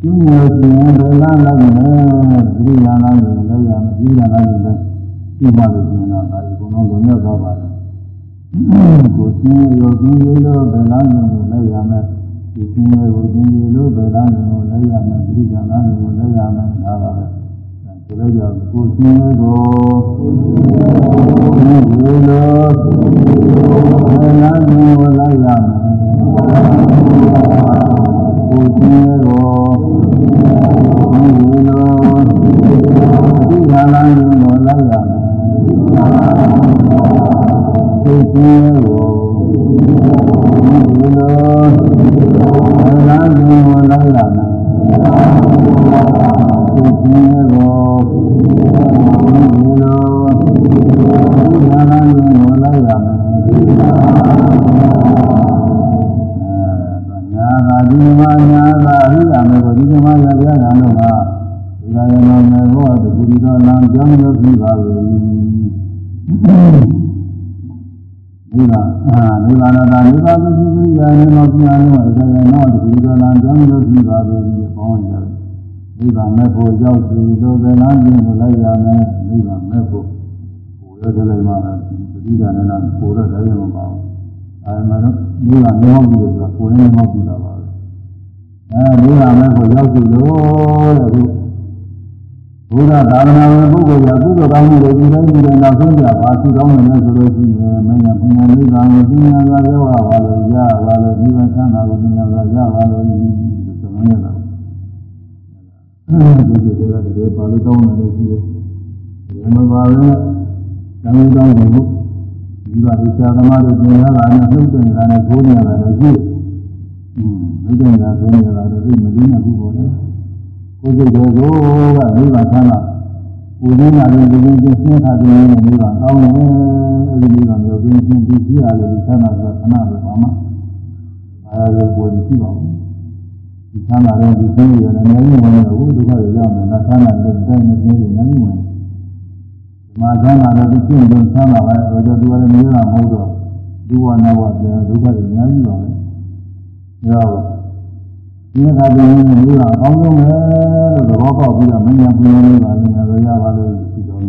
ကျင်းရခြင်းဘယ်လားလိုက်မယ်သတိညာလားရင်လည်းရမယ်ဒီညာလားရင်လည်းဒီမှာလို့ကျင်တာဒါဒီဘုံလုံးလုံးရောက်သွားပါတယ် ကိုသိရောကျင်းရလို့ဘယ်လားရင်လည်းရမယ်ဒီကျင်းရကိုကျင်းရလို့ဘယ်လားရင်လည်းရမယ်ဒီညာလားရင်လည်းရမယ်ဒါပါပဲဆိုတော့ကြောင့်ကိုသိရကိုဒီလိုဘယ်လားရင်လည်းရမယ်ကိုသိရကိုဒီလိုဒီခါလာရင်တော့လိုက်ရမယ် ကိုသိရကိုဒီလိုဘယ်လားရင်တော့လိုက်ရမယ်ကိုသိရကိုဒီလိုဒီခါလာရင်တော့လိုက်ရမယ်ညာသာဒီမှာညာသာအရိယာမေကိုဒီမှာရပြတာတော့ကဒီကရမေမေဘောတကူဒီတော့လမ်းကြောင်းလို့ပြီးပါပြီ ဒီကအာဒီကနာတာဒီကသုခိကိယာနေမောပြာလို့ဆိုရင်တော့တကူဒီတော့လမ်းကြောင်းလို့ပြီးပါပြီဘောင်းရတယ်ဒီကမေဖို့ရောက်စီလို့ပဲလမ်းကျင်းကိုလိုက်ရမယ်ဒီကမေဖို့ကိုရတဲ့လိုက်မှာဒီကနေ့ကကိုရတဲ့ရမှာပါအဲမှာတော့ဒီကနေမောပြီးတော့ကိုရင်းနေမောပြီးတာပါအဲဒီဟာမဲ့ကိုရောက်ပြီလို့တဲ့ခု ဘုရားသာသနာ့ပုဂ္ဂိုလ်ကကုသိုလ်ကောင်းမှုတွေဒီတိုင်းဒီတိုင်းနောက်ဆုံးကြပါသူကောင်းတယ်ဆိုလို့ရှိရင်မင်းကဘုရားနိဗ္ဗာန်ကိုသိဉာဏ်သာရောက်ပါလို့ရပါလို့ဒီကချမ်းသာကိုသိဉာဏ်သာရပါလို့ဒီဆိုမှန်းနေတာအဲဒီလိုကတည်းကပါလို့ကောင်းတယ်ရှိတယ်ဒီမှာပါပဲတောင်းတောင်းလို့ဒီပါဒီသာသမားတွေသင်ရတာနဲ့နှုတ်တင်တာနဲ့ဘိုးနေရတာလည်းရှိတယ်။ဒီကနေ့ဆိုနေလာတော့ဒီမလင်းနဲ့ဘူးပေါ့လေ။ ကိုယ်စိတ်ကိုကိုကနိဗ္ဗာန်ဆန်းလာ။ဦးရင်းလာတဲ့ဒီလိုချင်းရှင်းထားတဲ့နိဗ္ဗာန်ကောင်းတယ်။အဲဒီနိဗ္ဗာန်မျိုးသိချင်းသိရှိရတယ်ဒီဆန်းလာဆိုခဏပဲပါမှာ။အဲဒီကိုယ်ရှိပါဘူး။ဒီဆန်းလာတဲ့ဒီသိရတဲ့နေရာဝင်တော့ဒုက္ခတွေရောက်နေတာဆန်းလာတဲ့တိုင်းနဲ့နေနေနေဝင်။ဒီမှာဆန်းလာတဲ့ဒီသိရင်ဆန်းလာတယ်ဆိုတော့ဒီကနေ့နေတာမဟုတ်တော့ဒီဝနာဝပြန်ဒုက္ခတွေအများကြီးပါပဲ။ရောက် ဒီခါတည်းကလူကအကောင်းဆုံးပဲလို့သဘောပေါက်ပြီးတော့မညာပြင်းနေပါလိမ့်မယ်လို့ရပါလို့ဒီတော်နေ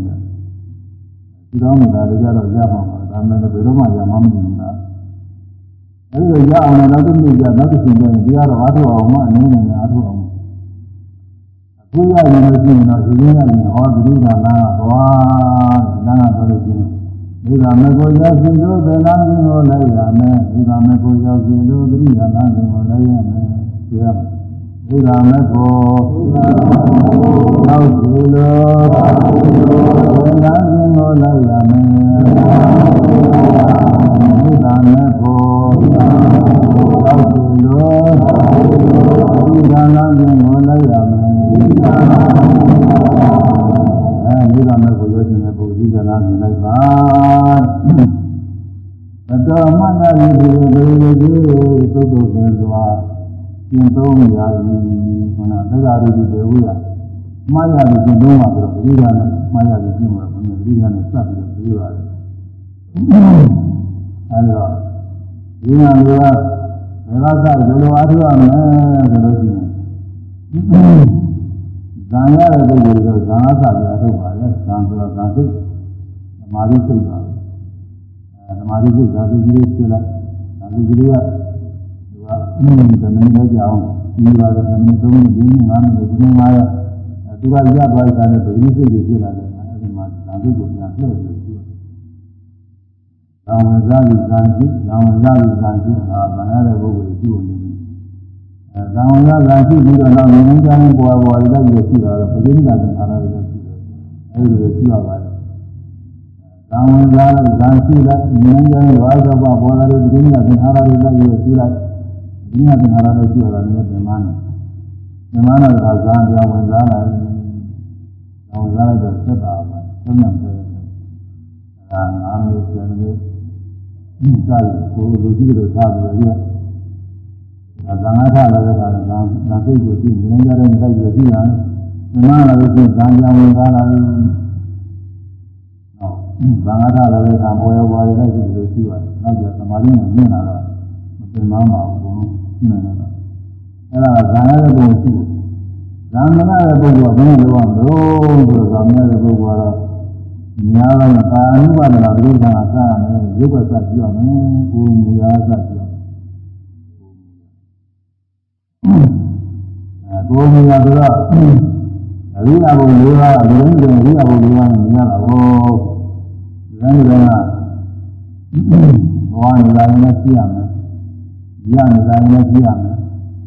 ဒီတော်နေတာလည်းကြတော့ရမှာပါဒါမှလည်းဘယ်တော့မှရမှာမဟုတ်ဘူးလားအဲဒီတော့ရအောင်လည်းတော့သူ့ကြနောက်တစ်ချိန်ကျရင်တရားတော်အားထုတ်အောင်မှအနေနဲ့အားထုတ်အောင်အခုရရင်လို့ရှိရင်တော့ဒီလိုရရင်ဟောဒီကလာသွားလမ်းကဆိုလို့ရှိရင်ဒီကမကိုရောက်ရှင်တို့ဗေလန်းကိုလိုက်ရမယ်ဒီကမကိုရောက်ရှင်တို့တတိယလမ်းကိုလိုက်ရမယ် ဒီကဒီကမကိုရောက်ရှင်တို့ဗေလန်းကိုလိုက်ရမယ်ဒီကမကိုရောက်ရှင်တို့ဒီကလမ်းကိုလိုက်ရမယ်အဲဒီကမကိုရောက်ရှင်တဲ့ပုဂ္ဂိုလ်ကလာမြင်လိုက်ပါဘတော်မနာရီဒီလိုလိုကြီးသုတ်တုတ်ပြန်စွာ ကျင့်သုံးရာဤခန္ဓာတရားရည်တွေဝိရမှားရတယ်ကျင့်သုံးပါဆိုတော့ဒီကနေ့မှားရတယ်ကျင့်မှာဘုရားဒီကနေ့စပ်ပြီးပြောရတယ်အဲဒါဒီနာမျိုးကဘယ်ကစဘယ်လိုအားထုတ်ရမလဲဆိုလို့ရှိရင်ဇံရတဲ့ပုဂ္ဂိုလ်ကဇံအစကြာထုတ်ပါလေဇံဆိုတော့ဇံစိတ်သမာဓိစိတ်ပါအဲသမာဓိစိတ်ဓာတ်ကြီးလေးဖြစ်လိုက်ဓာတ်ကြီးလေးက သူကအင်းတမန်လေးကြောင်းဒီပါတဲ့မင်းသုံးမိနစ်၅မိနစ်ဒီမှာရသူကရသွားတာနဲ့ဒီစိတ်ကိုဖြစ်လာတယ်အဲဒီမှာဓာတ်ကြီးကိုပြန်လှည့်လို့ရှိတယ်။သာဝဇာတိဇာတိသာဝဇာတိဇာတိဟာဗန္ရတဲ့ပုဂ္ဂိုလ်ရှိနေတယ်။အဲသာဝဇာဇာတိပြီးတော့နောက်ငင်းကြမ်းပေါ်ပေါ်လိုက်ရရှိတာတော့ပဋိနိဒာသင်္ခါရတွေရှိတယ်။အဲဒီလိုရှိရပါတယ်။သံဝင်လာလိုက်ဇာရှိလိုက်ဉာဏ်ကြရင်ဝါသဘပေါ်လာတဲ့ဒီနေ့ကသင်္ခါရတွေလိုက်ရရှိလိုက် ဒီနေ့ကသင်္ခါရတွေရှိရတာလည်းပြန်မနေပြန်မတော့ဒါဇာပြောင်းဝင်လာလိုက်။ဝင်လာလိုက်တော့သက်တာပါသုံးနိုင်တယ်။အဲဒါငါးမျိုးဆယ်မျိုးဒီစားကိုလူကြီးတို့ထားပြီးရ။ဒါကငါထားလာတဲ့အခါကဒါဒါစိတ်ကိုကြည့်နေကြတဲ့တိုက်ကိုကြည့်ရတယ်။ဒီမှာလည်းဒီဇာပြောင်းဝင်လာလိုက်ဘာငါထားလည်းကပေါ်ရောပေါ်ရတဲ့ဒီလိုရှိပါတယ်။နောက်ကျသမာဓိနဲ့မြင်လာတော့မပင်မမှာဘူးဘုံ ရှိနေတယ်။အဲ့ဒါဇာရတဲ့ပုံရှိတယ်။ဇာမနာတဲ့ပုဂ္ဂိုလ်ကဘယ်လိုလုပ်အောင်လို့ဆိုတော့ဇာမနာတဲ့ပုဂ္ဂိုလ်ကတော့ညာတော့ကာအနုပါဒနာဒုက္ခအစရမယ်ရုပ်ကစကြည့်ရမယ်ကိုယ်မူရာစကြည့်ရမယ်အဲကိုယ်မူရာဆိုတော့အရိယာဘုံ၄ပါးအလုံးစုံအရိယာဘုံ၄ပါးနဲ့မြင်ရတာဟောဇန်တော်ကဘဝနေလာရင်ရှိရမယ်။ ရနေလာရင်ရှိရမယ်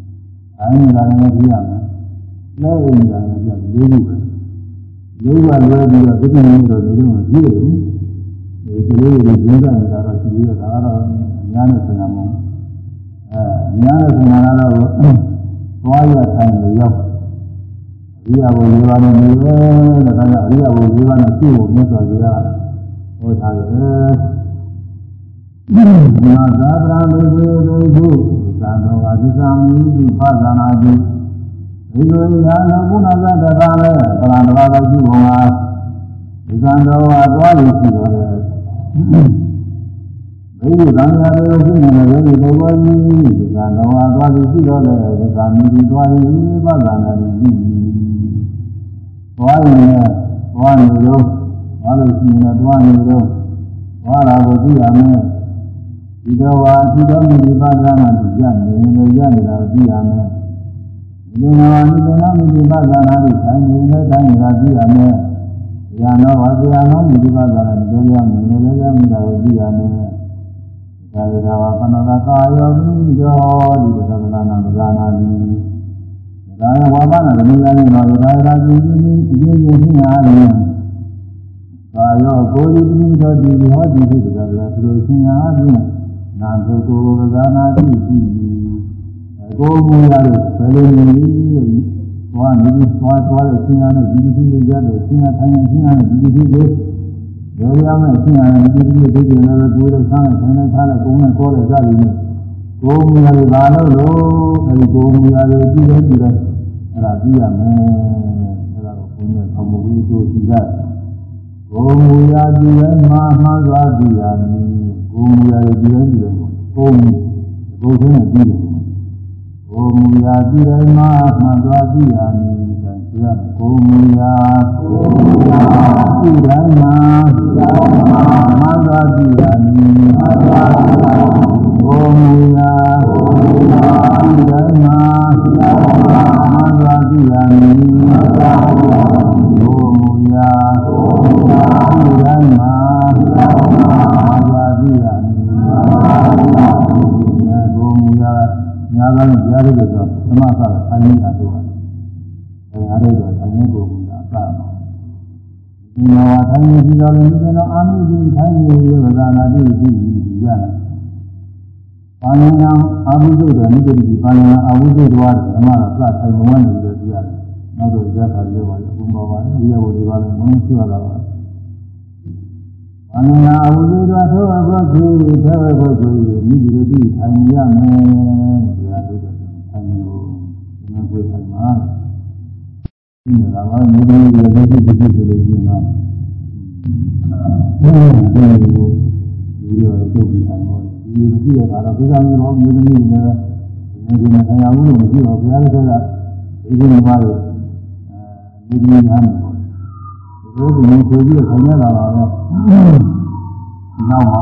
။အိုင်းနေလာရင်ရှိရမယ်။လဲနေလာရင်ရှိရလေးခုပဲ။လေးခုလွဲပြီးတော့ဒီကိစ္စမျိုးတော့ဒီလိုမရှိဘူး။ဒီကလေးတွေကျင်းစားနေတာတော့ရှိသေးတယ်ဒါကတော့အများနဲ့ဆင်တာမဟုတ်ဘူး။အဲအများနဲ့ဆင်တာကတော့သွားရဆိုင်လို့ရောက်အရိယာဘုံ၄ပါးနဲ့နေတယ်ဒါကလည်းအရိယာဘုံ၄ပါးနဲ့ရှိဖို့မြတ်စွာဘုရားဟောထားတယ် မာသာပရာမေသေဘေခုသံတော်အ ધિ ကာမိတိပါဇာနာတိဒီလိုရာနကုဏဇတတာလဲပရံတော်တော်ရှိပုံမှာဒီသံတော်ဟာသွားရရှိတော်တယ်ဘိဓိသံဃာတွေရှိနေတဲ့ဒီပုဂ္ဂိုလ်ကြီးဒီသံတော်ဟာသွားရရှိတော်တယ်ဒီကမိတိသွားရပါဇာနာတိသွားရင်သွားနေလို့ဘာလို့ရှိနေလဲသွားနေလို့သွားတာကိုသိရမယ် ဒီတော့ဟာဒီတော့ဒီပါဒနာကိုကြနေနေကြနေတာကိုသိရမယ်ဒီနာမဒီနာမဒီပါဒနာကိုဆိုင်နေနေတိုင်းနေတာသိရမယ်ဉာဏ်တော်ဘာတရားတော်ဒီပါဒနာကိုကြရမယ်နေလည်းရမယ်ကိုသိရမယ်ဒါရတာကနကကာယောမိယောဒီသဒ္ဒနာနာဒနာတိဒါရဝါပနာဓမ္မယနဲ့တော့ဒါရတာကြည့်ကြည့်ကြည့်ကြည့်ကြည့်နေရတယ်ကာယောကိုယ်ဒီတိတော်ဒီဟောဒီဖြစ်ကြတယ်ဆိုလို့ရှင်အားဖြင့် နာမ်ကိုကိုယ်ကနာတိရှိကိုယ်မူရတဲ့ဘယ်လိုနေလဲသွားနေပြီးသွားသွားတဲ့ရှင်အားနဲ့ဒီတိဖြစ်ကြတယ်ရှင်အားထိုင်နေရှင်အားနဲ့ဒီတိဖြစ်တယ်ရောရမယ်ရှင်အားနဲ့ဒီတိဖြစ်တယ်လည်းကိုယ်နဲ့ဆန်းနဲ့ဆန်းနဲ့ထားနဲ့ကိုယ်နဲ့ကောတဲ့စသည်နဲ့ကိုယ်မူရတဲ့ဘာလို့လို့အဲဒီကိုယ်မူရတဲ့ပြီးတော့ပြီးတော့အဲ့ဒါသိရမယ်အဲ့ဒါကိုဘုန်းကြီးဆောင်းမှုကိုသိရတယ်ကိုမူရာဒီလည်းမှာမှားသွားပြီရမည် ကိုမူရာဒီလည်းဒီလည်းကိုမူကိုယ်ချင်းနဲ့ပြီးတယ်ကိုမူရာဒီလည်းမှားမှားသွားပြီရမည်ဆိုရကိုမူရာကိုမူရာဒီလည်းမှာမှားသွားပြီရမည်ကိုမူရာဒီလည်းမှာမှားသွားပြီရမည်ကိုမူရာဒီတိုင်းမှာ ဘာသာကြည့်ရမည်။ကိုမူရာညာကလည်းကြားရတယ်ဆိုသမသကအရင်ကတော့အဲအားရတော့အရင်ကိုမူရာအကမှာဒီမှာထိုင်နေကြတော့လည်းဒီကတော့အာမိဒီထိုင်နေရဝဇာနာတိရှိပြီးရတယ်။ပါဏာအာဘုဇ္ဇတော်မြစ်တိပါဏာအာဘုဇ္ဇတော်ဓမ္မကစထိုင်မဝင်နေလို့ပြရတယ်။နောက်တော့ရတာပြောပါလေဘုံပေါ်ပါဒီရဘုဒီပါလည်းမင်းရှိရတာပါ။ အနန္တအဝိဇ္ဇာသောအဘောခေသောအဘောခေမိဒီရတိထိုင်ရမယ်တရားတို့ထိုင်လို့ဒီမှာကိုထိုင်မှာဒီမှာကမြို့တော်ရဲ့လက်ရှိဖြစ်ဖြစ်လို့ရှိရင်တော့အဲဒီလိုဒီလိုတုတ်ပြီးထိုင်တော့ဒီလိုကြည့်ရတာတော့ဒီကနေ့တော့မြို့သမီးတွေလည်းဒီနေ့ကထိုင်အောင်လို့မရှိတော့ဘုရားလည်းကဒီလိုပါလို့အဲဒီလို ထားနေပေါ့ဒီလိုမျိုးဆိုပြီးခံရတာပါပဲနောက်မှာ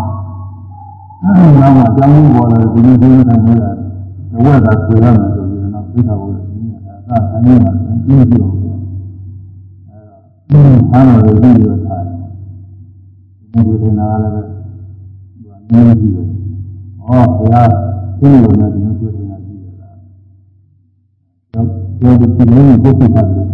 နောက်မှာကြောင်းမှုပေါ်တယ်ဒီလိုဆိုရင်လည်းအဝတ်ကဆွေရမယ်ဆိုပြီးတော့သိတာကိုလည်းအဲဒါအနေနဲ့ပြီးပြီးတော့အဲဒါဆန်းတော်ကိုပြီးတော့ထားတယ်ဒီလိုနာလည်းပဲနည်းပြီးတယ်ဟောဘုရားသိလို့လည်းဒီလိုဆိုနေတာကြည့်ရတာတော့ဒီလိုမျိုးပုဂ္ဂိုလ်ပါတယ်ဆန္ဒတယ်ပုံပေါ်ခြင်းညာလည်းဒီကဘယ်လိုဖြစ်လုံးပေါ်ခြင်းပြီးတော့အာမဉာဏ်ထားတဲ့ခံအဲဒါညာဒီလိုထိုင်လို့ရှိမာလို့ဒီလိုထိုင်ခြင်းမကောင်းတော့ဒီလိုထိုင်ရပါတ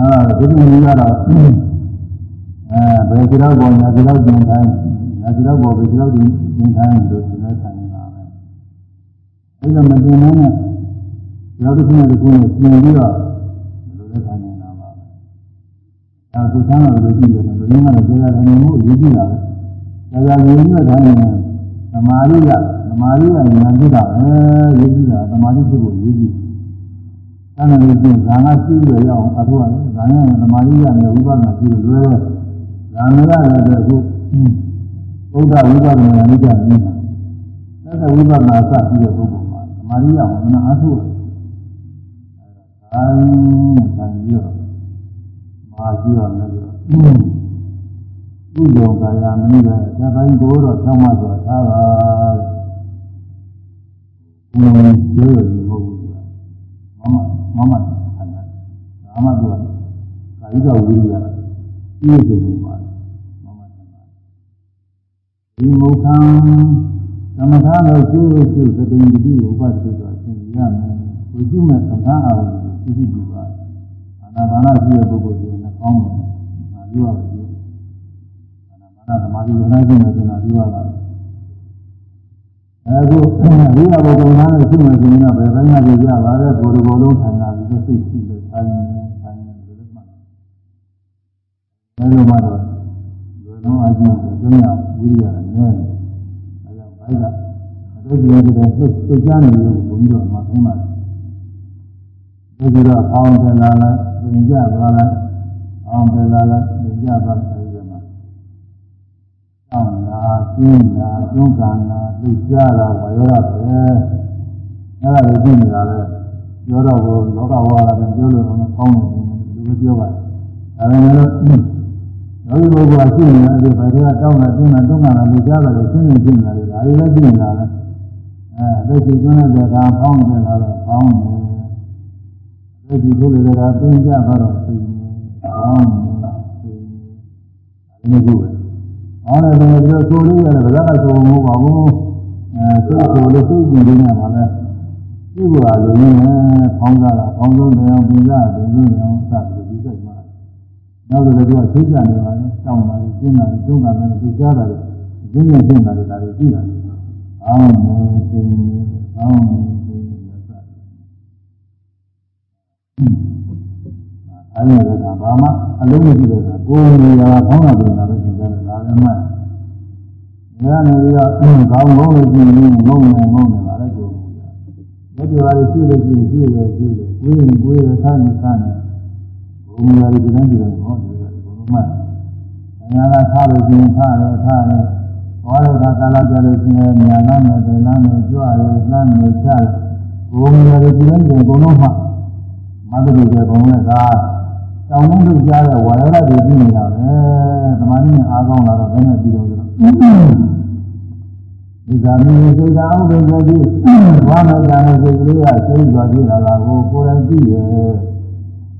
အဲဒီလိုဘုရောဘာမင်းမှာပုဂ္ဂိုလ်တွေအာရုံနာညာဘုရားကလည်းခံရခံရဆိုတော့ဒီထိုင်မှတော့ပြင်းနေတယ်အာဒီလိုမျိုးကတော့အဲဘယ်ကြောက်ပေါ်ညာကြောက်ကျင်တိုင်းညာကြောက်ပေါ်ဘယ်ကြောက်ကျင်တိုင်းလို့ဒီလိုထိုင်နေတာပဲအဲ့ဒါမတင်နဲ့ရောက်တစ်ခုနဲ့တစ်ခုနဲ့ပြင်ပြီးတော့ဒီလိုလည်းထိုင်နေတာပါပဲအဲသူဆန်းတော့လို့ကြည့်တယ်လူရင်းကတော့ကြာကြာနေမှုအရေးကြီးတာပဲကြာကြာနေမှုတိုင်းနဲ့သမာဓိရသမာဓိရဉာဏ်ကြည့်တာပဲရေးကြည့်တာသမာဓိဖြစ်ဖို့ရေးကြည့် အဲ့ဒါလို့ပြင်ဇာနာရှိရရအောင်အထောက်အကူဇာနာသမာဓိရနဲ့ဝိပဿနာရှိလို့လွယ်တယ်ဒါမရတယ်ဆိုအခုဘုရားဝိပဿနာဉာဏ်ကြည့်နေတာအဲ့ဒါဝိပဿနာစပြီးတဲ့ပုဂ္ဂိုလ်မှာသမာဓိရအောင်နာအထုအဲဒါပြီးတော့မာကြည့်ရမယ်ဆိုကုသိုလ်ကာယမနည်းပဲသက္ကိုကိုတော့ဆောင်းမဆိုထားပါဘုရားကျေးဇူး မဟုတ်ဘူးမမမမဆန္ဒဒါမှပြောကာယကဝိရိယပြည့်စုံပါမမဆန္ဒဒီမုခံသမထလို့ရှိရှိသတိတတိဥပဒိတော့အရှင်ရမယ်ဝိကျွမဲ့သမထအောင်သိသိပြုပါအာနာပါနရှိတဲ့ပုဂ္ဂိုလ်တွေနဲ့ကောင်းတယ်အာပြုရပါဘူးအာနာပါနသမာဓိဝိနာရှိမယ်ဆိုတာပြုရတာ အခုရိယာဘုံကလည်းရှိမှဆိုရင်တော့ဘယ်တိုင်းမှကြည့်ရပါလဲကိုယ်ကိုယ်လုံးထိုင်လာပြီးစိတ်ရှိလို့ထိုင်နေထိုင်နေလို့လည်းမှအဲလိုမှတော့ဒီလိုအကျိုးကိုကျင်းရဝိရိယနဲ့အဲကြောင့်ဘိုက်ကအတိတ်ကတည်းကလှုပ်လှုပ်ရှားနေလို့ဘုန်းကြီးတို့မှသိမှာဒီလိုတော့အောင်းတယ်လာလိုက်ပြင်ကြသွားလိုက်အောင်းတယ်လာလိုက်ပြင်ကြသွားလို က်အဲဒီမှာအောင်းလာကျင်းလာကျွန်းကံလာလှုပ်ရှားလာဝါရောပဲအဲ့ဒါလည်းကြည့်နေတာလေပြောတော့ဘုလောကဝါလာတယ်ပြောလို့တော့ကောင်းတယ်ဒီလိုပြောပါတယ်ဒါပေမဲ့လို့ယောဂီပုဂ္ဂိုလ်ကရှိနေတယ်ဘယ်တွေကတောင်းတာတင်းတာတုံးတာလှုပ်ရှားလာတယ်ရှင်းနေရှင်းနေတာလေဒါတွေလည်းကြည့်နေတာလေအဲလက်ရှိကျွန်းတဲ့ကံဖောင်းတယ်လာတော့ဖောင်းတယ်လက်ရှိထုတ်လေကပင်းကြတော့သိနေဖောင်းတယ်သိနေဒါလည်း ကိုယ်အောင်းတယ်ဆိုတော့ကိုယ်လေးရတယ်ဗလာကဆိုမဟုတ်ပါဘူးအဲစိတ်ကိုလို့စိတ်ကြည့်နေတာပါလဲဒီကွာလူရင်းနဲ့ဖောင်းကြတာဖောင်းဆုံးတယ်အောင်ပြင်ကြတယ်လို့အောင်စပြီးဒီစိတ်မှာနောက်လည်းသူကသိကြနေပါလေတောင်းတာကျင်းတာကျုံးတာလည်းသိကြတာလေကျင်းနေကျင်းတာလည်းဒါတွေကြည့်တာအောင်းနေသိနေအောင်းနေသိနေစတယ်အဲဒီကဘာမှအလုံးမရှိတဲ့ကကိုယ်နေရာဖောင်းတာပြင်တာပဲသင်ကြတယ်ဒါလ ည်းမှ။ဒါနဲ့ပြီးတော့ခေါင်းငုံလို့ရှိရင်ငုံနေငုံနေပါလေကိုယ်။လက်ပြပါလေရှိလို့ရှိရင်ရှိတယ်ရှိတယ်။ကိုယ်ရင်ကိုယ်ရဆန်းနေဆန်းနေဘုံရည်ဒီတိုင်းဒီတိုင်းဟောဒီကဘုံမှ။ညာကထားလို့ရှိရင်ထားတယ်ထားတယ်။ဟောတဲ့ကာလကြလို့ရှိရင်ညာကနဲ့ဒေနာနဲ့ကြွရဲလှမ်းနေချတယ်။ဘုံရည်ဒီတိုင်းဒီဘုံလုံးမှမတ္တလူတွေဘုံနဲ့ကား တောင်းလို့ကြားတဲ့ဝါရဒတွေကြည့်နေတာပဲသမာဓိနဲ့အားကောင်းလာတော့ဘယ်နဲ့ပြီးတော့လဲဒီကမင်းစိတ်ဓာတ်အောင်ပဲကြည့်ဝါမတန်တဲ့စိတ်ကလေးကစိတ်သွားကြည့်လာတာကိုကိုယ်တိုင်ကြည့်ရဲ့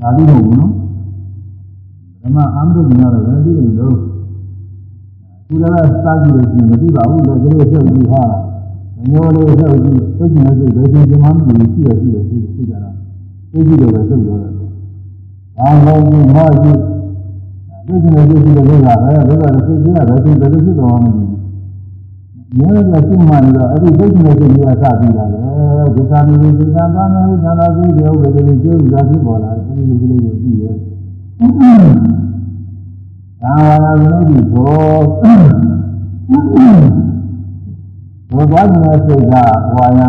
ဒါပြီးမဟုတ်ဘူးနော်ဓမ္မအမှန်တရားတော့လည်းကြည့်နေလို့သူလည်းစားကြည့်လို့ရှိရင်မသိပါဘူးလေကလေးဆက်ကြည့်ဟာမျိုးလေးဆက်ကြည့်စိတ်ကျင်တဲ့စိတ်ဘယ်ချိန်မှမကြည့်ရှိရရှိရရှိရှိကြတာသိကြည့်တော့ပဲစိတ်ရောတ ယ်အာမောကြီးမောကြီးသိကျင်တဲ့စိတ်တွေလည်းပဲဒါကစိတ်ကြီးရတယ်စိတ်တွေဖြစ်တော်မှာမင်းလည်းရှိမှနေတော့အဲ့ဒီသိကျင်တဲ့စိတ်ကြီးအစပြီးတာလေဒီကံမျိုးဒီကံပါမယ်ဉာဏ်သာပြီးတယ်ဘယ်လိုကျေးဇူးသာဖြစ်ပေါ်လာတယ်အဲ့ဒီလိုကလေးကိုကြည့်ရဲ့သာဝရဝိဓိသောဘောဓမြတ်စိတ်ကဝါယံ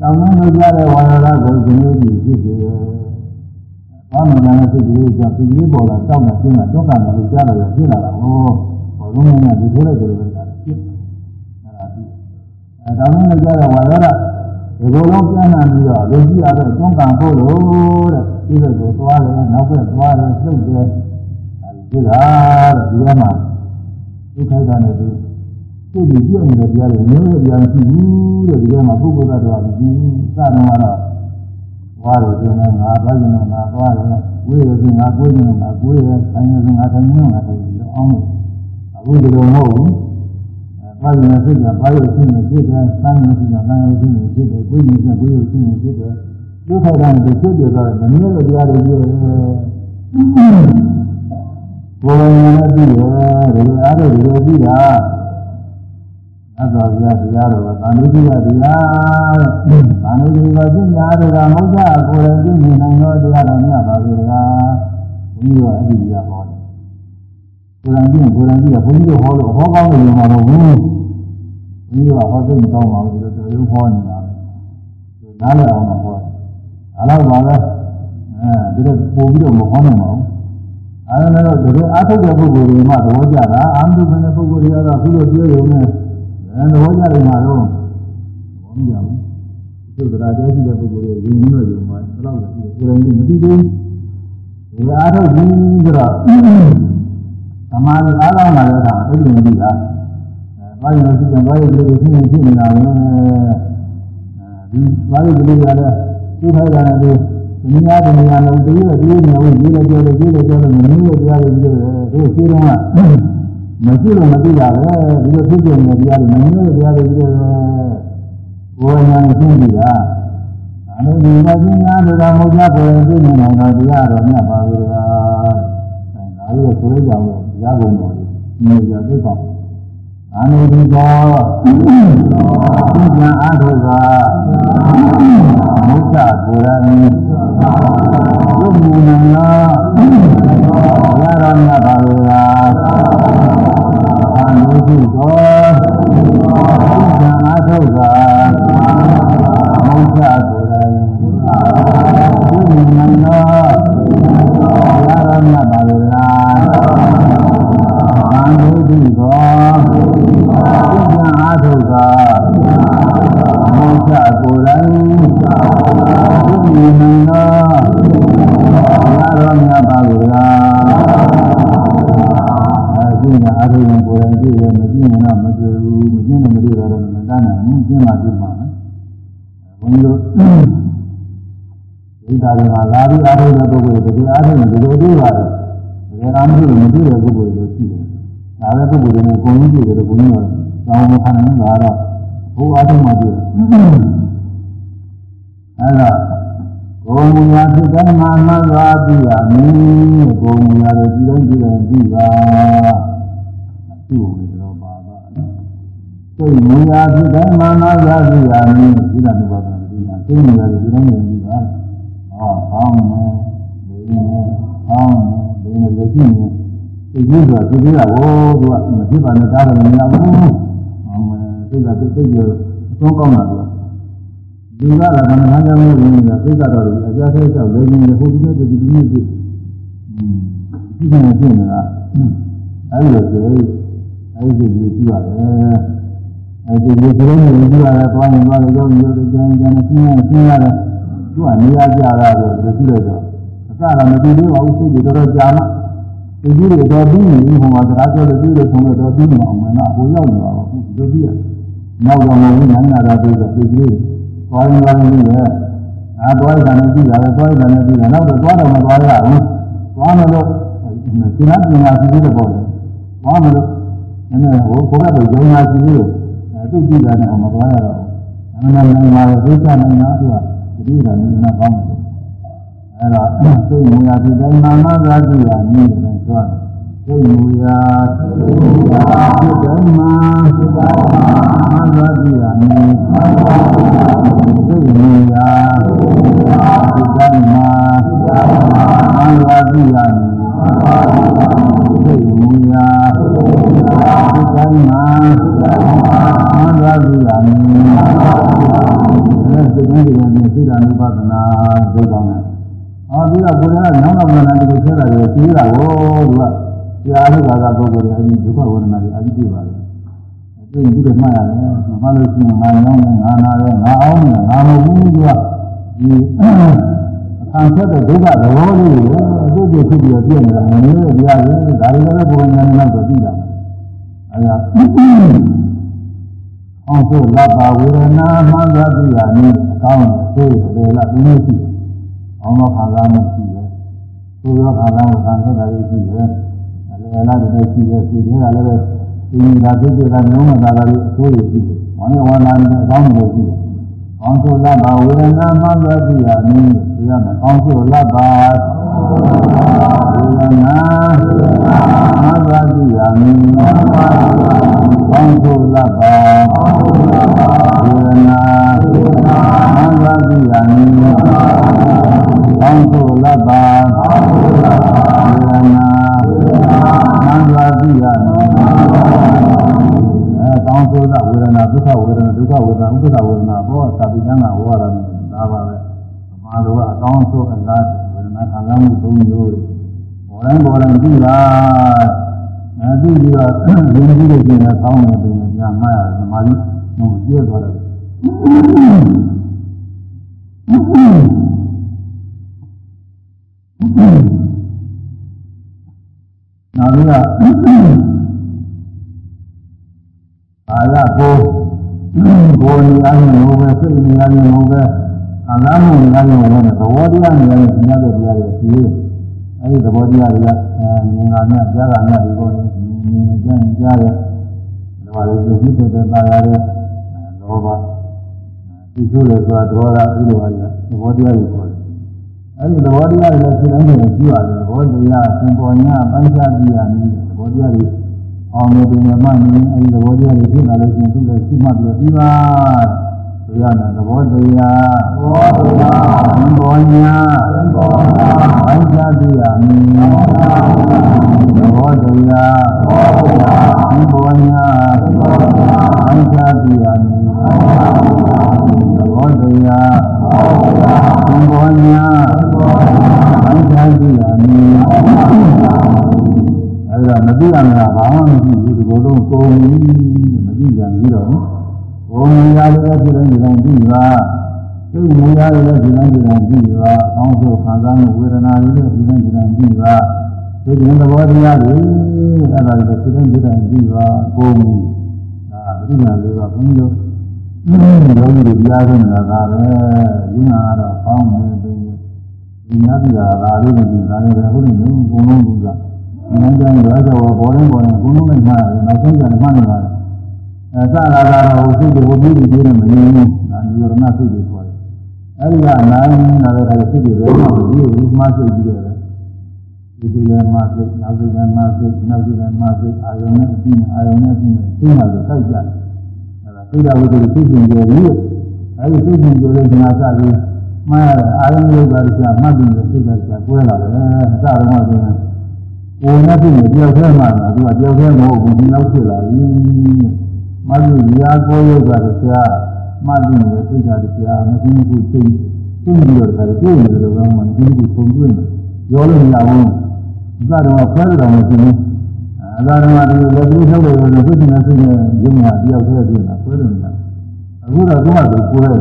တောင်းနေကြတဲ့ဝါယရကိုဒီနေ့ဖြစ်စေ ဘာမှမနိုင်စိတ်ကြီးကြောင့်ဒီနေ့ပေါ်လာတောင်းတာရှင်းတာတော့ကံလို့ကြားလို့ဖြစ်လာတာဟောဘောလုံးနဲ့ဒီထိုးလိုက်တယ်လို့ဆိုတာဖြစ်အဲ့ဒါပြီးအဲတောင်းနေကြတဲ့ဝါရရဒီလိုလုံးပြန်လာပြီးတော့လူကြီးရတဲ့ကျွန်းကံဖို့လို့တဲ့ဒီလိုကိုသွားတယ်နောက်ဘက်သွားတယ်လှုပ်တယ်အဲဒီကဒီကမှာဒုက္ခတာနဲ့သူသူ့ကိုပြည့်နေတဲ့တရားတွေမျိုးရဲ့တရားရှိဘူးတဲ့ဒီထဲမှာပုဂ္ဂိုလ်တော်မရှိဘူးစတော့ကတော့ ဝါရကျင်းငါသွားကျင်ငါသွားတယ်ဝိရကျင်ငါကိုကျင်ငါကိုရဆိုင်နေငါဆိုင်နေငါဆိုင်နေအောင်အခုဒီလိုမဟုတ်ဘူးဘာလို့လဲစိတ်ကဘာလို့ရှိနေဖြစ်တယ်စမ်းနေရှိတာနားရရှိနေဖြစ်တယ်ကိုယ်ကြီးကကိုယ်ရရှိနေဖြစ်တယ်ဒုက္ခတာနဲ့ဖြစ်ပြတော့မမြဲတဲ့တရားတွေကြီးတယ်ကိုယ်နဲ့ပြီးတယ်ဒီလိုအားထုတ်ဒီလို ပြီးတာအသောဘုရားတရားတော်ကသာမဏေတရားတရားသာမဏေတရားပညာတွေကမௌဒ္ဒကိုယ်တိုင်သိနေနိုင်သောတရားတော်များပါပဲလားဘုရားအဲ့ဒီတရားဟောတယ်ကိုယ်တိုင်သိကိုယ်တိုင်သိဘုန်းကြီးတို့ဟောလို့ဟောကောင်းတယ်မှာမဟုတ်ဘူးဘုရားဟောသိမကောင်းပါဘူးဒီလိုတော်ရုံးဟောနေတာပဲနားလည်အောင်ဟောတယ်အဲ့လောက်ပါပဲအဲဒီတော့ပို့ပြီးတော့မဟောနိုင်ပါဘူးအဲဒါတော့ဒီအားထုတ်တဲ့ပုဂ္ဂိုလ်တွေမှသဘောကျတာအာမတုတဲ့ပုဂ္ဂိုလ်တွေကတော့အခုလိုပြောရုံနဲ့ အဲသဘောကျတယ်မှာတော့ဘောမကြဘူးသူကတရားတော်ရှိတဲ့ပုဂ္ဂိုလ်တွေယဉ်ကျေးလို့ယုံမှာဘယ်တော့လဲကိုယ်တိုင်မသိသေးဘူးဒီအားထုတ်ပြီးဆိုတော့သမာဓိအားကောင်းလာတဲ့အခါအဲ့ဒီမသိတာအဲဘာလို့လဲဆိုတော့ဘာလို့ဒီလိုဖြစ်နေဖြစ်နေတာလဲအဲဒီဘာလို့ဒီလိုရလဲသိထိုက်တာနဲ့ဒီနေရာဒီနေရာလုံးတည်းရဲ့ဒီနေရာကိုဒီလိုပြောလို့ဒီလိုပြောလို့မင်းရဲ့တရားတွေဒီလိုဒီရှိတော့ မရှိလို့မသိတာပဲဒီလိုဖြစ်နေတဲ့တရားတွေမင်းရဲ့တရားတွေဒီလိုဘောညာနဲ့သိနေတာအနုဒီမပညာတွေကမဟုတ်ကြပေါ်ရင်သိနေမှာတရားတော်မြတ်ပါဘူးလားဒါလိုဆိုရကြအောင်တရားကုန်တော်ဒီနေရာသိပါအနုဒီသောဉာဏ်အားထုတ်ကမုစ္ဆကိုယ်တိုင်ရုပ်မြင်နာဘုရားတော်မြတ်ပါလေလား အနုဒီသောဉာဏ်အားထုတ်က မတတ်နိုင်ဘူးကျင်းမှကျင်းမှနော်ဘုန်းကြီးတို့ဒီသားတွေမှာလာပြီးအားထုတ်တဲ့ပုဂ္ဂိုလ်တွေတကယ်အားထုတ်ရင်ဒီလိုတွေ့ပါတယ်တကယ်အားမထုတ်ရင်မတွေ့တဲ့ပုဂ္ဂိုလ်တွေရှိတယ်ဒါပဲပုဂ္ဂိုလ်တွေနဲ့ကိုယ်ကြီးကြည့်တယ်ဘုန်းကြီးကတောင်းမခံနိုင်တာတော့ဘုရားထုံးမှပြည့်အဲ့ဒါကိုယ်မူရာဖြစ်တဲ့မှာမှတ်သွားပြီရမင်းကိုယ်မူရာတွေကြည့်တိုင်းကြည့်တိုင်းကြည့်ပါသူ့ကိုတော့ပါပါ စိတ်မူရာဖြစ်တဲ့မှာမှတ်သွားပြီရမင်းဒီလိုမျိုးပါတော့ဒီမှာစိတ်မူရာတွေကြည့်တိုင်းကြည့်ပါဟောကောင်းမယ်ဒီနေ့ကောင်းမယ်ဒီနေ့ကြည့်နေဒီလိုဆိုဒီလိုကဟိုသူကမဖြစ်ပါနဲ့ကားတော့မရဘူးစိတ်ကစိတ်စိတ်ကိုအဆုံးကောင်းတာကဒီကကကမ္မထာကြောင့်လည်းဝင်နေတာစိတ်ကတော့အကြသေးချောက်လည်းဝင်နေဟိုဒီနေ့ဒီဒီနေ့ဒီဒီနေ့ပြင်နေတာအဲဒီလိုဆိုအဲဒီလိုကြည့်ရတယ် အဲဒီလိုဆိုရင်ကြည့်ရတယ်သွားရင်သွားတယ်ရောရောတဲ့ကျန်ကျန်နဲ့ရှင်းရရှင်းရတယ်သူကနေရာကြတာကိုကြည့်လိုက်တော့အစကမတည်သေးပါဘူးစိတ်တွေတော်တော်ကြာမှဒီကြီးတွေတော့ပြီးနေဟိုမှာစကားပြောလို့ပြီးလို့ဆုံးတော့ပြီးနေအောင်မလားဟိုရောက်နေပါဘူးဒီလိုကြည့်ရနောက်တော့မဟုတ်ဘူးနာနာတာပြီးတော့ဒီကြီးသွားရင်သွားရင်ပြီးရဲ့အာသွားရတာနဲ့ပြီးရတယ်သွားရတာနဲ့ပြီးတယ်နောက်တော့သွားတော့မသွားရဘူးသွားမလို့ဒီနာပညာရှိသေးတယ်ပေါ့လေသွားမလို့နည်းနည်းဟိုကိုယ်ကတော့ယုံနာရှိသေးတယ်အဲ သူကြည့်တာနဲ့ဟောမသွားရတော့ဘူးနာနာနာဒိဋ္ဌာနိုင်နာသူကတတိယနည်းနာကောင်းတယ်အဲ့တော့စိတ်မူရာဒီတိုင်းမာမသာကြည့်ရနည်းနဲ့ဆိုတယ်စိတ်မူရာဒီတိုင်းမာမသာကြည့်ရနည်းစိတ်မူရာဒီတိုင်းမာမသာကြည့်ရနည်းစိတ်မူရာဒီတိုင်းမာမသာ ကြည့်ရနည်းအဲစိတ်ကြီးတွေနဲ့သိတာနုပါဒနာဒုက္ခနဲ့အော်ပြီးတော့ကိုယ်ကနောင်နောက်မှလည်းဒီလိုဆက်တာကိုသိတာကိုသူကကြားလို့ကပုဂ္ဂိုလ်တွေအဲဒီဒုက္ခဝေဒနာတွေအကြီးပြပါတယ်။အဲဒီဒီလိုမှတ်ရတယ်။မှတ်လို့ရှိရင်ငါရောင်းနေငါနာရဲငါအောင်နေငါမဟုတ်ဘူးသူကဒီအခါဆက်တဲ့ဒုက္ခသဘောလေးတွေအကျိုးကျဖြစ်ပြီးပြည့်နေတာမင်းရဲ့တရားတွေဒါတွေလည်းဘုရားဉာဏ်နဲ့တော့သိတာ။အဲဒါ အောင်ဆိုလဘဝေဒနာမှန်သွားပြီဟာနည်းအကောင်းဆိုတယ်လားဒီလိုရှိတယ်။အောင်တော့ခါလာမှုရှိတယ်။ဆိုရောခါလာမှုခံရတာလည်းရှိတယ်။အလယ်လားတည်းရှိတယ်ရှိတယ်ကလည်းပဲဒီနေတာဒုတိယကမျိုးမသာတာလေးအဆိုးရရှိတယ်။ဝါနဲ့ဝါလာနဲ့အကောင်းတွေရှိတယ်။အောင်ဆိုလဘဝေဒနာမှန်သွားပြီဟာနည်းဆိုရမယ်။အောင်ဆိုလဘဝေဒနာမှန်သွားပြီဟာနည်း ကောင်းဆိုလပ်ပါဝေဒနာသံဃာတိယာနိကောင်းဆိုလပ်ပါဝေဒနာသံဃာတိယာနိအဲကောင်းဆိုလဝေဒနာဒုက္ခဝေဒနာဒုက္ခဝေဒနာဥပ္ပဒဝေဒနာဘောသာပိဋကနာဝါရမယ်ဒါပါပဲအမှားတော့အကောင်းဆိုအလားဝေဒနာခံစားမှုသုံးမျိုးဘောတိုင်းဘောတိုင်းကြည့်လား အဲဒီပြီးတော့ရင်းပြီးလို့ရှိရင်ကောင်းတယ်ပြင်ပြန်မှရတယ်ဓမ္မကြီးဟိုပြည့်သွားတယ်နောက်ပြီးတော့အာရကိုကိုယ်နေရာနဲ့ဟိုပဲစိတ်နေရာနဲ့ဟိုပဲအလားမှုနေရာနဲ့ဟိုပဲသဘောတရားနေရာနဲ့ညတဲ့တရားတွေရှိတယ်အဲဒီသဘောတရားတွေကငင်္ဂါနဲ့ကြားကနဲ့ဒီလို မြင်ကြကြတဲ့ဒါပါလို့ဒီဖြစ်တဲ့ပါရတဲ့လောဘဒီကျိုးလေဆိုတာဒေါသဒီလိုပါလေသဘောတရားတွေပေါ်တယ်အဲဒီသဘောတရားတွေလည်းသိတိုင်းသိရတယ်သဘောတရားသင်္ဘောညာပိုင်းခြားပြရမည်သဘောတရားတွေအောင်လို့ဒီမှာမှနေအဲဒီသဘောတရားတွေဖြစ်လာလို့ရှိရင်သူလည်းရှိမှပြပြီးပါ ဆိုရမယ်သဘောတရားသဘောတရားသင်္ဘောညာသင်္ဘောညာပိုင်းခြားပြရမည်သဘောတရားသဘောညာသံဃာတိယမည်သဘောတရားသဘောညာသံဃာတိယမည်အဲဒါမသိရမှာဘာမှမရှိဘူးဒီလိုလုံးကုန်ပြီမသိကြဘူးတော့ ဘုံညာလည်းဖြစ်တဲ့ဒီတိုင်းပြီးပါစိတ်မူရလည်းဒီတိုင်းဒီတိုင်းပြီးပါအောင်းဆိုခံစားမှုဝေဒနာတွေလည်းဒီတိုင်းဒီတိုင်းပြီးပါဒီရင်သဘောတရားတွေအဲ့ဒါတွေသိတဲ့ဒီတိုင်းပြီးပါကိုယ်မူဒါပြိညာလေးပါဘုန်းကြီးတို့ယောဂီတွေကြားနေတာကပဲဒီနာတော့ကောင်းနေတယ်ဒီများပြတာဒါလေးနဲ့ဒီဒါလေးပဲဟုတ်တယ်ဘုံလုံးလူကဒီနေ့ကျရင်တော့ဘောပေါ်ရင်ပေါ်ရင်ဘုံလုံးနဲ့မှားတယ်နောက်ဆုံးကျရင်မှတ်နေပါတယ် အဲစလာတာတော့စိတ်ကိုပြီးပြီးပြီးနေမနေဘူးဒါနိရောဓစိတ်ကိုခေါ်တယ်အဲဒီကအနာရင်းလာတဲ့အခါစိတ်တွေပဲမှမပြီးဘူးမှစိတ်ကြီးတယ်ဒီဒီလည်းမှစိတ်နောက်ဒီလည်းမှစိတ်နောက်ဒီလည်းမှစိတ်အာယုံနဲ့အပြီးအာယုံနဲ့အပြီးသိမှဆိုတိုက်ကြတယ်အဲဒါသိတာဝိတ္တိသိကျင်ကြပြီးအဲဒီသိကျင်ကြတဲ့ဉာဏ်စပြီးမှားရအာယုံယုတ်တာကြာမှတ်ပြီးသိတာကြာကွဲလာတယ်အစတော့မှဆိုရင်ကိုယ်နဲ့ပြီးတယောက်တည်းမှလာသူကတယောက်တည်းမဟုတ်ဘူးဒီလောက်ဖြစ်လာပြီ မှတ်ပြီးရာကိုယုတ်တာကြာမှတ်ပြီးသိတာကြာမသိဘူးသိသိပြီးတော့တွေ့နေတယ်လို့ကောင်းမှဒီလိုပုံတွေ့နေရောလို့မရဘူးအစတော့ဖဲတော်မရှိဘူးအစတော့ဒီလက်ပြီးထုတ်လို့ဆိုသိနေသိနေရုံမှာတယောက်တည်းပြင်တာဆွဲလို့မရအခုတော့သူ့ဟာသူကိုယ်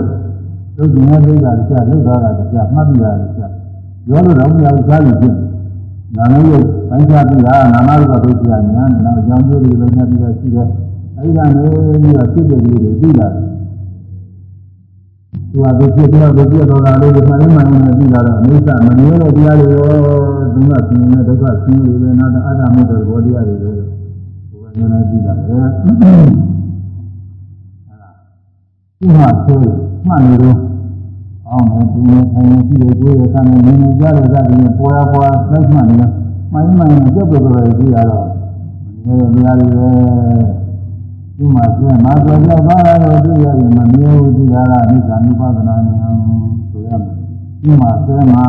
သုတ်တင်တဲ့ဒိဋ္ဌာကြာလှုပ်သွားတာကြာမှတ်ပြရတယ်ကြာရောလို့တော့မရဘူးကြားလို့ဖြစ်နာမည်ရုပ်ပိုင်းခြားပြီးတာနာမရူပဒုက္ခညာနာအကြောင်းကျိုးတွေလည်းညှပ်ပြီးတော့ရှိတယ် အဲဒီကနေပြီးတော့ဖြစ်တဲ့လူတွေသိလာတယ်သူကသူဖြစ်တော့သူပြတော့တာလေးကိုမှန်မှန်နဲ့ပြီးလာတော့အိဋ္ဌမမြဲတဲ့တရားတွေရောဒုက္ခဆင်းရဲဒုက္ခဆင်းရဲတွေနောက်တော့အတ္တမတ်တဲ့ဘောတရားတွေပဲဘုရားဉာဏ်ပြီးလာတယ်အဲ့ဒါသူမှဆိုမှန်နေတော့အောင်းမယ်သူနဲ့ဆိုင်ရင်ရှိတဲ့ကိုယ်ရဲ့ဆန္ဒနဲ့နေကြတဲ့ဇာတိနဲ့ပေါ်ရပေါ်လိုက်မှန်နေမှန်မှန်နဲ့ကြက်ပေါ်တော်ရပြီးရတော့မမြဲတဲ့တရားတွေပဲ ဒီမှာကျင်းမှာကြောက်ကြောက်ပါတော့သိရတယ်မမြဲဘူးသိတာကအနိစ္စနုပါဒနာဉာဏ်ဆိုရမယ်ဒီမှာကျင်းမှာ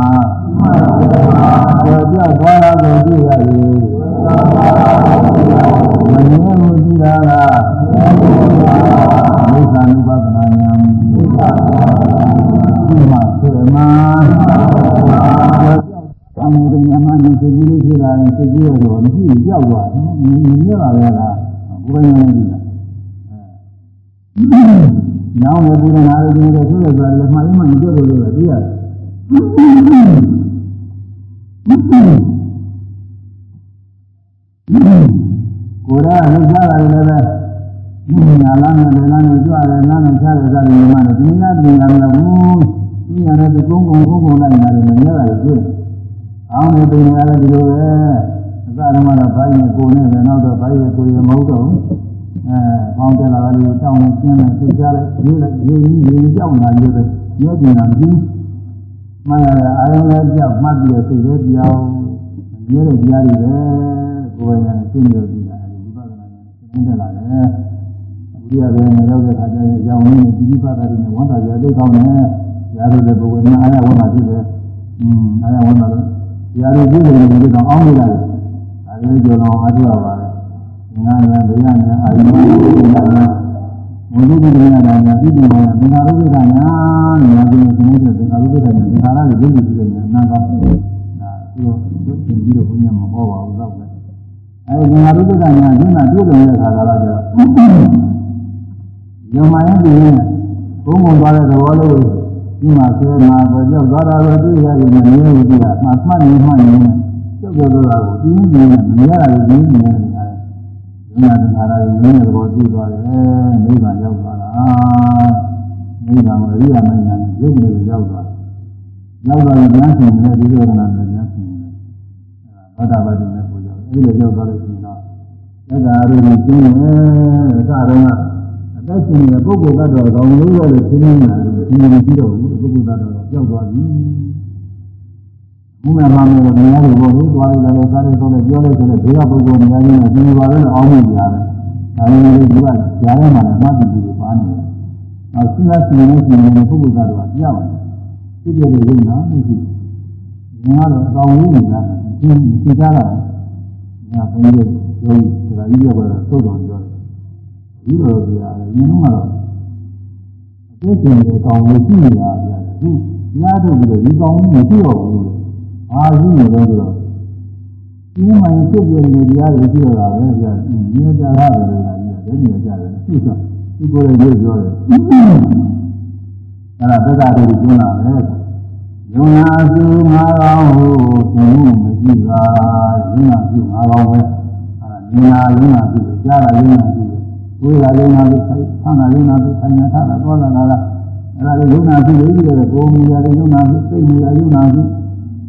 ပဲကြောက်သွားတာပဲတွေ့ရတယ်မမြင်ဘူးကြည့်တာမှတ်မှတ်နေမှတ်နေကြောက်ကြောက်တော့တာကိုပြင်းပြင်းနဲ့မရတာကိုပြင်းပြင်းနဲ့ခါတယ်။ဉာဏ်သင်္ခါရကြီးရင်းတဲ့သဘောတွေ့သွားတယ်နိဗ္ဗာန်ရောက်သွားတာနိဗ္ဗာန်မရိယာမဉာဏ်ရုပ်နဲ့ရောက်သွားတယ်။ရောက်သွားရင်ဉာဏ်ရှင်နဲ့ဒီလိုကနာနဲ့ဉာဏ်ရှင်နဲ့အဲဒါဘာသာပါတိနဲ့အဲဒီလိုရောက်သွားလို့ရှိရင်တော့သက်သာရည်ကိုရှင်းတယ်အစတုန်းကအသက်ရှင်နေတဲ့ပုဂ္ဂိုလ်ကတော့ကောင်းလို့ရလို့ရှင်းနေတာလို့ရှင်းနေကြည့်တော့ဘူးပုဂ္ဂိုလ်ကတော့ ကြောက်သွားပြီဘုရားဘာလို့လဲများတယ်ဘောလို့သွားလိုက်တယ်စားတယ်ဆိုလည်းပြောလိုက်ဆိုလည်းဘေးကပုဂ္ဂိုလ်များကြီးနဲ့ဒီပါပဲအောင်းမိကြတယ်ဒါပေမဲ့ဒီကကြားထဲမှာလည်းမှတ်ပြီးပြီးပါနေတယ်အဲစဉ်းစားကြည့်နေကြည့်နေတဲ့ပုဂ္ဂိုလ်ကတော့ကြောက်တယ်ဖြစ်ဖြစ်လို့ရုံနာမရှိဘူးငါတော့အကောင်လေးနေတာဒီသိကြတာညာဘုန်းကြီးရုံးဒါကြီးရပါတော့သုတ်တော်ပြောတယ်ဒီလိုပြရတယ်ညလုံးကတော့အကျဉ်းချင်းကောင်းလို့ရှိနေတာပြတယ် ခုညာတို့ပြီးတော့ဒီကောင်းမရှိတော့ဘူးအာရှိနေတော့ဆိုတော့ဒီမှန်ဖြစ်ပြနေတရားတွေရှိတော့တာပဲပြတယ်ညကြရတယ်လို့ကကြီးတယ်ညကြတယ်သိတော့ဒီကိုယ်လည်းပြောတယ်အဲ့ဒါသက်သာတွေကျင်းလာတယ်ယုံနာစုငါကောင်းဟုသင်မှုမရှိပါယုံနာစုငါကောင်းပဲအဲဒါဉာဏ်ယုံနာစုကြားတာယုံနာစုဝိရာယုံနာစုဆန္ဒယုံနာစုဆိုင်နာထားတာပေါ်လာတာ အဲဒါလေးယုံနာစုလေးပြီးတော့ကိုယ်မူရတဲ့ယုံနာစုစိတ်မူရယုံနာစု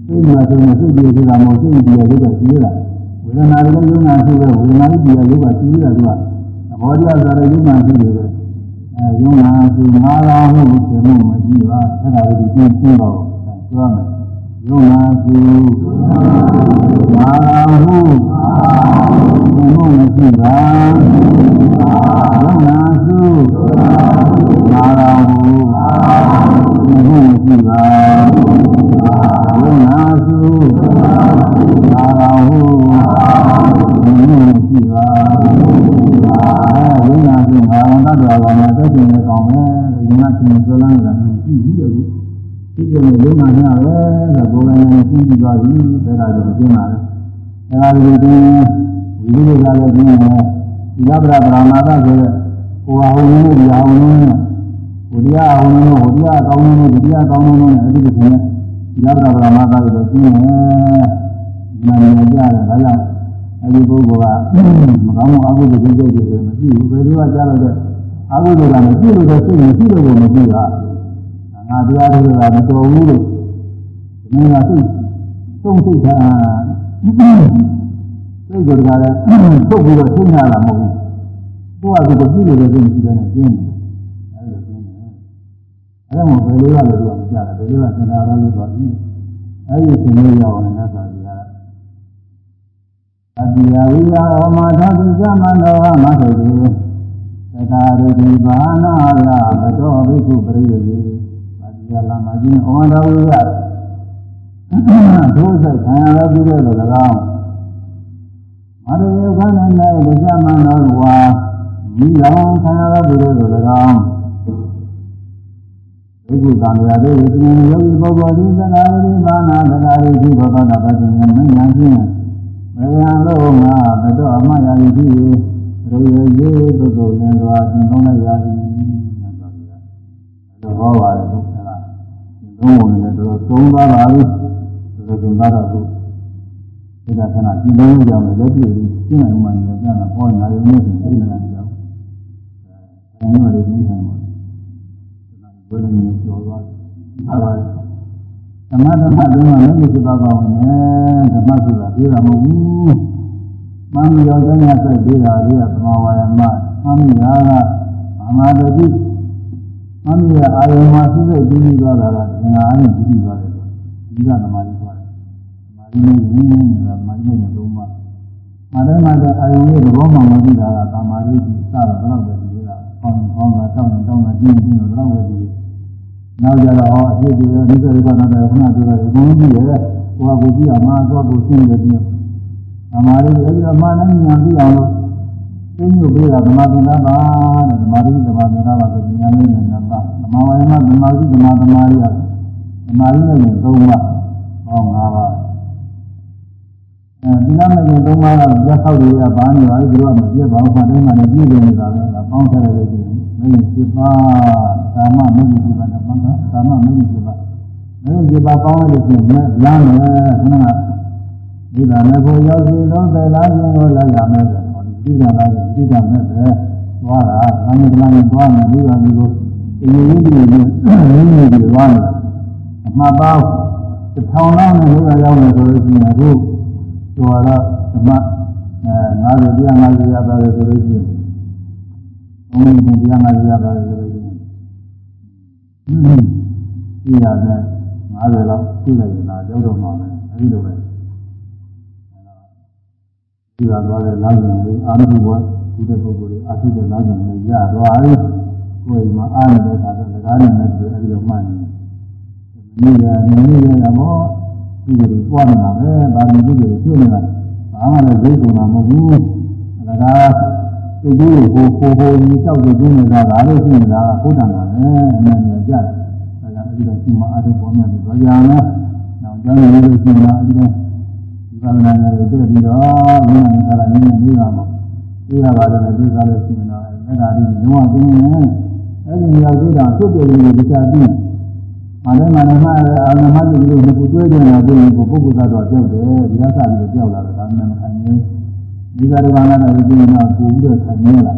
စိတ်မူရဆိုရင်စိတ်ပြေဆိုတာမဟုတ်စိတ်ပြေရုပ်ကရှိရတာဝေဒနာတွေယုံနာစုပဲဝေဒနာတွေပြေရုပ်ကရှိရတာကသဘောတရားဆိုတဲ့ယုံနာစုတွေပဲအဲယုံနာစုငါကောင်းဟုသင်မှုမရှိပါအဲဒါလေးကိုသိသိပါဦးပြောမယ်ယုံနာစုမာဟုဘုံမရှိပါယုံနာစု မာဟုဘုံမရှိပါယုံနာစုမာဟုဘုံမရှိပါအဲယုံနာစုမာဝန္တတော်ကောင်နဲ့တက်ရှင်နေကောင်ပဲဒီမှာသင်ပြောလမ်းတာရှိပြီအခုဒီကျနေလုံးနာညာပဲဆိုကိုယ်ကလည်းသိပြီးသွားပြီဒါကလည်းကျင်းပါလေအဲဒါလိုဒီဒီလိုကလည်းကျင်းတယ်ဒီလဗ္ဗရာဗြဟ္မာသဆိုတဲ့ကိုယ်ဟာဟောင်းနေဒီဟာဟောင်းနေ ဟိုတရားဟောင်းနေဟိုတရားကောင်းနေဒီတရားကောင်းနေနဲ့အဲ့ဒီလိုဖြစ်နေဒီလဗ္ဗရာဗြဟ္မာသဆိုတော့ကျင်းတယ်နာမည်ကြတယ်ဒါကြောင့်အဲ့ဒီပုဂ္ဂိုလ်ကမကောင်းမှုအကုသိုလ်တွေကြိုက်တယ်မရှိဘူးဘယ်လိုကကြားလို့တဲ့အကုသိုလ်ကလည်းပြည့်လို့တဲ့စိတ်မရှိလို့ကိုမကြည့်တာငါတရားတွေကမတော်ဘူးလို့ဒီမှာသိသုံးသိတာသိကြတယ်လည်းပုတ်ပြီးတော့သိညာလာမဟုတ်ဘူးကိုယ့်အကူကိုပြည့်လို့လည်းသိနေတယ်ကျင်းတယ် အဲ့ဒါကျင်းတယ်အဲ့ဒါမှဘယ်လိုရလဲသူကမကြတယ်ဘယ်လိုကသင်္ခါရလို့ဆိုပြီးအဲ့ဒီသင်လို့ရအောင်လည်းသာပြီးတာအတိယဝိယဩမာသတိသမန္တောမဆိုတိသက္ကာရိတိဘာနာယမတော်ဘိက္ခုပရိယေရလာမှာချင်းဩန္ဒဝိရဒုစိတ်ခံရလို့ပြီးတဲ့၎င်းမရယေခန္ဓာ၌တရားမှန်တော်ဝါမိလောင်ခံရလို့ပြီးတဲ့၎င်း ဒိဋ္ဌိသံဃာတို့ဝိသင်ယောဂီပုဂ္ဂိုလ်ဒီသနာရိဘာနာသနာရိဒီဘောဓတာပတိဉာဏ်ဉာဏ်ဖြင့်မယံလို့ငါတတော်အမယာယီဖြစ်ရေရေရေသို့သို့လင်းစွာသင်သုံးလိုက်ရသည်ဟောပါတယ်သုံးဝင်လည်းတော့သုံးသားပါပြီဆိုတော့သုံးသားတော့ဒါကခဏကျင်းလို့ကြောင်းလည်းပြည့်ပြီးရှင်းနိုင်မှလည်းကြာတာဟောနာရုံနဲ့ပြင်နေတယ်ကြောင်းအဲဒါလည်းဒီနေ့ မှာဒါကဘယ်လိုမျိုးပြောသွားအဲ့ဒါဓမ္မဓမ္မတုန်းကလည်းဒီပါကောင်းနဲ့ဓမ္မဆိုတာပြေးတာမဟုတ်ဘူးမမရောကျမ်းရဆက်ပြေးတာလေးကသမာဝါယမမမရာကအမာတတိမမရအာယုံမှာသိစိတ်ပြီးပြီးသွားတာကငါအားနဲ့ပြီးပြီးသွားတယ်ဒီကသမာဓိသွားတယ်သမာဓိနဲ့ရင်းနေတာမာဓိနဲ့လုံးမမတိုင်းမှာအာယုံရဲ့သဘောမှမသိတာကသမာဓိစတာဘယ်တော့ပဲဒီကပေါင်းပေါင်းတာတောင်းတောင်းတာကျင်းကျင်းတော့ဘယ်တော့ပဲဒီ နောက်ကြတော့အဖြစ်တွေနိစ္စရိပနာတွေခဏပြောတယ်အကုန်ကြည့်ရဲဟိုကကိုကြည့်အောင်မှာသွားကိုရှင်းတယ်ပြီးသမာဓိအဲဒီတော့မာနဉာဏ်ပြီးအောင်လို့သိညုတ်ပေးတာဓမ္မသင်္ကပ္ပတဲ့ဓမ္မတိဓမ္မသင်္ကပ္ပဆိုဉာဏ်လေးနဲ့နပါဓမ္မဝါယမဓမ္မတိဓမ္မသမာရိယဓမ္မရိနဲ့သုံးပါဟော၅ပါးအဲဒီနာမည်သုံးပါးကလက်ဆောက်တွေကဘာနေပါလဲသူကမပြည့်ပါဘူးခါတိုင်းမှာလည်းပြည့်နေနေတာပဲဒါပေါင်းထည့်ရလို့ ရှိရင်မင်းစိပါကာမမင်းစိပါနဲ့ဘာကကာမမင်းစိပါမင်းစိပါပေါင်းလို့ရှိရင်လမ်းမယ်ခဏကဒီကနေ့ကိုရောက်စီလုံးတယ်လားခြင်းကိုလိုက်ရမယ်ဆိုတော့ဒီကလာဒီကမဲ့ပဲသွားတာအမှန်တရားနဲ့သွားမယ်ဒီကဒီကိုအရင်ကြီးကြီးနဲ့ရင်းနေပြီးသွားတယ်အမှားပါတစ်ထောင်လောက်နဲ့ဒီကရောက်မယ်ဆိုလို့ရှိရင်အခုတော်တော့ဓမ္မအဲ90တရား90ရပါတယ်ဆိုလို့ရှိရင် ဘုံဘုံတရား90ရပါတယ်ဆိုလို့ရှိရင်ဒီရတယ်90လောက်ပြည့်လိုက်ရင်တော့ရောက်တော့မှာပဲအဲဒီလိုပဲဒီကသွားတဲ့လမ်းစဉ်လေးအာရုံဘဝဒီတဲ့ပုဂ္ဂိုလ်တွေအာထုတဲ့လမ်းစဉ်လေးရသွားပြီကိုယ်မှာအားနေတဲ့အခါကျစကားနဲ့လည်းအဲဒီလိုမှတ်နေတယ်မင်းရမင်းရရမောဒီလိုပွားနေတာပဲဗာမီဒီလိုဖြစ်နေတာဘာမှလည်းဒိဋ္ဌိမှာမဟုတ်ဘူးဒါက စိတ်ကြီးကိုကိုကိုကြီးတောက်ကြည့်နေတာဒါလေးရှိနေတာကဘုဒ္ဓနာပဲအမှန်တရားကြတယ်ဒါကြောင့်အဲဒီလိုရှိမှအားထုတ်ပေါ်မြတ်ပြီးတော့ကြာမယ်နောက်ကျောင်းရည်လို့ရှိမှအဲဒီလိုဒီကနာနဲ့တွေ့ပြီးတော့ဉာဏ်နဲ့ခါလာဉာဏ်နဲ့ပြီးတာပေါ့ပြီးတာပါလည်းပြီးသားလို့ရှိရင်တော့အဲဒါဒီလုံးဝသိနေတယ်အဲဒီမြောက်သေးတာဖြစ်တယ်လို့ကြားပြီးမလည်းမလည်းမှားအာနမတိလို့ဒီကိုတွေ့တယ်လို့ပြောရင်ပုဂ္ဂိုလ်သားတော့ကြောက်တယ်ဒီကစားပြီးကြောက်လာတာမှမခံဘူး ဒီကရဘာနာနဲ့ဒီနေ့တော့ကိုပြီးတော့ခံနေလာ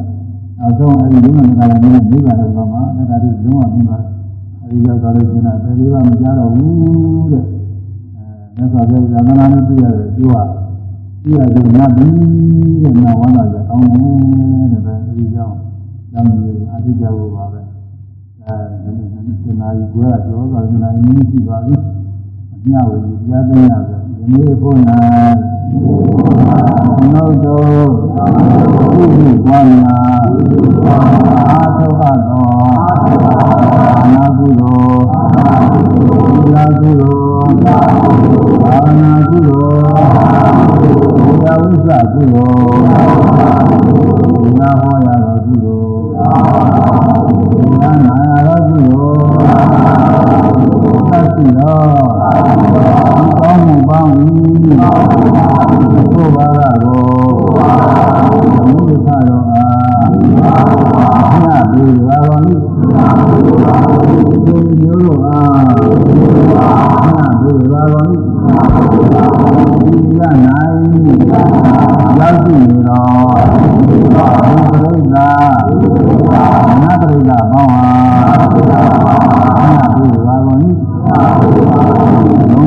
နောက်ဆုံးအဲဒီလုံးဝမကလာနေမိပါတယ်ဘာမှအဲဒါဒီလုံးဝပြီးပါအဲဒီရောက်သွားလို့ရှိရင်တယ်လေးပါမကြတော့ဘူးတဲ့အဲမြတ်စွာဘုရားသာသနာနဲ့ပြရတယ်ပြောရပြရတယ်နတ်ပြီးတဲ့နတ်ဝမ်းသာကြောင်းတယ်တဲ့အဲဒီကြောင့်ကျောင်းကြီးအတိအကျဖို့ပါပဲအဲဒီနာရီကွဲကျော်သွားတယ်နာရီနည်းရှိပါပြီအမြဝေကြားသိရဆိုဒီနေ့ဖို့၌နှု တ်တော်ပြုပြီးပွားများအာသုဘသောအာနာကုသိုလ်အာကုသိုလ်အာနာကုသိုလ်အာဝိဇ္ဇကုသိုလ်နာဟောရသောကုသိုလ်နာနာရသောကုသိုလ် သတ်ရှိတော်ဒီကောင်းမှုပေါင်း၏သို့ပါကတော့ဘုရားတော်ကဘုရားပြေပါတော်နိဒီမျိုးတော်ကဘုရားပြေပါတော်နိဒီရနိုင်ရောက်ရှိနေတော်ဘုရားပရိသတ်နတ်ပရိသတ်ပေါင်းဟာ ပါဘူး။သာပါဘူး။